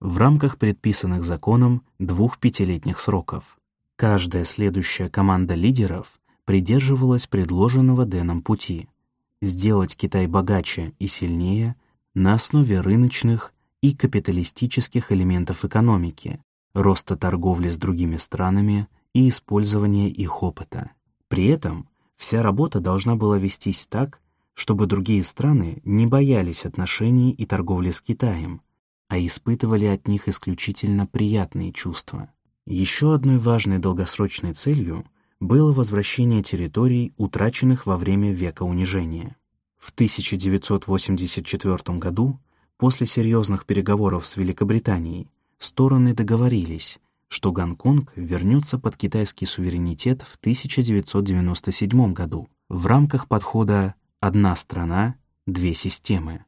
в рамках предписанных законом двух пятилетних сроков. Каждая следующая команда лидеров придерживалась предложенного Дэном пути — сделать Китай богаче и сильнее на основе рыночных и капиталистических элементов экономики, роста торговли с другими странами и использования их опыта. При этом вся работа должна была вестись так, чтобы другие страны не боялись отношений и торговли с Китаем, а испытывали от них исключительно приятные чувства. Еще одной важной долгосрочной целью было возвращение территорий, утраченных во время века унижения. В 1984 году, после серьезных переговоров с Великобританией, стороны договорились, что Гонконг вернется под китайский суверенитет в 1997 году в рамках подхода «одна страна, две системы».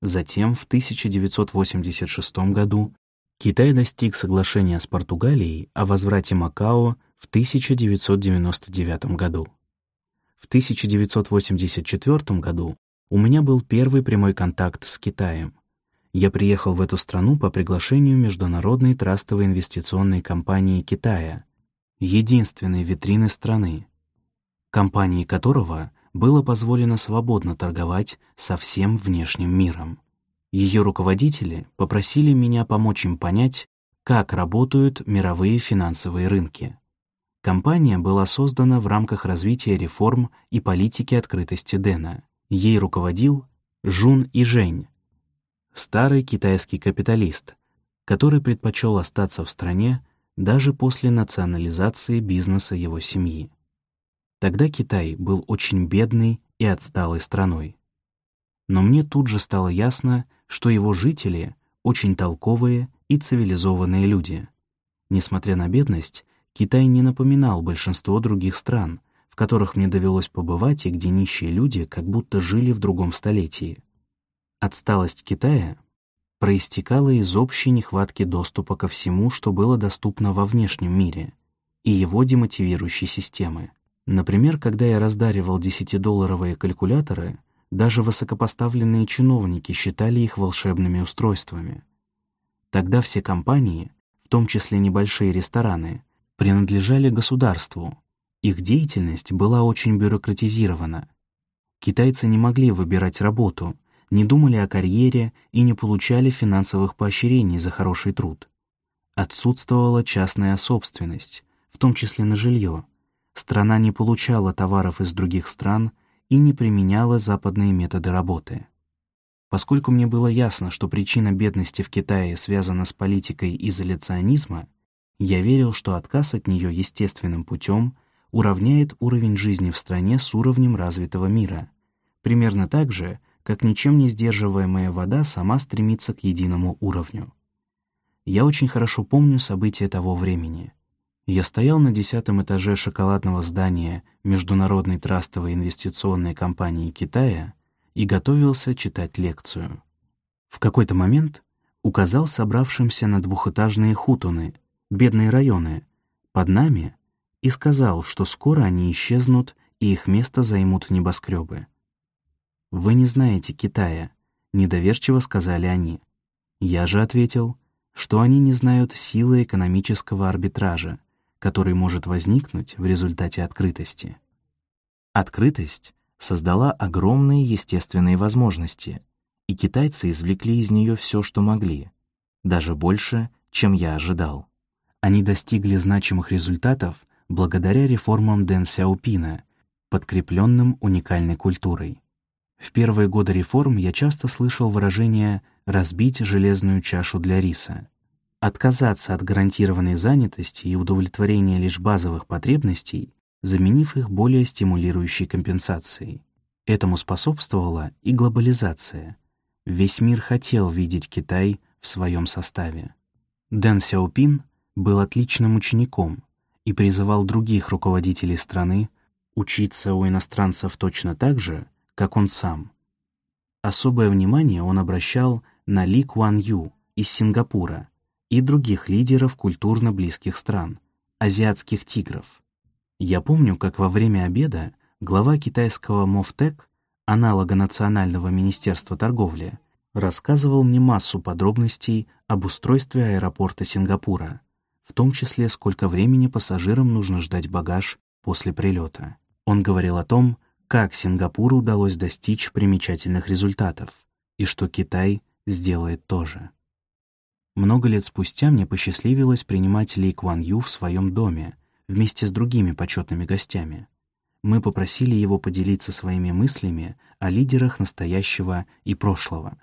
Затем в 1986 году Китай достиг соглашения с Португалией о возврате Макао в 1999 году. В 1984 году у меня был первый прямой контакт с Китаем я приехал в эту страну по приглашению Международной трастовой инвестиционной компании Китая, единственной витрины страны, компании которого было позволено свободно торговать со всем внешним миром. Ее руководители попросили меня помочь им понять, как работают мировые финансовые рынки. Компания была создана в рамках развития реформ и политики открытости Дэна. Ей руководил Жун и Жень, старый китайский капиталист, который предпочел остаться в стране даже после национализации бизнеса его семьи. Тогда Китай был очень бедной и отсталой страной. Но мне тут же стало ясно, что его жители очень толковые и цивилизованные люди. Несмотря на бедность, Китай не напоминал большинство других стран, в которых мне довелось побывать и где нищие люди как будто жили в другом столетии. Отсталость Китая проистекала из общей нехватки доступа ко всему, что было доступно во внешнем мире, и его демотивирующей системы. Например, когда я раздаривал десятидолларовые калькуляторы, даже высокопоставленные чиновники считали их волшебными устройствами. Тогда все компании, в том числе небольшие рестораны, принадлежали государству, их деятельность была очень бюрократизирована. Китайцы не могли выбирать работу, не думали о карьере и не получали финансовых поощрений за хороший труд. Отсутствовала частная собственность, в том числе на жилье. Страна не получала товаров из других стран и не применяла западные методы работы. Поскольку мне было ясно, что причина бедности в Китае связана с политикой изоляционизма, я верил, что отказ от нее естественным путем уравняет уровень жизни в стране с уровнем развитого мира, примерно так же, как ничем не сдерживаемая вода сама стремится к единому уровню. Я очень хорошо помню события того времени. Я стоял на десятом этаже шоколадного здания Международной трастовой инвестиционной компании Китая и готовился читать лекцию. В какой-то момент указал собравшимся на двухэтажные хутуны, бедные районы, под нами и сказал, что скоро они исчезнут и их место займут небоскребы. «Вы не знаете Китая», — недоверчиво сказали они. Я же ответил, что они не знают силы экономического арбитража, который может возникнуть в результате открытости. Открытость создала огромные естественные возможности, и китайцы извлекли из нее все, что могли, даже больше, чем я ожидал. Они достигли значимых результатов благодаря реформам Дэн Сяопина, подкрепленным уникальной культурой. В первые годы реформ я часто слышал выражение «разбить железную чашу для риса». Отказаться от гарантированной занятости и удовлетворения лишь базовых потребностей, заменив их более стимулирующей компенсацией. Этому способствовала и глобализация. Весь мир хотел видеть Китай в своем составе. Дэн Сяопин был отличным учеником, и призывал других руководителей страны учиться у иностранцев точно так же, как он сам. Особое внимание он обращал на Ли Куан Ю из Сингапура и других лидеров культурно близких стран, азиатских тигров. Я помню, как во время обеда глава китайского МОВТЭК, аналога Национального министерства торговли, рассказывал мне массу подробностей об устройстве аэропорта Сингапура — в том числе сколько времени пассажирам нужно ждать багаж после прилета. Он говорил о том, как Сингапуру удалось достичь примечательных результатов и что Китай сделает тоже. Много лет спустя мне посчастливилось принимать Ли Кван Ю в своем доме вместе с другими почетными гостями. Мы попросили его поделиться своими мыслями о лидерах настоящего и прошлого.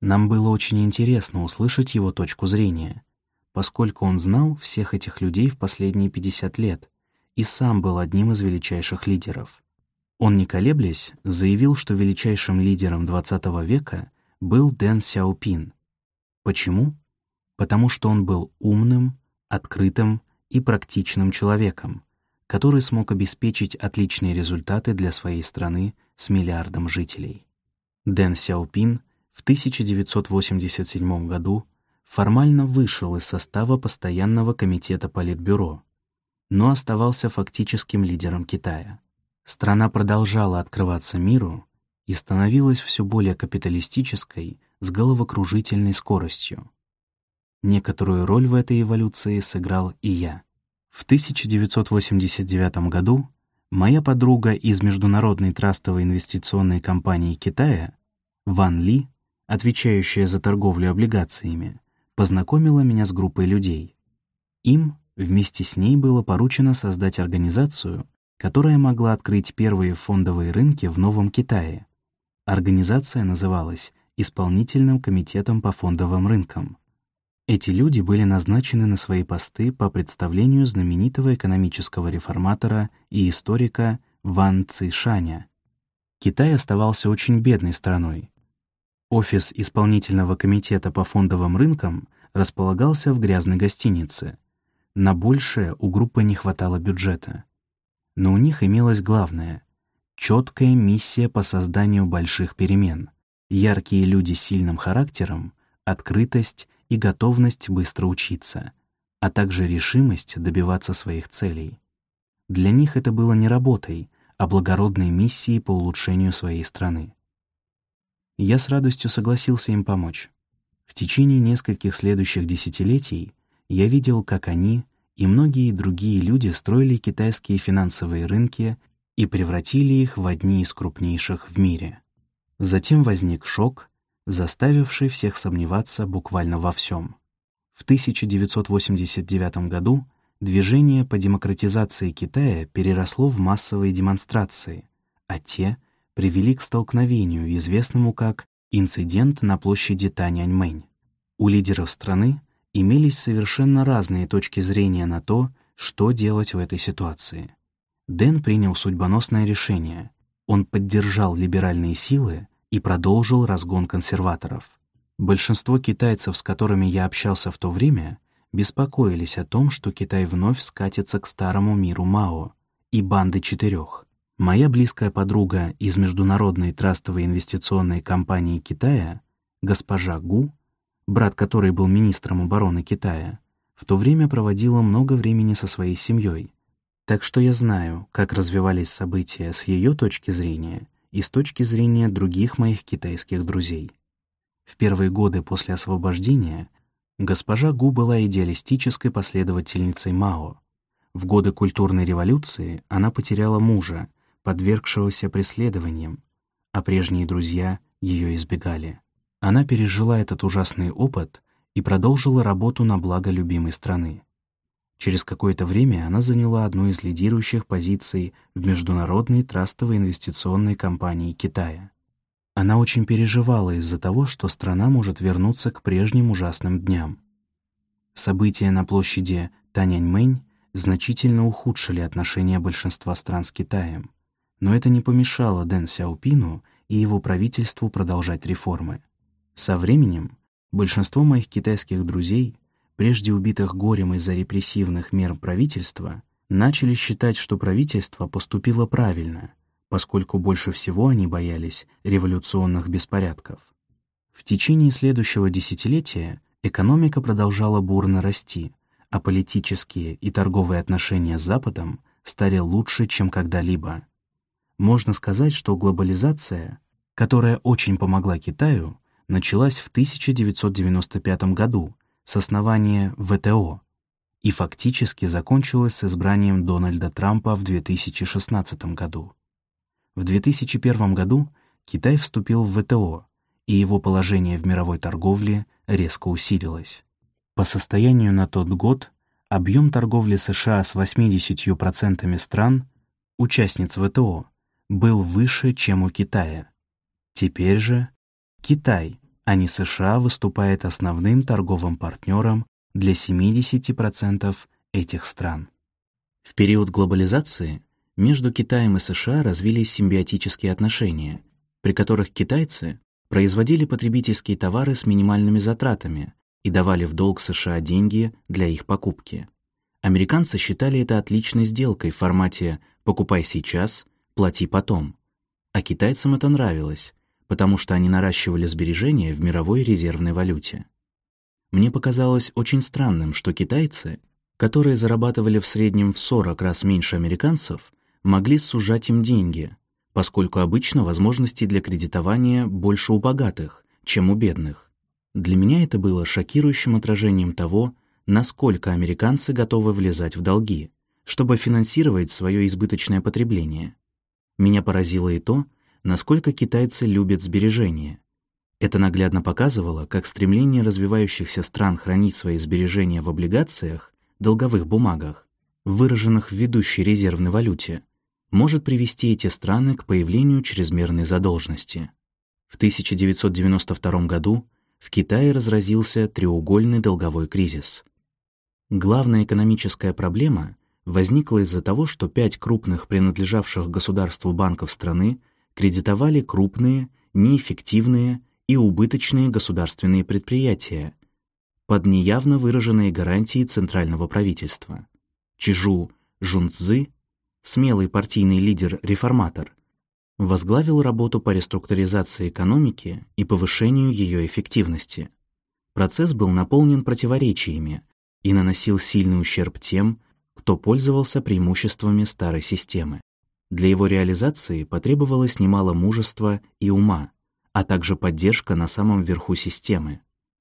Нам было очень интересно услышать его точку зрения — поскольку он знал всех этих людей в последние 50 лет и сам был одним из величайших лидеров. Он, не колеблясь, заявил, что величайшим лидером XX века был Дэн Сяопин. Почему? Потому что он был умным, открытым и практичным человеком, который смог обеспечить отличные результаты для своей страны с миллиардом жителей. Дэн Сяопин в 1987 году формально вышел из состава Постоянного комитета Политбюро, но оставался фактическим лидером Китая. Страна продолжала открываться миру и становилась все более капиталистической с головокружительной скоростью. Некоторую роль в этой эволюции сыграл и я. В 1989 году моя подруга из Международной трастовой инвестиционной компании Китая, Ван Ли, отвечающая за торговлю облигациями, познакомила меня с группой людей. Им вместе с ней было поручено создать организацию, которая могла открыть первые фондовые рынки в Новом Китае. Организация называлась Исполнительным комитетом по фондовым рынкам. Эти люди были назначены на свои посты по представлению знаменитого экономического реформатора и историка Ван Цишаня. Китай оставался очень бедной страной, Офис исполнительного комитета по фондовым рынкам располагался в грязной гостинице. На большее у группы не хватало бюджета. Но у них имелось главное — четкая миссия по созданию больших перемен. Яркие люди с сильным характером открытость и готовность быстро учиться, а также решимость добиваться своих целей. Для них это было не работой, а благородной миссией по улучшению своей страны. Я с радостью согласился им помочь. В течение нескольких следующих десятилетий я видел, как они и многие другие люди строили китайские финансовые рынки и превратили их в одни из крупнейших в мире. Затем возник шок, заставивший всех сомневаться буквально во всем. В 1989 году движение по демократизации Китая переросло в массовые демонстрации, а те привели к столкновению, известному как «инцидент на площади Таньаньмэнь». У лидеров страны имелись совершенно разные точки зрения на то, что делать в этой ситуации. Дэн принял судьбоносное решение. Он поддержал либеральные силы и продолжил разгон консерваторов. Большинство китайцев, с которыми я общался в то время, беспокоились о том, что Китай вновь скатится к старому миру Мао и банды четырех. Моя близкая подруга из Международной трастовой инвестиционной компании Китая, госпожа Гу, брат которой был министром обороны Китая, в то время проводила много времени со своей семьей, так что я знаю, как развивались события с ее точки зрения и с точки зрения других моих китайских друзей. В первые годы после освобождения госпожа Гу была идеалистической последовательницей Мао. В годы культурной революции она потеряла мужа, подвергшегося преследованиям, а прежние друзья ее избегали. Она пережила этот ужасный опыт и продолжила работу на благо любимой страны. Через какое-то время она заняла одну из лидирующих позиций в Международной трастовой инвестиционной компании Китая. Она очень переживала из-за того, что страна может вернуться к прежним ужасным дням. События на площади Таняньмэнь значительно ухудшили отношения большинства стран с Китаем, но это не помешало Дэн Сяопину и его правительству продолжать реформы. Со временем большинство моих китайских друзей прежде убитых горем из-за репрессивных мер правительства, начали считать, что правительство поступило правильно, поскольку больше всего они боялись революционных беспорядков. В течение следующего десятилетия экономика продолжала бурно расти, а политические и торговые отношения с Западом стали лучше, чем когда-либо. Можно сказать, что глобализация, которая очень помогла Китаю, началась в 1995 году с основания ВТО и фактически закончилась с избранием Дональда Трампа в 2016 году. В 2001 году Китай вступил в ВТО, и его положение в мировой торговле резко усилилось. По состоянию на тот год объем торговли США с 80% стран, участниц ВТО, был выше, чем у Китая. Теперь же Китай а не США выступает основным торговым партнером для 70% этих стран. В период глобализации между Китаем и США развились симбиотические отношения, при которых китайцы производили потребительские товары с минимальными затратами и давали в долг США деньги для их покупки. Американцы считали это отличной сделкой в формате «покупай сейчас, плати потом». А китайцам это нравилось, потому что они наращивали сбережения в мировой резервной валюте. Мне показалось очень странным, что китайцы, которые зарабатывали в среднем в 40 раз меньше американцев, могли сужать им деньги, поскольку обычно возможностей для кредитования больше у богатых, чем у бедных. Для меня это было шокирующим отражением того, насколько американцы готовы влезать в долги, чтобы финансировать свое избыточное потребление. Меня поразило и то, насколько китайцы любят сбережения. Это наглядно показывало, как стремление развивающихся стран хранить свои сбережения в облигациях, долговых бумагах, выраженных в ведущей резервной валюте, может привести эти страны к появлению чрезмерной задолженности. В 1992 году в Китае разразился треугольный долговой кризис. Главная экономическая проблема возникла из-за того, что пять крупных принадлежавших государству банков страны кредитовали крупные, неэффективные и убыточные государственные предприятия под неявно выраженные гарантии центрального правительства. Чижу Жунцзы, смелый партийный лидер-реформатор, возглавил работу по реструктуризации экономики и повышению ее эффективности. Процесс был наполнен противоречиями и наносил сильный ущерб тем, кто пользовался преимуществами старой системы. Для его реализации потребовалось немало мужества и ума, а также поддержка на самом верху системы.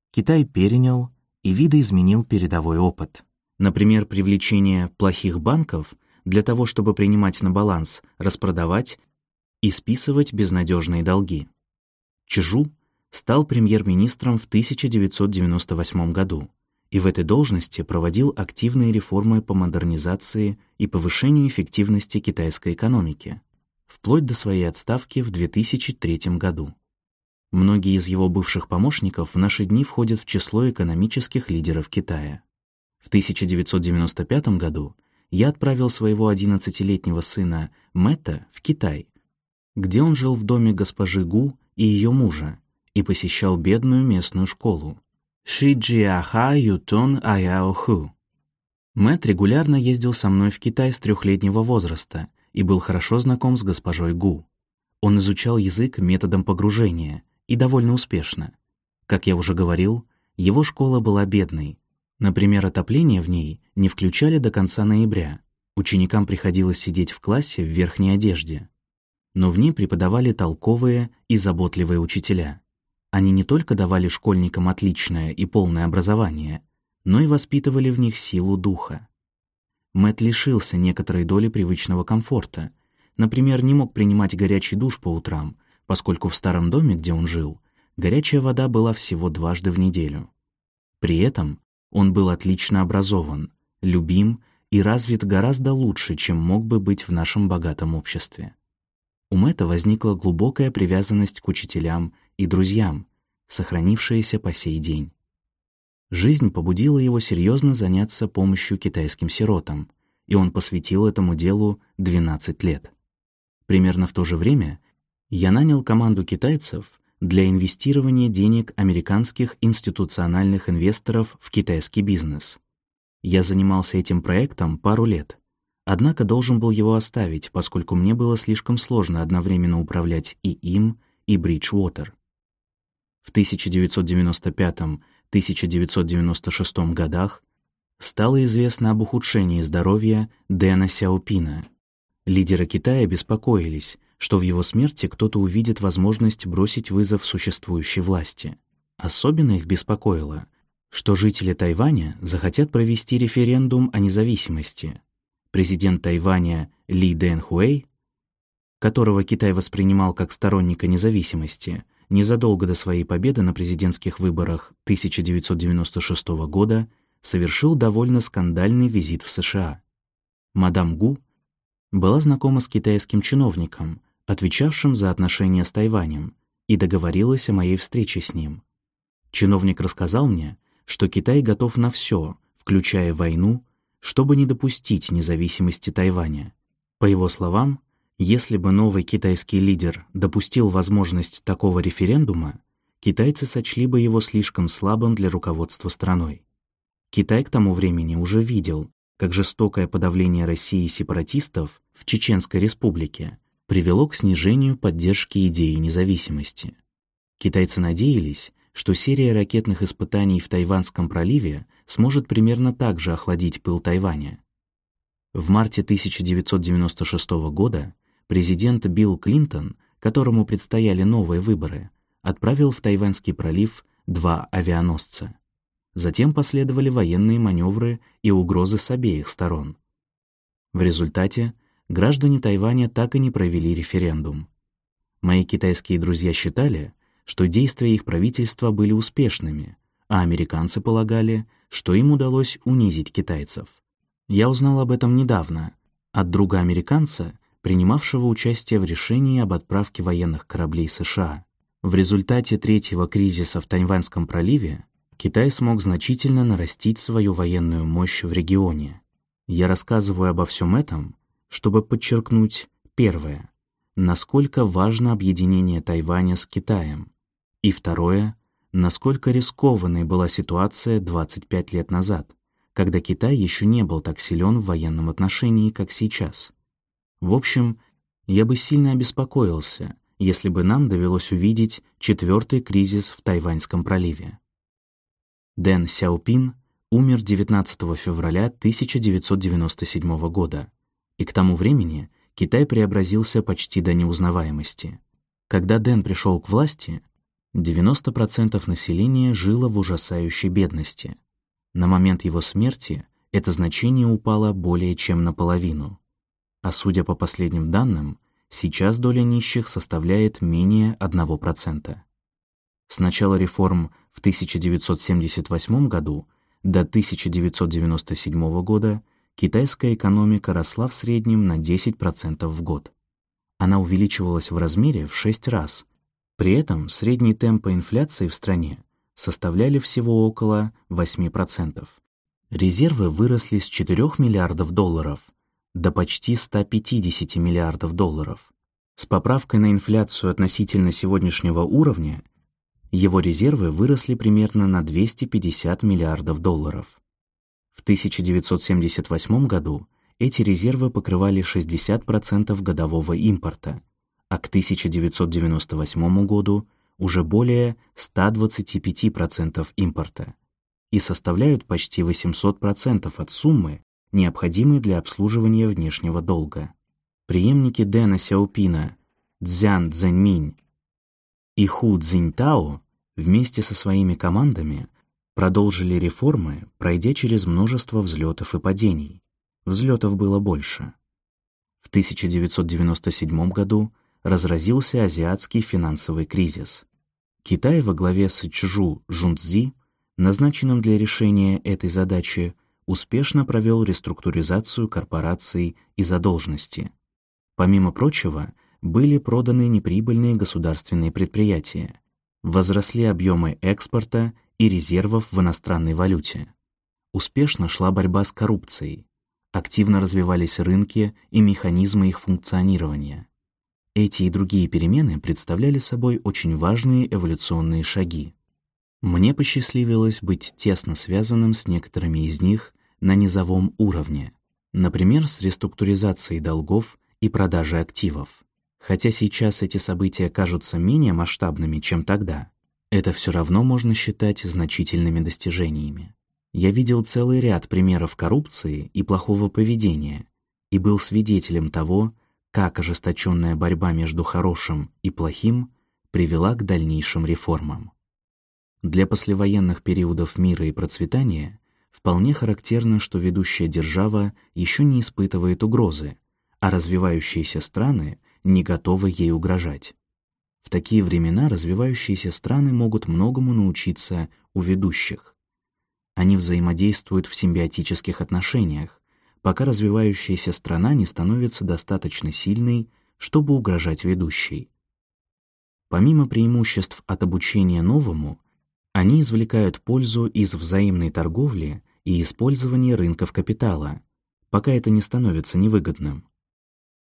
Китай перенял и видоизменил передовой опыт. Например, привлечение плохих банков для того, чтобы принимать на баланс, распродавать и списывать безнадежные долги. Чжу стал премьер-министром в 1998 году и в этой должности проводил активные реформы по модернизации и повышению эффективности китайской экономики, вплоть до своей отставки в 2003 году. Многие из его бывших помощников в наши дни входят в число экономических лидеров Китая. В 1995 году я отправил своего 11-летнего сына Мэтта в Китай, где он жил в доме госпожи Гу и ее мужа и посещал бедную местную школу. Шиджиаха Ютон Аяоху. Мэтт регулярно ездил со мной в Китай с трехлетнего возраста и был хорошо знаком с госпожой Гу. Он изучал язык методом погружения и довольно успешно. Как я уже говорил, его школа была бедной. Например, отопление в ней не включали до конца ноября. Ученикам приходилось сидеть в классе в верхней одежде. Но в ней преподавали толковые и заботливые учителя. Они не только давали школьникам отличное и полное образование, но и воспитывали в них силу духа. Мэт лишился некоторой доли привычного комфорта. Например, не мог принимать горячий душ по утрам, поскольку в старом доме, где он жил, горячая вода была всего дважды в неделю. При этом он был отлично образован, любим и развит гораздо лучше, чем мог бы быть в нашем богатом обществе. У Мэтта возникла глубокая привязанность к учителям и друзьям, сохранившаяся по сей день. Жизнь побудила его серьезно заняться помощью китайским сиротам, и он посвятил этому делу 12 лет. Примерно в то же время я нанял команду китайцев для инвестирования денег американских институциональных инвесторов в китайский бизнес. Я занимался этим проектом пару лет, однако должен был его оставить, поскольку мне было слишком сложно одновременно управлять и им, и Bridgewater. В 1995-1996 годах стало известно об ухудшении здоровья Дэна Сяопина. Лидеры Китая беспокоились, что в его смерти кто-то увидит возможность бросить вызов существующей власти. Особенно их беспокоило, что жители Тайваня захотят провести референдум о независимости. Президент Тайваня Ли Дэн Хуэй, которого Китай воспринимал как сторонника независимости, незадолго до своей победы на президентских выборах 1996 года совершил довольно скандальный визит в США. Мадам Гу была знакома с китайским чиновником, отвечавшим за отношения с Тайванем, и договорилась о моей встрече с ним. Чиновник рассказал мне, что Китай готов на все, включая войну, чтобы не допустить независимости Тайваня. По его словам, если бы новый китайский лидер допустил возможность такого референдума, китайцы сочли бы его слишком слабым для руководства страной. Китай к тому времени уже видел, как жестокое подавление России сепаратистов в Чеченской республике привело к снижению поддержки идеи независимости. Китайцы надеялись, что серия ракетных испытаний в Тайванском проливе сможет примерно так же охладить пыл Тайваня. В марте 1996 года президент Билл Клинтон, которому предстояли новые выборы, отправил в Тайваньский пролив два авианосца. Затем последовали военные маневры и угрозы с обеих сторон. В результате граждане Тайваня так и не провели референдум. Мои китайские друзья считали, что действия их правительства были успешными, а американцы полагали, что им удалось унизить китайцев. Я узнал об этом недавно от друга-американца, принимавшего участие в решении об отправке военных кораблей США. В результате третьего кризиса в Тайваньском проливе Китай смог значительно нарастить свою военную мощь в регионе. Я рассказываю обо всем этом, чтобы подчеркнуть первое, насколько важно объединение Тайваня с Китаем, и второе, насколько рискованной была ситуация 25 лет назад, когда Китай еще не был так силен в военном отношении, как сейчас. В общем, я бы сильно обеспокоился, если бы нам довелось увидеть четвертый кризис в Тайваньском проливе. Дэн Сяопин умер 19 февраля 1997 года, и к тому времени Китай преобразился почти до неузнаваемости. Когда Дэн пришел к власти, 90% населения жило в ужасающей бедности. На момент его смерти это значение упало более чем наполовину. А судя по последним данным, сейчас доля нищих составляет менее 1%. С начала реформ в 1978 году до 1997 года китайская экономика росла в среднем на 10% в год. Она увеличивалась в размере в 6 раз. При этом средний темп инфляции в стране составляли всего около 8%. Резервы выросли с 4 миллиардов долларов до почти 150 миллиардов долларов. С поправкой на инфляцию относительно сегодняшнего уровня его резервы выросли примерно на 250 миллиардов долларов. В 1978 году эти резервы покрывали 60% годового импорта, а к 1998 году уже более 125% импорта и составляют почти 800% от суммы, необходимой для обслуживания внешнего долга. Преемники Дэна Сяопина Цзян Цзэньминь и Ху Цзиньтао вместе со своими командами продолжили реформы, пройдя через множество взлетов и падений. Взлетов было больше. В 1997 году разразился азиатский финансовый кризис. Китай во главе с Чжу Жунцзи, назначенным для решения этой задачи, успешно провел реструктуризацию корпораций и задолженности. Помимо прочего, были проданы неприбыльные государственные предприятия, возросли объемы экспорта и резервов в иностранной валюте. Успешно шла борьба с коррупцией, активно развивались рынки и механизмы их функционирования. Эти и другие перемены представляли собой очень важные эволюционные шаги. Мне посчастливилось быть тесно связанным с некоторыми из них на низовом уровне, например, с реструктуризацией долгов и продажей активов. Хотя сейчас эти события кажутся менее масштабными, чем тогда, это все равно можно считать значительными достижениями. Я видел целый ряд примеров коррупции и плохого поведения и был свидетелем того, как ожесточенная борьба между хорошим и плохим привела к дальнейшим реформам. Для послевоенных периодов мира и процветания вполне характерно, что ведущая держава еще не испытывает угрозы, а развивающиеся страны не готовы ей угрожать. В такие времена развивающиеся страны могут многому научиться у ведущих. Они взаимодействуют в симбиотических отношениях, пока развивающаяся страна не становится достаточно сильной, чтобы угрожать ведущей. Помимо преимуществ от обучения новому, они извлекают пользу из взаимной торговли и использования рынков капитала, пока это не становится невыгодным.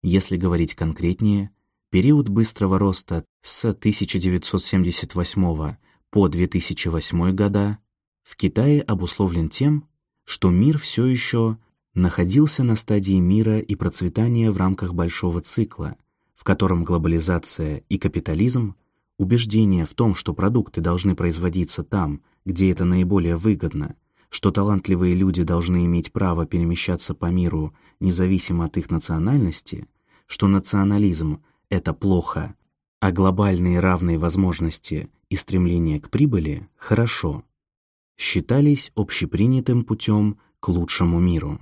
Если говорить конкретнее, период быстрого роста с 1978 по 2008 года в Китае обусловлен тем, что мир все еще находился на стадии мира и процветания в рамках большого цикла, в котором глобализация и капитализм, убеждение в том, что продукты должны производиться там, где это наиболее выгодно, что талантливые люди должны иметь право перемещаться по миру независимо от их национальности, что национализм — это плохо, а глобальные равные возможности и стремление к прибыли — хорошо, считались общепринятым путем к лучшему миру.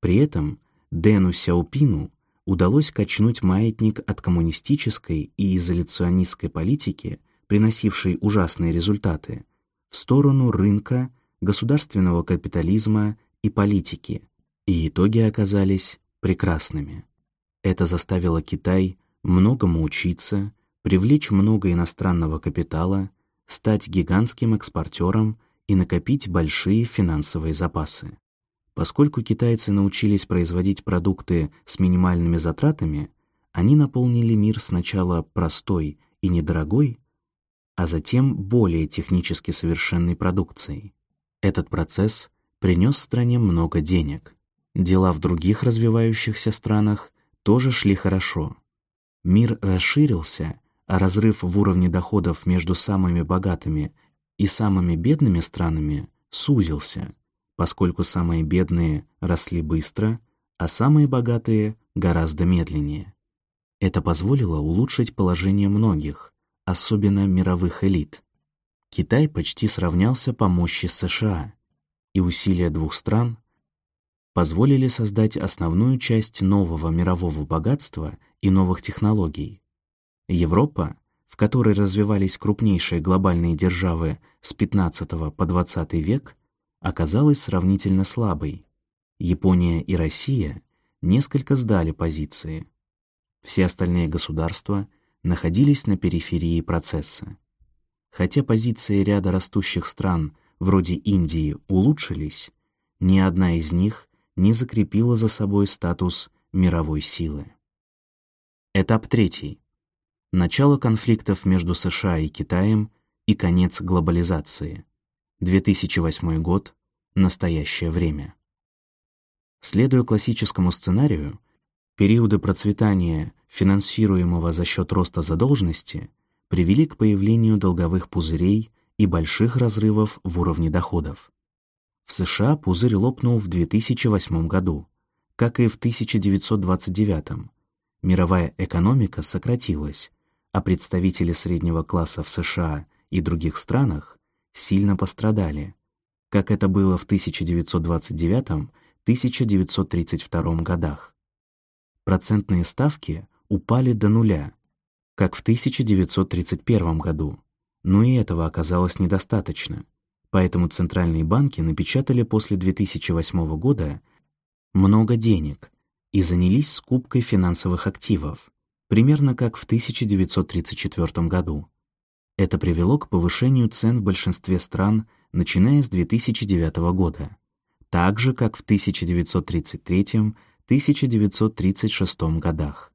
При этом Дэну Сяопину удалось качнуть маятник от коммунистической и изоляционистской политики, приносившей ужасные результаты, в сторону рынка, государственного капитализма и политики, и итоги оказались прекрасными. Это заставило Китай многому учиться, привлечь много иностранного капитала, стать гигантским экспортером и накопить большие финансовые запасы. Поскольку китайцы научились производить продукты с минимальными затратами, они наполнили мир сначала простой и недорогой, а затем более технически совершенной продукцией. Этот процесс принес стране много денег. Дела в других развивающихся странах тоже шли хорошо. Мир расширился, а разрыв в уровне доходов между самыми богатыми и самыми бедными странами сузился, поскольку самые бедные росли быстро, а самые богатые — гораздо медленнее. Это позволило улучшить положение многих, особенно мировых элит. Китай почти сравнялся по мощи с США, и усилия двух стран позволили создать основную часть нового мирового богатства и новых технологий. Европа, в которой развивались крупнейшие глобальные державы с 15 по 20 век, оказалась сравнительно слабой. Япония и Россия несколько сдали позиции. Все остальные государства находились на периферии процесса. Хотя позиции ряда растущих стран, вроде Индии, улучшились, ни одна из них не закрепила за собой статус мировой силы. Этап третий. Начало конфликтов между США и Китаем и конец глобализации. 2008 год. Настоящее время. Следуя классическому сценарию, периоды процветания, финансируемого за счет роста задолженности, привели к появлению долговых пузырей и больших разрывов в уровне доходов. В США пузырь лопнул в 2008 году, как и в 1929. Мировая экономика сократилась, а представители среднего класса в США и других странах сильно пострадали, как это было в 1929-1932 годах. Процентные ставки упали до нуля, как в 1931 году, но и этого оказалось недостаточно. Поэтому центральные банки напечатали после 2008 года много денег и занялись скупкой финансовых активов, примерно как в 1934 году. Это привело к повышению цен в большинстве стран, начиная с 2009 года, так же, как в 1933-1936 годах.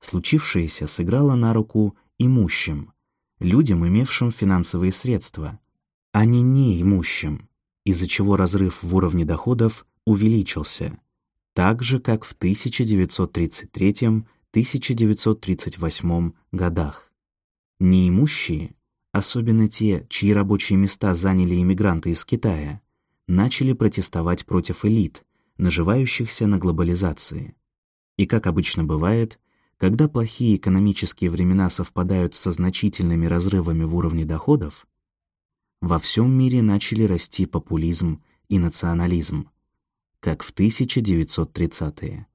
Случившееся сыграло на руку имущим, людям, имевшим финансовые средства, а не неимущим, из-за чего разрыв в уровне доходов увеличился, так же, как в 1933-1938 годах. Неимущие, особенно те, чьи рабочие места заняли иммигранты из Китая, начали протестовать против элит, наживающихся на глобализации. И как обычно бывает, когда плохие экономические времена совпадают со значительными разрывами в уровне доходов, во всем мире начали расти популизм и национализм, как в 1930-е.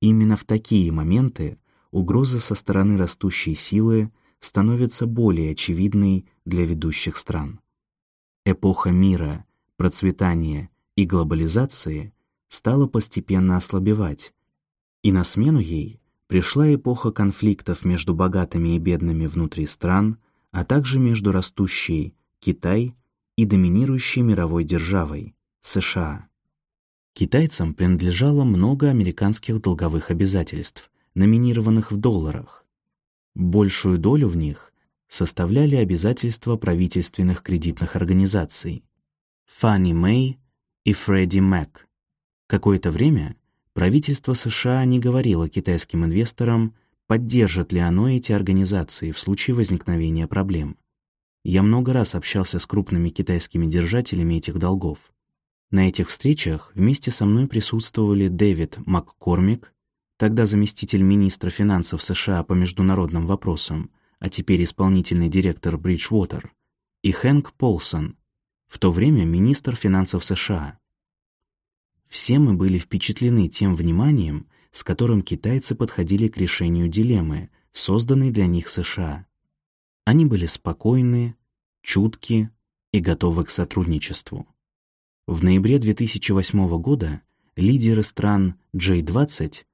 Именно в такие моменты угроза со стороны растущей силы становится более очевидной для ведущих стран. Эпоха мира, процветания и глобализации стала постепенно ослабевать, и на смену ей пришла эпоха конфликтов между богатыми и бедными внутри стран, а также между растущей Китай и доминирующей мировой державой — США. Китайцам принадлежало много американских долговых обязательств, номинированных в долларах. Большую долю в них составляли обязательства правительственных кредитных организаций Fannie Mae и Freddie Mac. Какое-то время правительство США не говорило китайским инвесторам, поддержит ли оно эти организации в случае возникновения проблем. Я много раз общался с крупными китайскими держателями этих долгов. На этих встречах вместе со мной присутствовали Дэвид МакКормик, тогда заместитель министра финансов США по международным вопросам, а теперь исполнительный директор Bridgewater, и Хэнк Полсон, в то время министр финансов США. Все мы были впечатлены тем вниманием, с которым китайцы подходили к решению дилеммы, созданной для них США. Они были спокойны, чутки и готовы к сотрудничеству. В ноябре 2008 года лидеры стран G20,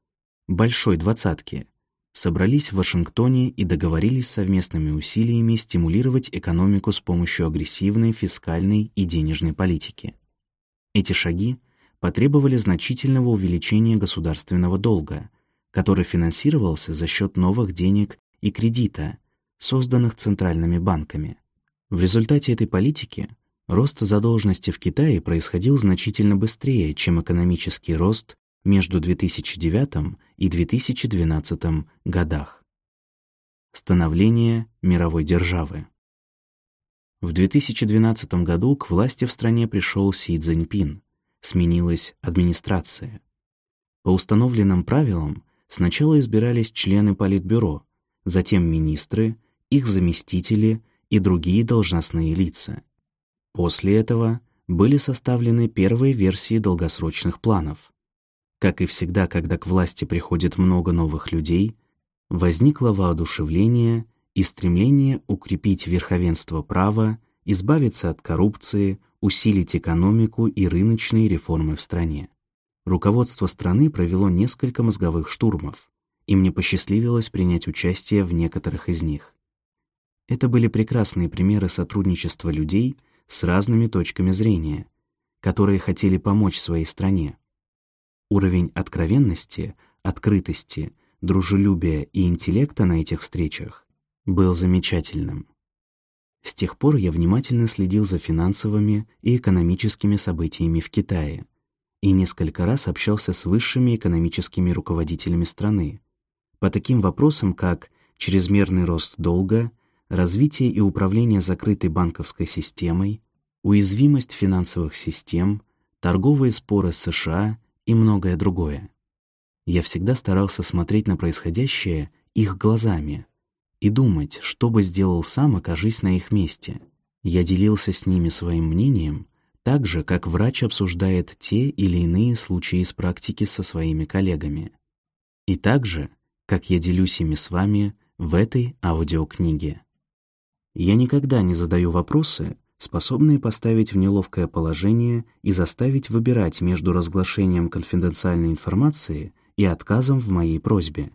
Большой двадцатки, собрались в Вашингтоне и договорились совместными усилиями стимулировать экономику с помощью агрессивной фискальной и денежной политики. Эти шаги потребовали значительного увеличения государственного долга, который финансировался за счет новых денег и кредита, созданных центральными банками. В результате этой политики рост задолженности в Китае происходил значительно быстрее, чем экономический рост между 2009 и 2012 годах. Становление мировой державы. В 2012 году к власти в стране пришел Си Цзиньпин, сменилась администрация. По установленным правилам сначала избирались члены Политбюро, затем министры, их заместители и другие должностные лица. После этого были составлены первые версии долгосрочных планов. Как и всегда, когда к власти приходит много новых людей, возникло воодушевление и стремление укрепить верховенство права, избавиться от коррупции, усилить экономику и рыночные реформы в стране. Руководство страны провело несколько мозговых штурмов, и мне посчастливилось принять участие в некоторых из них. Это были прекрасные примеры сотрудничества людей с разными точками зрения, которые хотели помочь своей стране. Уровень откровенности, открытости, дружелюбия и интеллекта на этих встречах был замечательным. С тех пор я внимательно следил за финансовыми и экономическими событиями в Китае и несколько раз общался с высшими экономическими руководителями страны по таким вопросам, как чрезмерный рост долга, развитие и управление закрытой банковской системой, уязвимость финансовых систем, торговые споры с США и многое другое. Я всегда старался смотреть на происходящее их глазами и думать, что бы сделал сам, окажись на их месте. Я делился с ними своим мнением, так же, как врач обсуждает те или иные случаи из практики со своими коллегами. И также, как я делюсь ими с вами в этой аудиокниге. Я никогда не задаю вопросы, способные поставить в неловкое положение и заставить выбирать между разглашением конфиденциальной информации и отказом в моей просьбе.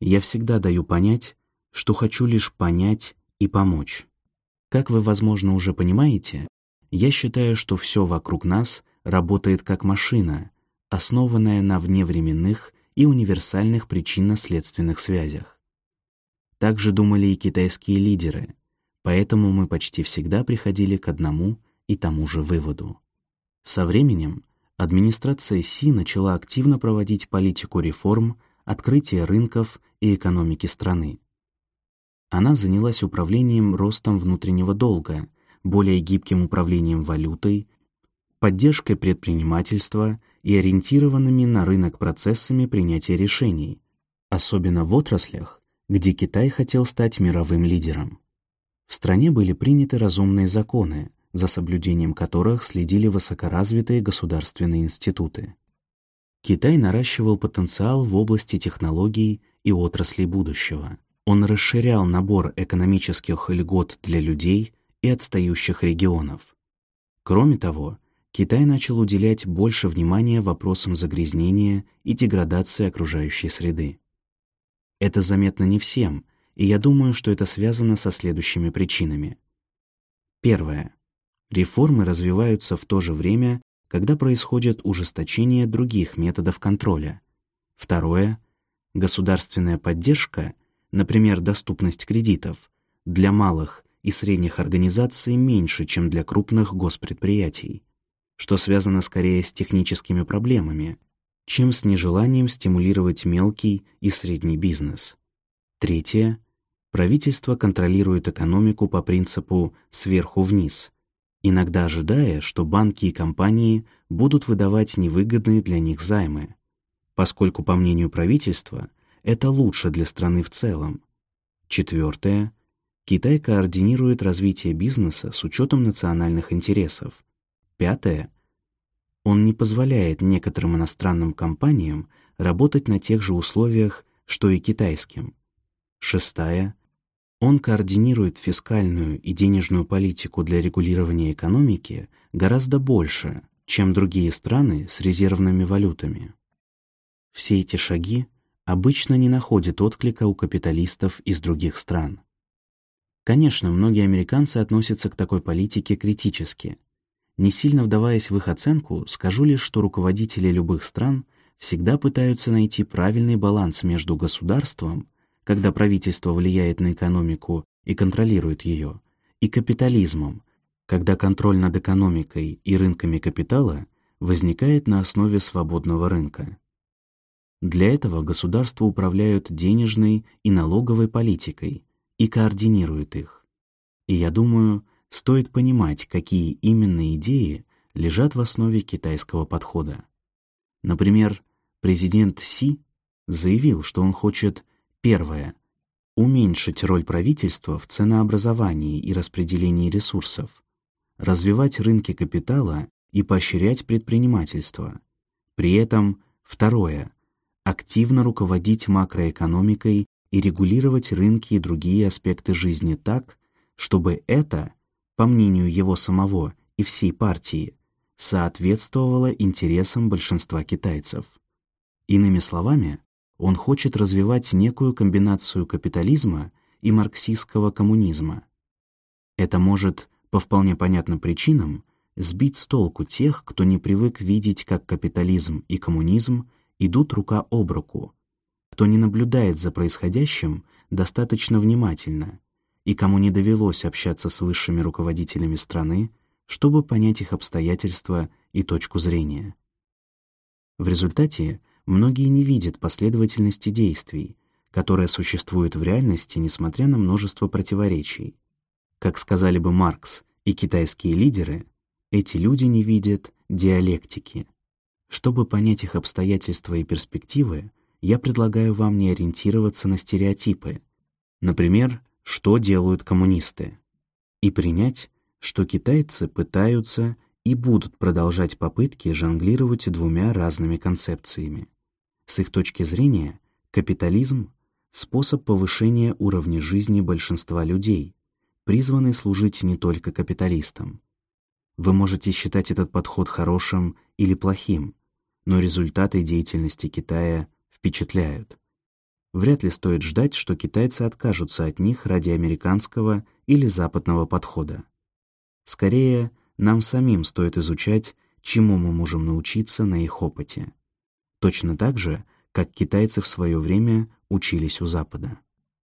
Я всегда даю понять, что хочу лишь понять и помочь. Как вы, возможно, уже понимаете, я считаю, что все вокруг нас работает как машина, основанная на вневременных и универсальных причинно-следственных связях. Так же думали и китайские лидеры, Поэтому мы почти всегда приходили к одному и тому же выводу. Со временем администрация Си начала активно проводить политику реформ, открытия рынков и экономики страны. Она занялась управлением ростом внутреннего долга, более гибким управлением валютой, поддержкой предпринимательства и ориентированными на рынок процессами принятия решений, особенно в отраслях, где Китай хотел стать мировым лидером. В стране были приняты разумные законы, за соблюдением которых следили высокоразвитые государственные институты. Китай наращивал потенциал в области технологий и отраслей будущего. Он расширял набор экономических льгот для людей и отстающих регионов. Кроме того, Китай начал уделять больше внимания вопросам загрязнения и деградации окружающей среды. Это заметно не всем, и я думаю, что это связано со следующими причинами. Первое. Реформы развиваются в то же время, когда происходит ужесточение других методов контроля. Второе. Государственная поддержка, например, доступность кредитов, для малых и средних организаций меньше, чем для крупных госпредприятий, что связано скорее с техническими проблемами, чем с нежеланием стимулировать мелкий и средний бизнес. Третье правительство контролирует экономику по принципу «сверху вниз», иногда ожидая, что банки и компании будут выдавать невыгодные для них займы, поскольку, по мнению правительства, это лучше для страны в целом. Четвертое. Китай координирует развитие бизнеса с учетом национальных интересов. Пятое. Он не позволяет некоторым иностранным компаниям работать на тех же условиях, что и китайским. Шестая. Он координирует фискальную и денежную политику для регулирования экономики гораздо больше, чем другие страны с резервными валютами. Все эти шаги обычно не находят отклика у капиталистов из других стран. Конечно, многие американцы относятся к такой политике критически. Не сильно вдаваясь в их оценку, скажу лишь, что руководители любых стран всегда пытаются найти правильный баланс между государством когда правительство влияет на экономику и контролирует ее, и капитализмом, когда контроль над экономикой и рынками капитала возникает на основе свободного рынка. Для этого государства управляют денежной и налоговой политикой и координируют их. И я думаю, стоит понимать, какие именно идеи лежат в основе китайского подхода. Например, президент Си заявил, что он хочет, первое, уменьшить роль правительства в ценообразовании и распределении ресурсов, развивать рынки капитала и поощрять предпринимательство. При этом, второе, активно руководить макроэкономикой и регулировать рынки и другие аспекты жизни так, чтобы это, по мнению его самого и всей партии, соответствовало интересам большинства китайцев. Иными словами, он хочет развивать некую комбинацию капитализма и марксистского коммунизма. Это может, по вполне понятным причинам, сбить с толку тех, кто не привык видеть, как капитализм и коммунизм идут рука об руку, кто не наблюдает за происходящим достаточно внимательно и кому не довелось общаться с высшими руководителями страны, чтобы понять их обстоятельства и точку зрения. В результате многие не видят последовательности действий, которая существует в реальности, несмотря на множество противоречий. Как сказали бы Маркс и китайские лидеры, эти люди не видят диалектики. Чтобы понять их обстоятельства и перспективы, я предлагаю вам не ориентироваться на стереотипы, например, что делают коммунисты, и принять, что китайцы пытаются и будут продолжать попытки жонглировать двумя разными концепциями. С их точки зрения, капитализм — способ повышения уровня жизни большинства людей, призванный служить не только капиталистам. Вы можете считать этот подход хорошим или плохим, но результаты деятельности Китая впечатляют. Вряд ли стоит ждать, что китайцы откажутся от них ради американского или западного подхода. Скорее, нам самим стоит изучать, чему мы можем научиться на их опыте точно так же, как китайцы в свое время учились у Запада.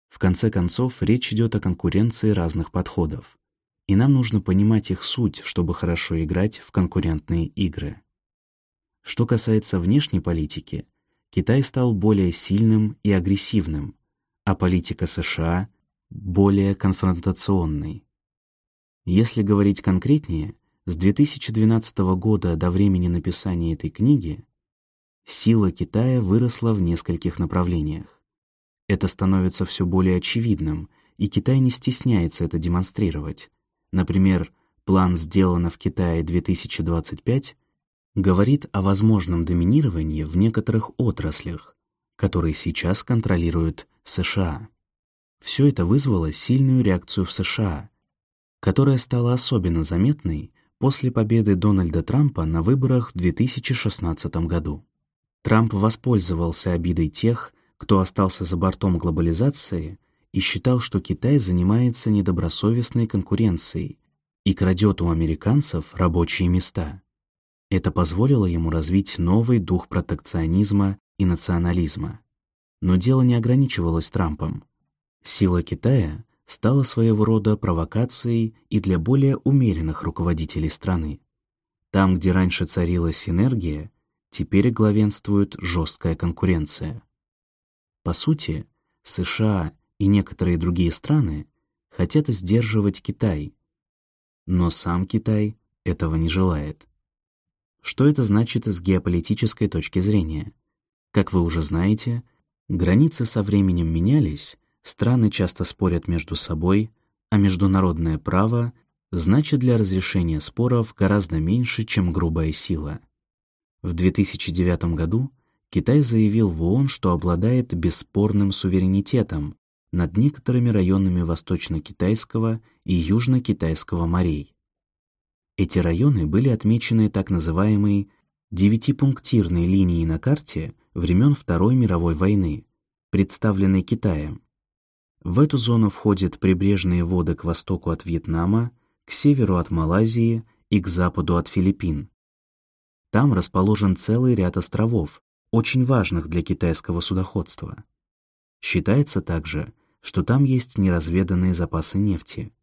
В конце концов, речь идет о конкуренции разных подходов, и нам нужно понимать их суть, чтобы хорошо играть в конкурентные игры. Что касается внешней политики, Китай стал более сильным и агрессивным, а политика США — более конфронтационной. Если говорить конкретнее, с 2012 года до времени написания этой книги Сила Китая выросла в нескольких направлениях. Это становится все более очевидным, и Китай не стесняется это демонстрировать. Например, план «Сделано в Китае 2025» говорит о возможном доминировании в некоторых отраслях, которые сейчас контролируют США. Все это вызвало сильную реакцию в США, которая стала особенно заметной после победы Дональда Трампа на выборах в 2016 году. Трамп воспользовался обидой тех, кто остался за бортом глобализации и считал, что Китай занимается недобросовестной конкуренцией и крадет у американцев рабочие места. Это позволило ему развить новый дух протекционизма и национализма. Но дело не ограничивалось Трампом. Сила Китая стала своего рода провокацией и для более умеренных руководителей страны. Там, где раньше царила синергия, теперь главенствует жесткая конкуренция. По сути, США и некоторые другие страны хотят сдерживать Китай, но сам Китай этого не желает. Что это значит с геополитической точки зрения? Как вы уже знаете, границы со временем менялись, страны часто спорят между собой, а международное право значит для разрешения споров гораздо меньше, чем грубая сила — в 2009 году Китай заявил в ООН, что обладает бесспорным суверенитетом над некоторыми районами Восточно-Китайского и Южно-Китайского морей. Эти районы были отмечены так называемой девятипунктирной линией на карте времен Второй мировой войны, представленной Китаем. В эту зону входят прибрежные воды к востоку от Вьетнама, к северу от Малайзии и к западу от Филиппин. Там расположен целый ряд островов, очень важных для китайского судоходства. Считается также, что там есть неразведанные запасы нефти.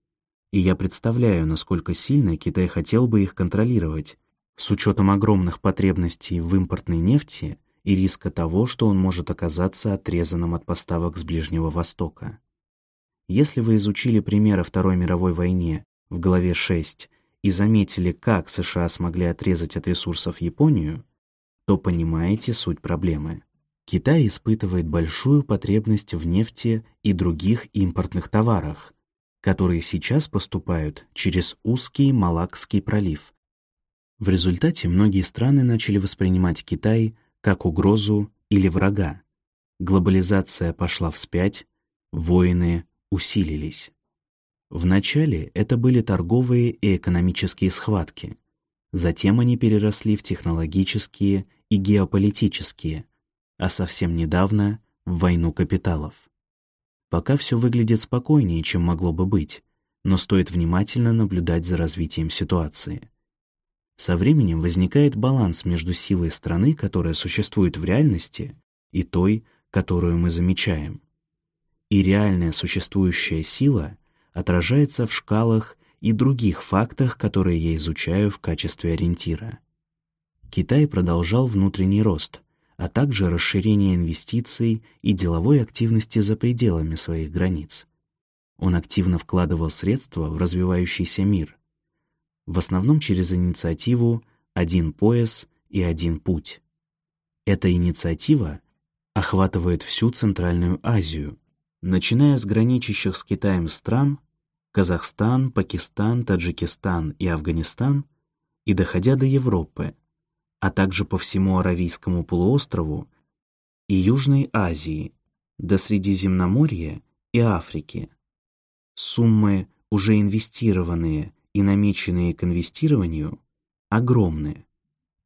И я представляю, насколько сильно Китай хотел бы их контролировать, с учетом огромных потребностей в импортной нефти и риска того, что он может оказаться отрезанным от поставок с Ближнего Востока. Если вы изучили примеры Второй мировой войне в главе 6 и заметили, как США смогли отрезать от ресурсов Японию, то понимаете суть проблемы. Китай испытывает большую потребность в нефти и других импортных товарах, которые сейчас поступают через узкий Малакский пролив. В результате многие страны начали воспринимать Китай как угрозу или врага. Глобализация пошла вспять, войны усилились. Вначале это были торговые и экономические схватки, затем они переросли в технологические и геополитические, а совсем недавно — в войну капиталов. Пока все выглядит спокойнее, чем могло бы быть, но стоит внимательно наблюдать за развитием ситуации. Со временем возникает баланс между силой страны, которая существует в реальности, и той, которую мы замечаем. И реальная существующая сила отражается в шкалах и других фактах, которые я изучаю в качестве ориентира. Китай продолжал внутренний рост, а также расширение инвестиций и деловой активности за пределами своих границ. Он активно вкладывал средства в развивающийся мир, в основном через инициативу «Один пояс и один путь». Эта инициатива охватывает всю Центральную Азию, начиная с граничащих с Китаем стран Казахстан, Пакистан, Таджикистан и Афганистан и доходя до Европы, а также по всему Аравийскому полуострову и Южной Азии, до Средиземноморья и Африки. Суммы, уже инвестированные и намеченные к инвестированию, огромные.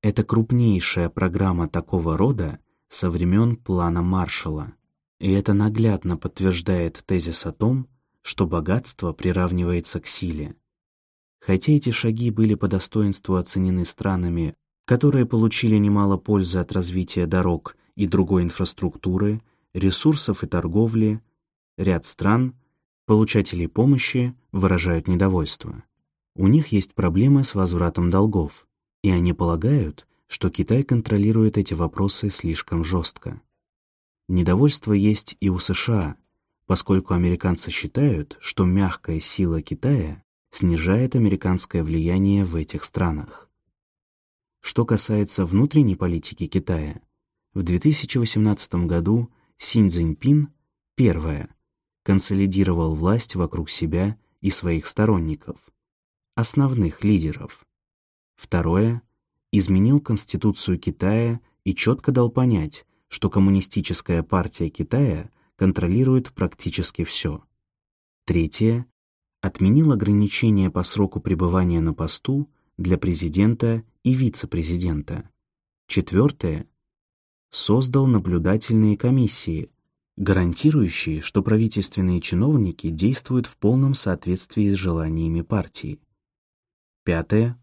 Это крупнейшая программа такого рода со времен плана Маршалла. И это наглядно подтверждает тезис о том, что богатство приравнивается к силе. Хотя эти шаги были по достоинству оценены странами, которые получили немало пользы от развития дорог и другой инфраструктуры, ресурсов и торговли, ряд стран, получателей помощи, выражают недовольство. У них есть проблемы с возвратом долгов, и они полагают, что Китай контролирует эти вопросы слишком жестко. Недовольство есть и у США, поскольку американцы считают, что мягкая сила Китая снижает американское влияние в этих странах. Что касается внутренней политики Китая, в 2018 году Синь Цзиньпин, первое, консолидировал власть вокруг себя и своих сторонников, основных лидеров. Второе, изменил Конституцию Китая и четко дал понять, что Коммунистическая партия Китая контролирует практически все. Третье, отменил ограничения по сроку пребывания на посту для президента и вице-президента. Четвертое, создал наблюдательные комиссии, гарантирующие, что правительственные чиновники действуют в полном соответствии с желаниями партии. Пятое,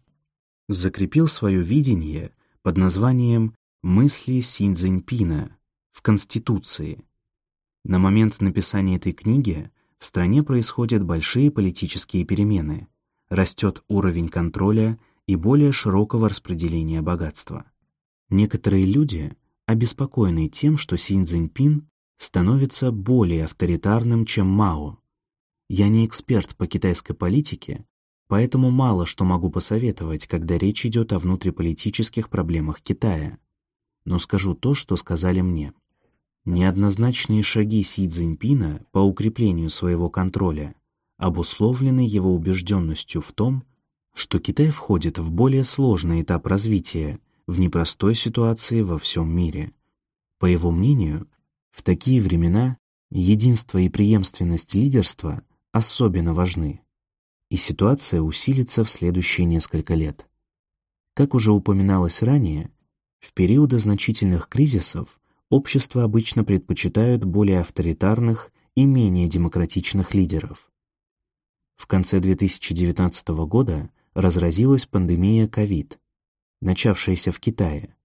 закрепил свое видение под названием «Мысли Синь Цзиньпина» в Конституции. На момент написания этой книги в стране происходят большие политические перемены, растет уровень контроля и более широкого распределения богатства. Некоторые люди обеспокоены тем, что Синь Цзиньпин становится более авторитарным, чем Мао. Я не эксперт по китайской политике, поэтому мало что могу посоветовать, когда речь идет о внутриполитических проблемах Китая. Но скажу то, что сказали мне. Неоднозначные шаги Си Цзиньпина по укреплению своего контроля обусловлены его убежденностью в том, что Китай входит в более сложный этап развития, в непростой ситуации во всем мире. По его мнению, в такие времена единство и преемственность лидерства особенно важны, и ситуация усилится в следующие несколько лет. Как уже упоминалось ранее, в периоды значительных кризисов общества обычно предпочитают более авторитарных и менее демократичных лидеров. В конце 2019 года разразилась пандемия COVID, начавшаяся в Китае.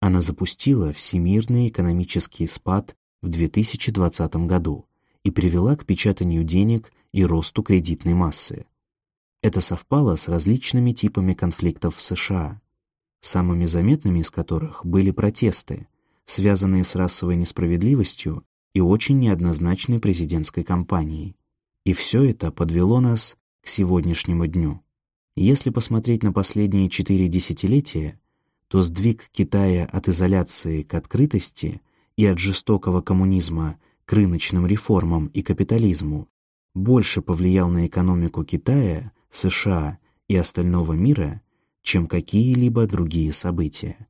Она запустила всемирный экономический спад в 2020 году и привела к печатанию денег и росту кредитной массы. Это совпало с различными типами конфликтов в США, самыми заметными из которых были протесты, связанные с расовой несправедливостью и очень неоднозначной президентской кампанией. И все это подвело нас к сегодняшнему дню. Если посмотреть на последние четыре десятилетия, то сдвиг Китая от изоляции к открытости и от жестокого коммунизма к рыночным реформам и капитализму больше повлиял на экономику Китая, США и остального мира, чем какие-либо другие события.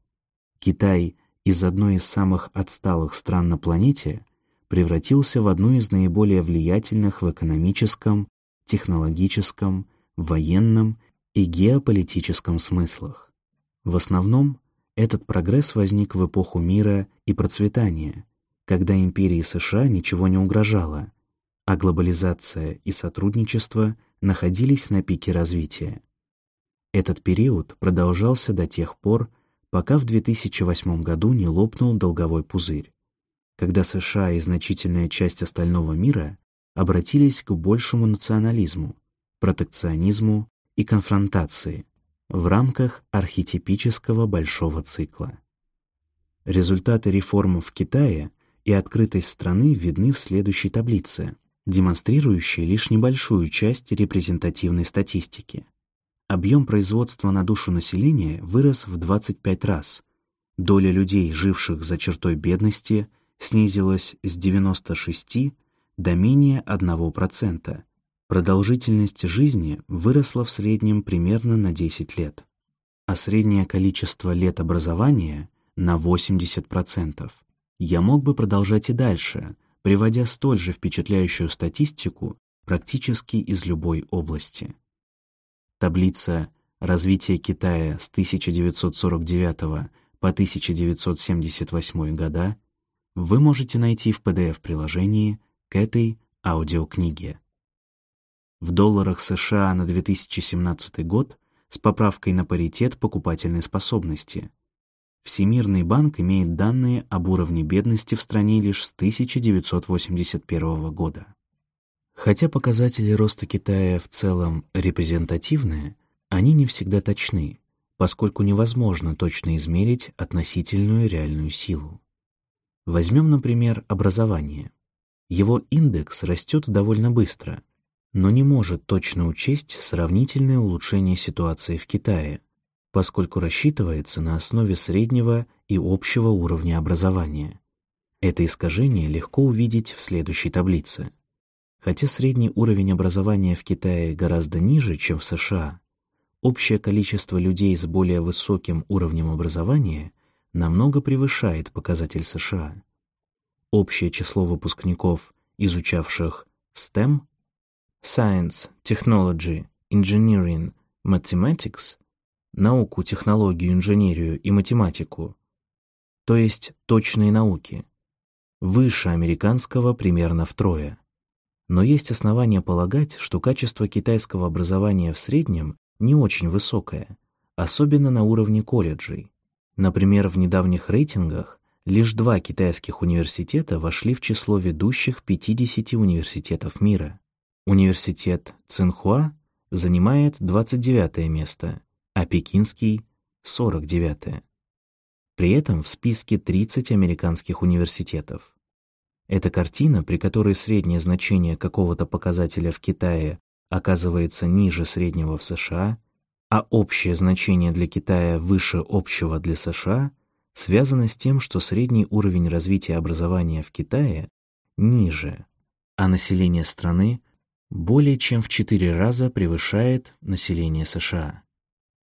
Китай из одной из самых отсталых стран на планете превратился в одну из наиболее влиятельных в экономическом, технологическом, военном и геополитическом смыслах. В основном этот прогресс возник в эпоху мира и процветания, когда империи США ничего не угрожало, а глобализация и сотрудничество находились на пике развития. Этот период продолжался до тех пор, пока в 2008 году не лопнул долговой пузырь когда США и значительная часть остального мира обратились к большему национализму, протекционизму и конфронтации в рамках архетипического большого цикла. Результаты реформ в Китае и открытость страны видны в следующей таблице, демонстрирующей лишь небольшую часть репрезентативной статистики. Объем производства на душу населения вырос в 25 раз, доля людей, живших за чертой бедности – снизилась с 96 до менее 1%. Продолжительность жизни выросла в среднем примерно на 10 лет, а среднее количество лет образования — на 80%. Я мог бы продолжать и дальше, приводя столь же впечатляющую статистику практически из любой области. Таблица «Развитие Китая с 1949 по 1978 года» вы можете найти в PDF-приложении к этой аудиокниге. В долларах США на 2017 год с поправкой на паритет покупательной способности. Всемирный банк имеет данные об уровне бедности в стране лишь с 1981 года. Хотя показатели роста Китая в целом репрезентативные, они не всегда точны, поскольку невозможно точно измерить относительную реальную силу. Возьмем, например, образование. Его индекс растет довольно быстро, но не может точно учесть сравнительное улучшение ситуации в Китае, поскольку рассчитывается на основе среднего и общего уровня образования. Это искажение легко увидеть в следующей таблице. Хотя средний уровень образования в Китае гораздо ниже, чем в США, общее количество людей с более высоким уровнем образования намного превышает показатель США. Общее число выпускников, изучавших STEM Science, Technology, Engineering, Mathematics науку, технологию, инженерию и математику, то есть точные науки, выше американского примерно втрое. Но есть основания полагать, что качество китайского образования в среднем не очень высокое, особенно на уровне колледжей. Например, в недавних рейтингах лишь два китайских университета вошли в число ведущих 50 университетов мира. Университет Цинхуа занимает 29 место, а пекинский — 49. При этом в списке 30 американских университетов. Эта картина, при которой среднее значение какого-то показателя в Китае оказывается ниже среднего в США — а общее значение для Китая выше общего для США связано с тем, что средний уровень развития образования в Китае ниже, а население страны более чем в 4 раза превышает население США.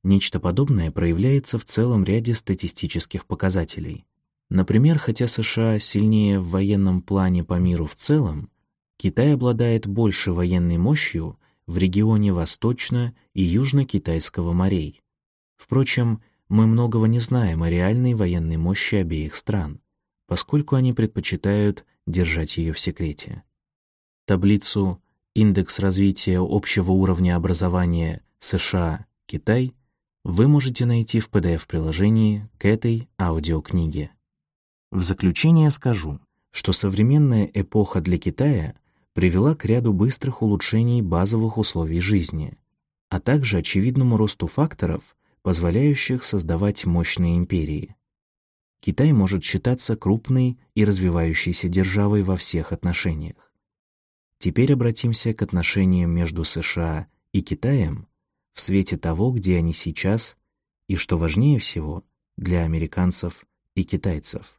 Нечто подобное проявляется в целом ряде статистических показателей. Например, хотя США сильнее в военном плане по миру в целом, Китай обладает большей военной мощью в регионе Восточно- и Южно-Китайского морей. Впрочем, мы многого не знаем о реальной военной мощи обеих стран, поскольку они предпочитают держать ее в секрете. Таблицу «Индекс развития общего уровня образования США-Китай» вы можете найти в PDF-приложении к этой аудиокниге. В заключение скажу, что современная эпоха для Китая — привела к ряду быстрых улучшений базовых условий жизни, а также очевидному росту факторов, позволяющих создавать мощные империи. Китай может считаться крупной и развивающейся державой во всех отношениях. Теперь обратимся к отношениям между США и Китаем в свете того, где они сейчас и, что важнее всего, для американцев и китайцев.